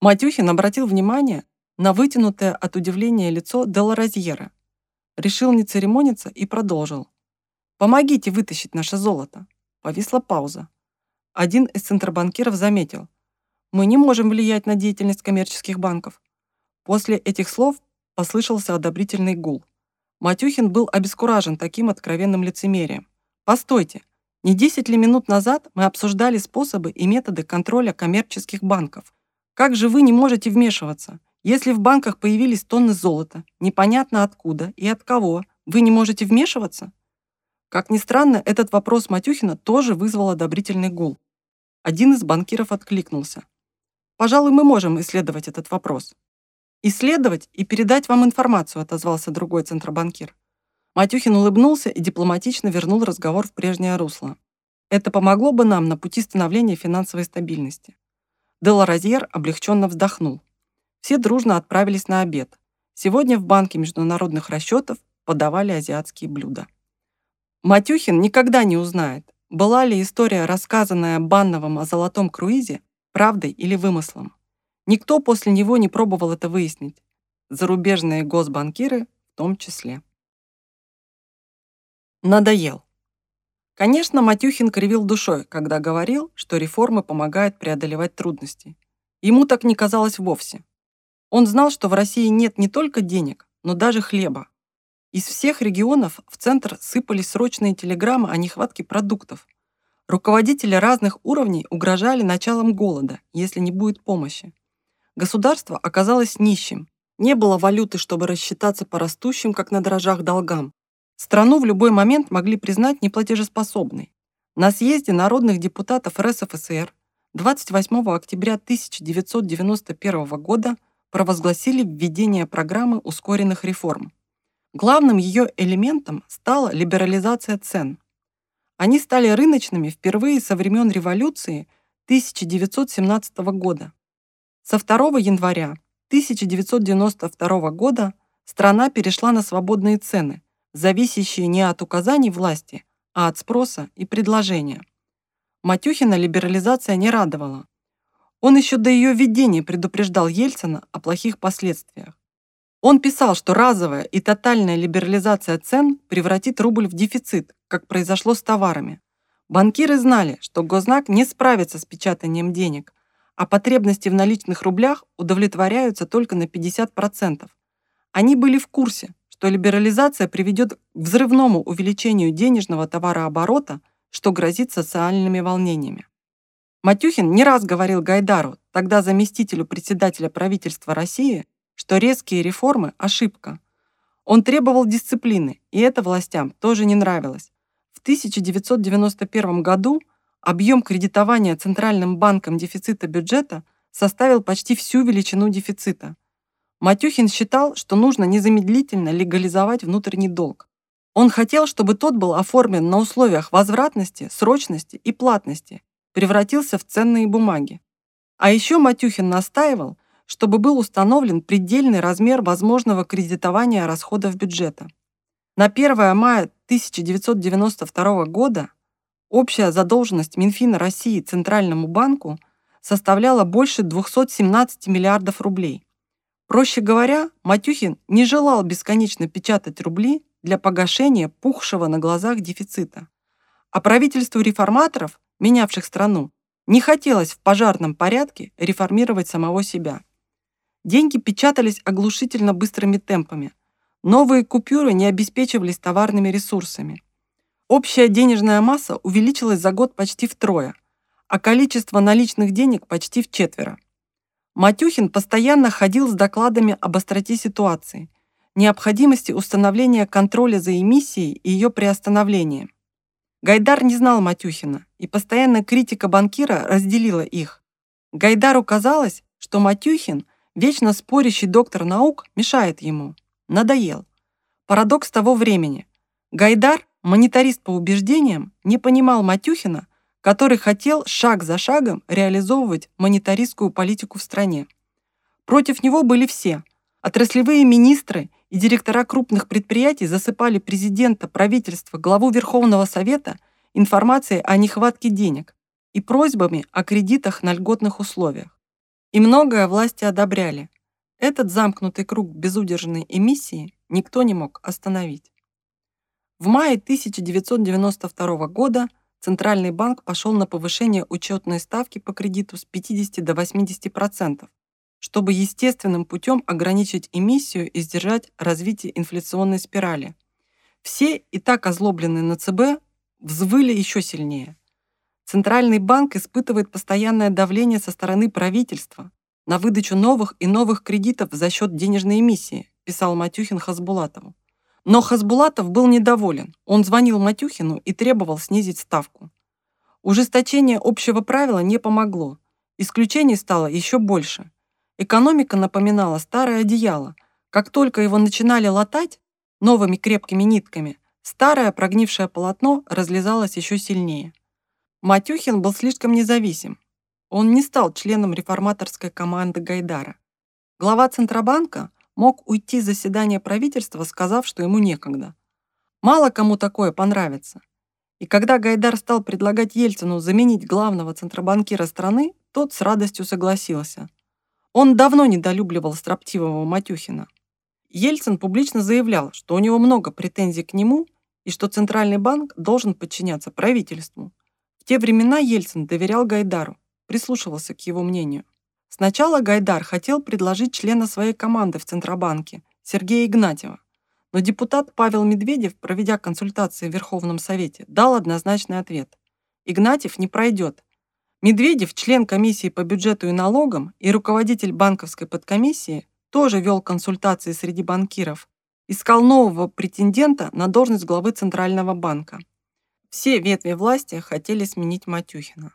Матюхин обратил внимание на вытянутое от удивления лицо Деларазьера. Решил не церемониться и продолжил. Помогите вытащить наше золото. Повисла пауза. Один из центробанкиров заметил. Мы не можем влиять на деятельность коммерческих банков. После этих слов послышался одобрительный гул. Матюхин был обескуражен таким откровенным лицемерием. Постойте, не 10 ли минут назад мы обсуждали способы и методы контроля коммерческих банков? Как же вы не можете вмешиваться? Если в банках появились тонны золота, непонятно откуда и от кого, вы не можете вмешиваться? Как ни странно, этот вопрос Матюхина тоже вызвал одобрительный гул. Один из банкиров откликнулся. «Пожалуй, мы можем исследовать этот вопрос». «Исследовать и передать вам информацию», отозвался другой центробанкир. Матюхин улыбнулся и дипломатично вернул разговор в прежнее русло. Это помогло бы нам на пути становления финансовой стабильности. Деларазьер облегченно вздохнул. Все дружно отправились на обед. Сегодня в банке международных расчетов подавали азиатские блюда. Матюхин никогда не узнает, была ли история, рассказанная Банновым о золотом круизе, правдой или вымыслом. Никто после него не пробовал это выяснить. Зарубежные госбанкиры в том числе. Надоел. Конечно, Матюхин кривил душой, когда говорил, что реформы помогают преодолевать трудности. Ему так не казалось вовсе. Он знал, что в России нет не только денег, но даже хлеба. Из всех регионов в центр сыпались срочные телеграммы о нехватке продуктов. Руководители разных уровней угрожали началом голода, если не будет помощи. Государство оказалось нищим. Не было валюты, чтобы рассчитаться по растущим, как на дрожжах, долгам. Страну в любой момент могли признать неплатежеспособной. На съезде народных депутатов РСФСР 28 октября 1991 года провозгласили введение программы ускоренных реформ. Главным ее элементом стала либерализация цен. Они стали рыночными впервые со времен революции 1917 года. Со 2 января 1992 года страна перешла на свободные цены – зависящие не от указаний власти, а от спроса и предложения. Матюхина либерализация не радовала. Он еще до ее введения предупреждал Ельцина о плохих последствиях. Он писал, что разовая и тотальная либерализация цен превратит рубль в дефицит, как произошло с товарами. Банкиры знали, что Гознак не справится с печатанием денег, а потребности в наличных рублях удовлетворяются только на 50%. Они были в курсе, что либерализация приведет к взрывному увеличению денежного товарооборота, что грозит социальными волнениями. Матюхин не раз говорил Гайдару, тогда заместителю председателя правительства России, что резкие реформы – ошибка. Он требовал дисциплины, и это властям тоже не нравилось. В 1991 году объем кредитования Центральным банком дефицита бюджета составил почти всю величину дефицита – Матюхин считал, что нужно незамедлительно легализовать внутренний долг. Он хотел, чтобы тот был оформлен на условиях возвратности, срочности и платности, превратился в ценные бумаги. А еще Матюхин настаивал, чтобы был установлен предельный размер возможного кредитования расходов бюджета. На 1 мая 1992 года общая задолженность Минфина России Центральному банку составляла больше 217 миллиардов рублей. Проще говоря, Матюхин не желал бесконечно печатать рубли для погашения пухшего на глазах дефицита. А правительству реформаторов, менявших страну, не хотелось в пожарном порядке реформировать самого себя. Деньги печатались оглушительно быстрыми темпами. Новые купюры не обеспечивались товарными ресурсами. Общая денежная масса увеличилась за год почти втрое, а количество наличных денег почти в четверо. Матюхин постоянно ходил с докладами об остроте ситуации, необходимости установления контроля за эмиссией и ее приостановлением. Гайдар не знал Матюхина, и постоянная критика банкира разделила их. Гайдару казалось, что Матюхин, вечно спорящий доктор наук, мешает ему. Надоел. Парадокс того времени. Гайдар, монетарист по убеждениям, не понимал Матюхина, который хотел шаг за шагом реализовывать монетаристскую политику в стране. Против него были все. Отраслевые министры и директора крупных предприятий засыпали президента, правительства, главу Верховного Совета информацией о нехватке денег и просьбами о кредитах на льготных условиях. И многое власти одобряли. Этот замкнутый круг безудержной эмиссии никто не мог остановить. В мае 1992 года Центральный банк пошел на повышение учетной ставки по кредиту с 50 до 80%, чтобы естественным путем ограничить эмиссию и сдержать развитие инфляционной спирали. Все, и так озлобленные на ЦБ, взвыли еще сильнее. Центральный банк испытывает постоянное давление со стороны правительства на выдачу новых и новых кредитов за счет денежной эмиссии, писал Матюхин Хасбулатову. Но Хасбулатов был недоволен. Он звонил Матюхину и требовал снизить ставку. Ужесточение общего правила не помогло. Исключений стало еще больше. Экономика напоминала старое одеяло. Как только его начинали латать новыми крепкими нитками, старое прогнившее полотно разлезалось еще сильнее. Матюхин был слишком независим. Он не стал членом реформаторской команды Гайдара. Глава Центробанка мог уйти с заседания правительства, сказав, что ему некогда. Мало кому такое понравится. И когда Гайдар стал предлагать Ельцину заменить главного центробанкира страны, тот с радостью согласился. Он давно недолюбливал строптивого Матюхина. Ельцин публично заявлял, что у него много претензий к нему и что Центральный банк должен подчиняться правительству. В те времена Ельцин доверял Гайдару, прислушивался к его мнению. Сначала Гайдар хотел предложить члена своей команды в Центробанке, Сергея Игнатьева, но депутат Павел Медведев, проведя консультации в Верховном Совете, дал однозначный ответ. Игнатьев не пройдет. Медведев, член комиссии по бюджету и налогам и руководитель банковской подкомиссии, тоже вел консультации среди банкиров, искал нового претендента на должность главы Центрального банка. Все ветви власти хотели сменить Матюхина.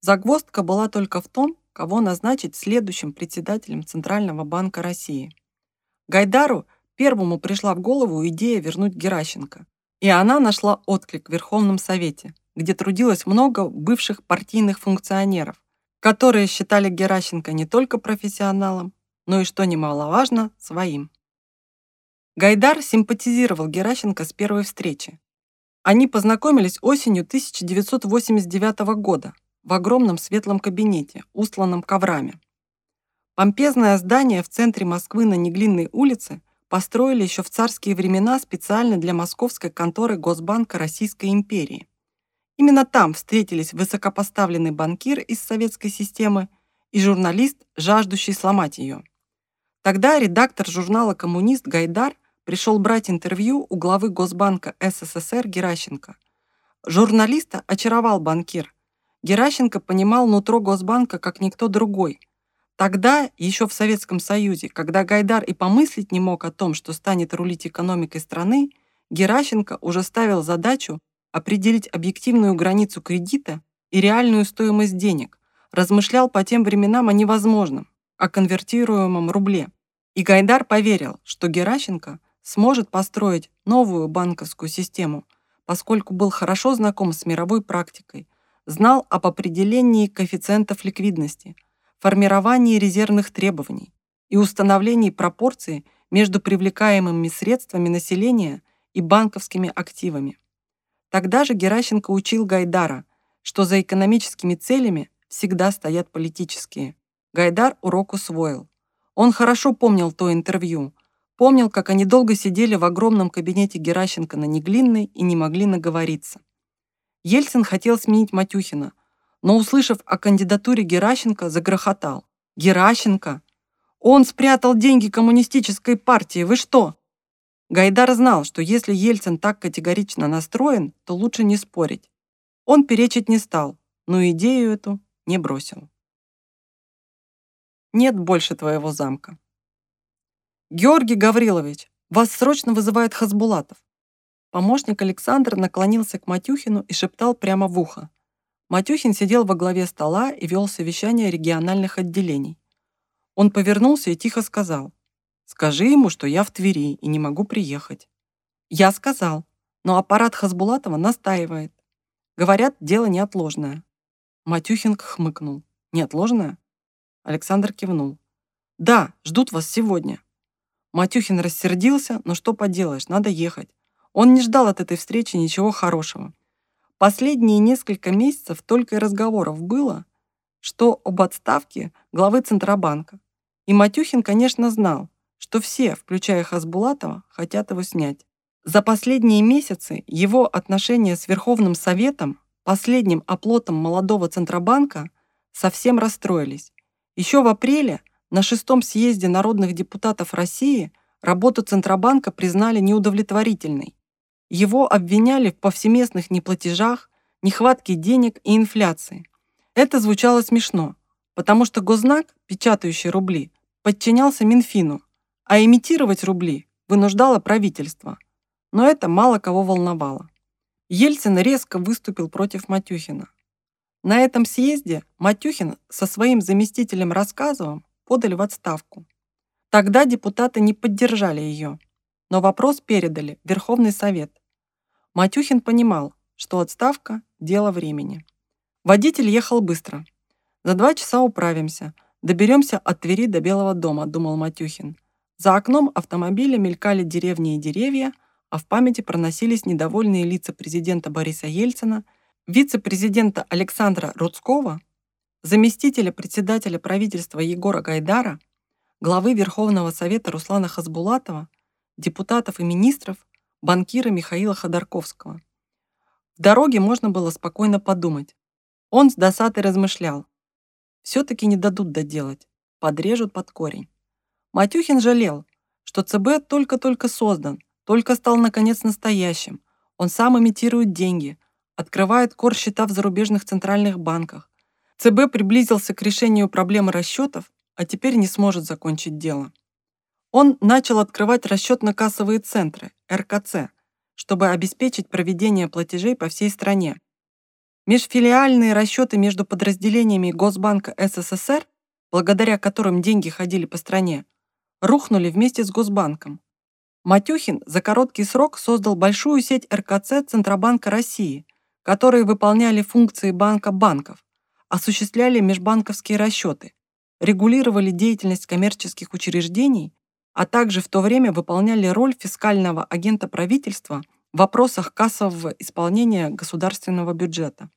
Загвоздка была только в том, кого назначить следующим председателем Центрального банка России. Гайдару первому пришла в голову идея вернуть Геращенко, и она нашла отклик в Верховном Совете, где трудилось много бывших партийных функционеров, которые считали Геращенко не только профессионалом, но и, что немаловажно, своим. Гайдар симпатизировал Геращенко с первой встречи. Они познакомились осенью 1989 года в огромном светлом кабинете, устланном коврами. Помпезное здание в центре Москвы на Неглинной улице построили еще в царские времена специально для московской конторы Госбанка Российской империи. Именно там встретились высокопоставленный банкир из советской системы и журналист, жаждущий сломать ее. Тогда редактор журнала «Коммунист» Гайдар пришел брать интервью у главы Госбанка СССР Геращенко. Журналиста очаровал банкир, Геращенко понимал нутро Госбанка как никто другой. Тогда, еще в Советском Союзе, когда Гайдар и помыслить не мог о том, что станет рулить экономикой страны, Геращенко уже ставил задачу определить объективную границу кредита и реальную стоимость денег, размышлял по тем временам о невозможном, о конвертируемом рубле. И Гайдар поверил, что Геращенко сможет построить новую банковскую систему, поскольку был хорошо знаком с мировой практикой, знал об определении коэффициентов ликвидности, формировании резервных требований и установлении пропорции между привлекаемыми средствами населения и банковскими активами. Тогда же Геращенко учил Гайдара, что за экономическими целями всегда стоят политические. Гайдар урок усвоил. Он хорошо помнил то интервью, помнил, как они долго сидели в огромном кабинете Геращенко на Неглинной и не могли наговориться. Ельцин хотел сменить Матюхина, но, услышав о кандидатуре Геращенко, загрохотал. «Геращенко? Он спрятал деньги коммунистической партии, вы что?» Гайдар знал, что если Ельцин так категорично настроен, то лучше не спорить. Он перечить не стал, но идею эту не бросил. Нет больше твоего замка. Георгий Гаврилович, вас срочно вызывает Хасбулатов. Помощник Александр наклонился к Матюхину и шептал прямо в ухо. Матюхин сидел во главе стола и вел совещание региональных отделений. Он повернулся и тихо сказал. «Скажи ему, что я в Твери и не могу приехать». «Я сказал, но аппарат Хасбулатова настаивает. Говорят, дело неотложное». Матюхин хмыкнул. «Неотложное?» Александр кивнул. «Да, ждут вас сегодня». Матюхин рассердился, но что поделаешь, надо ехать. Он не ждал от этой встречи ничего хорошего. Последние несколько месяцев только и разговоров было, что об отставке главы Центробанка. И Матюхин, конечно, знал, что все, включая Хасбулатова, хотят его снять. За последние месяцы его отношения с Верховным Советом, последним оплотом молодого Центробанка, совсем расстроились. Еще в апреле на шестом съезде народных депутатов России работу Центробанка признали неудовлетворительной. Его обвиняли в повсеместных неплатежах, нехватке денег и инфляции. Это звучало смешно, потому что Гознак, печатающий рубли, подчинялся Минфину, а имитировать рубли вынуждало правительство. Но это мало кого волновало. Ельцин резко выступил против Матюхина. На этом съезде Матюхин со своим заместителем Рассказовым подали в отставку. Тогда депутаты не поддержали ее, но вопрос передали в Верховный Совет. Матюхин понимал, что отставка – дело времени. Водитель ехал быстро. «За два часа управимся. Доберемся от Твери до Белого дома», – думал Матюхин. За окном автомобиля мелькали деревни и деревья, а в памяти проносились недовольные лица президента Бориса Ельцина, вице-президента Александра Рудского, заместителя председателя правительства Егора Гайдара, главы Верховного Совета Руслана Хасбулатова, депутатов и министров, банкира Михаила Ходорковского. В дороге можно было спокойно подумать. Он с досадой размышлял. Все-таки не дадут доделать, подрежут под корень. Матюхин жалел, что ЦБ только-только создан, только стал наконец настоящим. Он сам имитирует деньги, открывает кор-счета в зарубежных центральных банках. ЦБ приблизился к решению проблемы расчетов, а теперь не сможет закончить дело. Он начал открывать расчетно-кассовые центры, РКЦ, чтобы обеспечить проведение платежей по всей стране. Межфилиальные расчеты между подразделениями Госбанка СССР, благодаря которым деньги ходили по стране, рухнули вместе с Госбанком. Матюхин за короткий срок создал большую сеть РКЦ Центробанка России, которые выполняли функции банка банков, осуществляли межбанковские расчеты, регулировали деятельность коммерческих учреждений а также в то время выполняли роль фискального агента правительства в вопросах кассового исполнения государственного бюджета.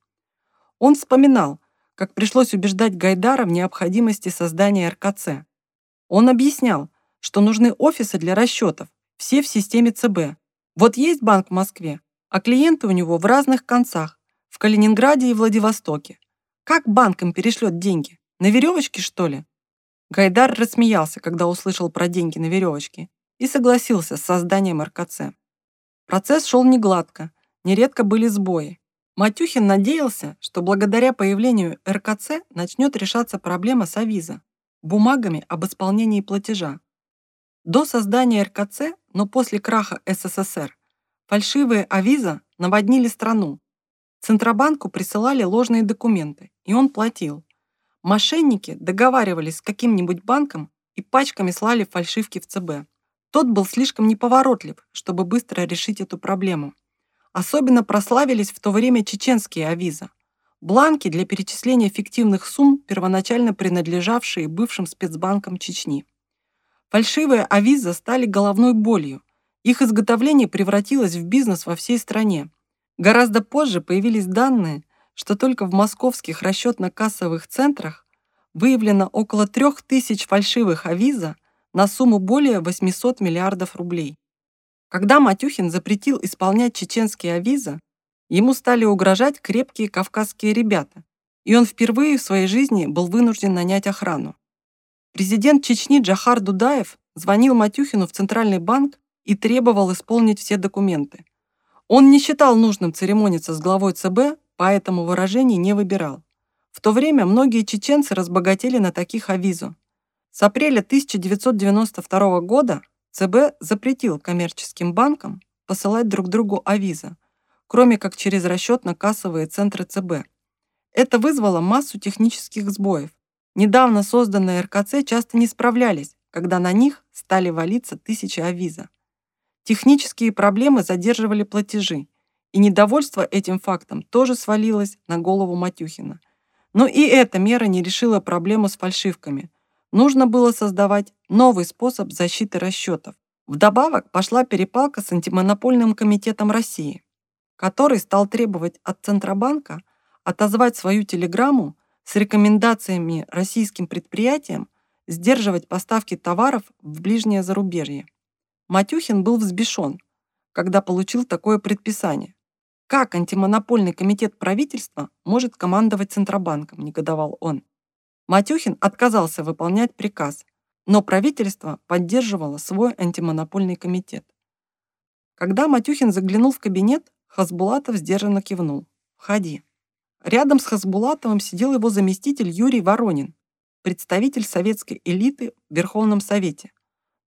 Он вспоминал, как пришлось убеждать Гайдара в необходимости создания РКЦ. Он объяснял, что нужны офисы для расчетов, все в системе ЦБ. Вот есть банк в Москве, а клиенты у него в разных концах, в Калининграде и Владивостоке. Как банк им перешлет деньги? На веревочке, что ли? Гайдар рассмеялся, когда услышал про деньги на веревочке, и согласился с созданием РКЦ. Процесс шел негладко, нередко были сбои. Матюхин надеялся, что благодаря появлению РКЦ начнет решаться проблема с авиза, бумагами об исполнении платежа. До создания РКЦ, но после краха СССР, фальшивые авиза наводнили страну. Центробанку присылали ложные документы, и он платил. Мошенники договаривались с каким-нибудь банком и пачками слали фальшивки в ЦБ. Тот был слишком неповоротлив, чтобы быстро решить эту проблему. Особенно прославились в то время чеченские авиза. Бланки для перечисления фиктивных сумм, первоначально принадлежавшие бывшим спецбанкам Чечни. Фальшивые авиза стали головной болью. Их изготовление превратилось в бизнес во всей стране. Гораздо позже появились данные, что только в московских расчетно-кассовых центрах выявлено около 3000 фальшивых авиза на сумму более 800 миллиардов рублей. Когда Матюхин запретил исполнять чеченские авиза, ему стали угрожать крепкие кавказские ребята, и он впервые в своей жизни был вынужден нанять охрану. Президент Чечни Джахар Дудаев звонил Матюхину в Центральный банк и требовал исполнить все документы. Он не считал нужным церемониться с главой ЦБ поэтому выражений не выбирал. В то время многие чеченцы разбогатели на таких авизу. С апреля 1992 года ЦБ запретил коммерческим банкам посылать друг другу авиза, кроме как через расчетно-кассовые центры ЦБ. Это вызвало массу технических сбоев. Недавно созданные РКЦ часто не справлялись, когда на них стали валиться тысячи авиза. Технические проблемы задерживали платежи, и недовольство этим фактом тоже свалилось на голову Матюхина. Но и эта мера не решила проблему с фальшивками. Нужно было создавать новый способ защиты расчетов. Вдобавок пошла перепалка с антимонопольным комитетом России, который стал требовать от Центробанка отозвать свою телеграмму с рекомендациями российским предприятиям сдерживать поставки товаров в ближнее зарубежье. Матюхин был взбешен – когда получил такое предписание. Как антимонопольный комитет правительства может командовать Центробанком, негодовал он. Матюхин отказался выполнять приказ, но правительство поддерживало свой антимонопольный комитет. Когда Матюхин заглянул в кабинет, Хасбулатов сдержанно кивнул. «Входи». Рядом с Хасбулатовым сидел его заместитель Юрий Воронин, представитель советской элиты в Верховном Совете.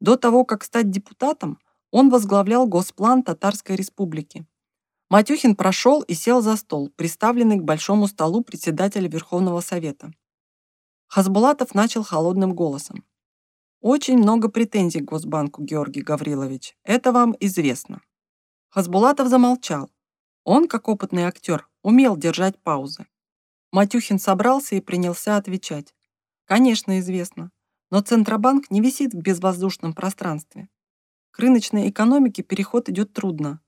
До того, как стать депутатом, он возглавлял Госплан Татарской Республики. Матюхин прошел и сел за стол, приставленный к большому столу председателя Верховного Совета. Хасбулатов начал холодным голосом. «Очень много претензий к Госбанку, Георгий Гаврилович. Это вам известно». Хасбулатов замолчал. Он, как опытный актер, умел держать паузы. Матюхин собрался и принялся отвечать. Конечно, известно. Но Центробанк не висит в безвоздушном пространстве. К рыночной экономике переход идет трудно.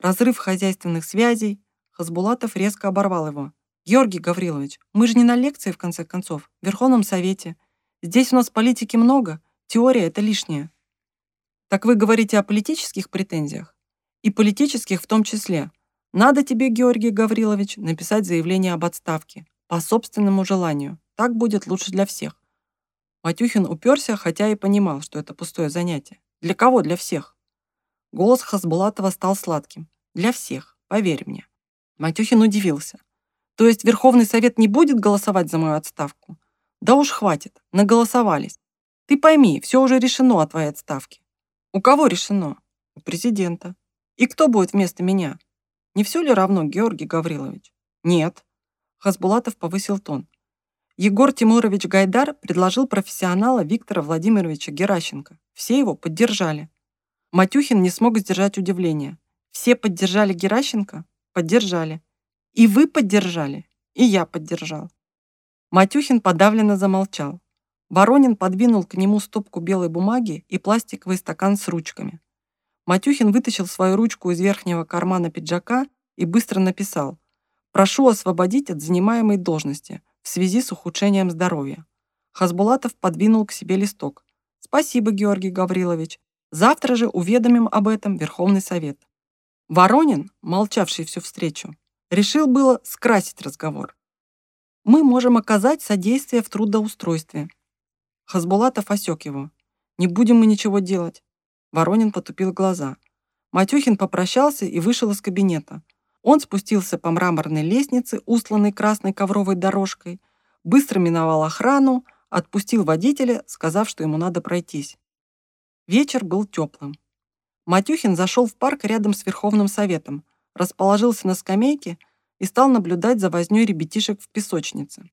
Разрыв хозяйственных связей. Хасбулатов резко оборвал его. «Георгий Гаврилович, мы же не на лекции, в конце концов, в Верховном Совете. Здесь у нас политики много, теория – это лишнее». «Так вы говорите о политических претензиях?» «И политических в том числе. Надо тебе, Георгий Гаврилович, написать заявление об отставке. По собственному желанию. Так будет лучше для всех. Матюхин уперся, хотя и понимал, что это пустое занятие. Для кого для всех? Голос Хасбулатова стал сладким. Для всех, поверь мне. Матюхин удивился. То есть Верховный Совет не будет голосовать за мою отставку? Да уж хватит, наголосовались. Ты пойми, все уже решено о твоей отставке. У кого решено? У президента. И кто будет вместо меня? Не все ли равно, Георгий Гаврилович? Нет. Хасбулатов повысил тон. Егор Тимурович Гайдар предложил профессионала Виктора Владимировича Геращенко. Все его поддержали. Матюхин не смог сдержать удивление. Все поддержали Геращенко? Поддержали. И вы поддержали? И я поддержал. Матюхин подавленно замолчал. Воронин подвинул к нему стопку белой бумаги и пластиковый стакан с ручками. Матюхин вытащил свою ручку из верхнего кармана пиджака и быстро написал «Прошу освободить от занимаемой должности в связи с ухудшением здоровья». Хасбулатов подвинул к себе листок. «Спасибо, Георгий Гаврилович. Завтра же уведомим об этом Верховный Совет». Воронин, молчавший всю встречу, решил было скрасить разговор. «Мы можем оказать содействие в трудоустройстве». Хасбулатов осек его. «Не будем мы ничего делать. Воронин потупил глаза. Матюхин попрощался и вышел из кабинета. Он спустился по мраморной лестнице, устланной красной ковровой дорожкой, быстро миновал охрану, отпустил водителя, сказав, что ему надо пройтись. Вечер был теплым. Матюхин зашел в парк рядом с Верховным Советом, расположился на скамейке и стал наблюдать за вознёй ребятишек в песочнице.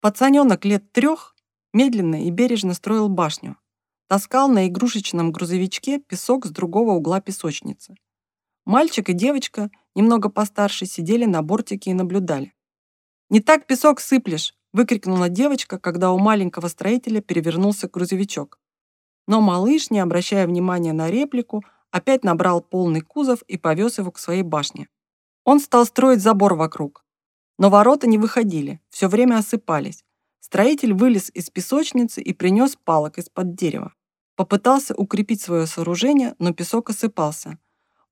Пацаненок лет трех медленно и бережно строил башню, таскал на игрушечном грузовичке песок с другого угла песочницы. Мальчик и девочка, немного постарше, сидели на бортике и наблюдали. «Не так песок сыплешь!» – выкрикнула девочка, когда у маленького строителя перевернулся грузовичок. Но малыш, не обращая внимания на реплику, опять набрал полный кузов и повез его к своей башне. Он стал строить забор вокруг. Но ворота не выходили, все время осыпались. Строитель вылез из песочницы и принес палок из-под дерева. Попытался укрепить свое сооружение, но песок осыпался.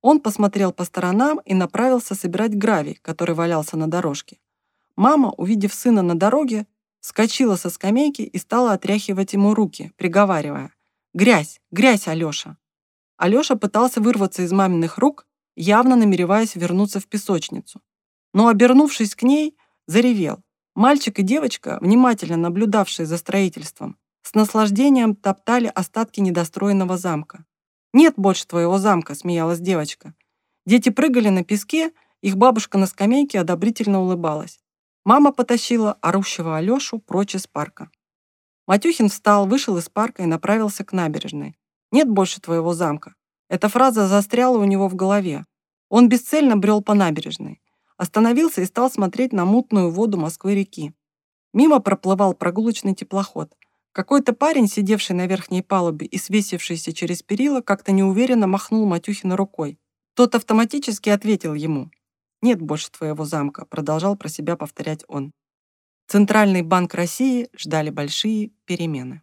Он посмотрел по сторонам и направился собирать гравий, который валялся на дорожке. Мама, увидев сына на дороге, вскочила со скамейки и стала отряхивать ему руки, приговаривая «Грязь! Грязь, Алёша!». Алёша пытался вырваться из маминых рук, явно намереваясь вернуться в песочницу. Но, обернувшись к ней, заревел. Мальчик и девочка, внимательно наблюдавшие за строительством, с наслаждением топтали остатки недостроенного замка. «Нет больше твоего замка», — смеялась девочка. Дети прыгали на песке, их бабушка на скамейке одобрительно улыбалась. Мама потащила орущего Алёшу прочь из парка. Матюхин встал, вышел из парка и направился к набережной. «Нет больше твоего замка». Эта фраза застряла у него в голове. Он бесцельно брел по набережной. Остановился и стал смотреть на мутную воду Москвы-реки. Мимо проплывал прогулочный теплоход. Какой-то парень, сидевший на верхней палубе и свесившийся через перила, как-то неуверенно махнул Матюхина рукой. Тот автоматически ответил ему. «Нет больше твоего замка», продолжал про себя повторять он. Центральный банк России ждали большие перемены.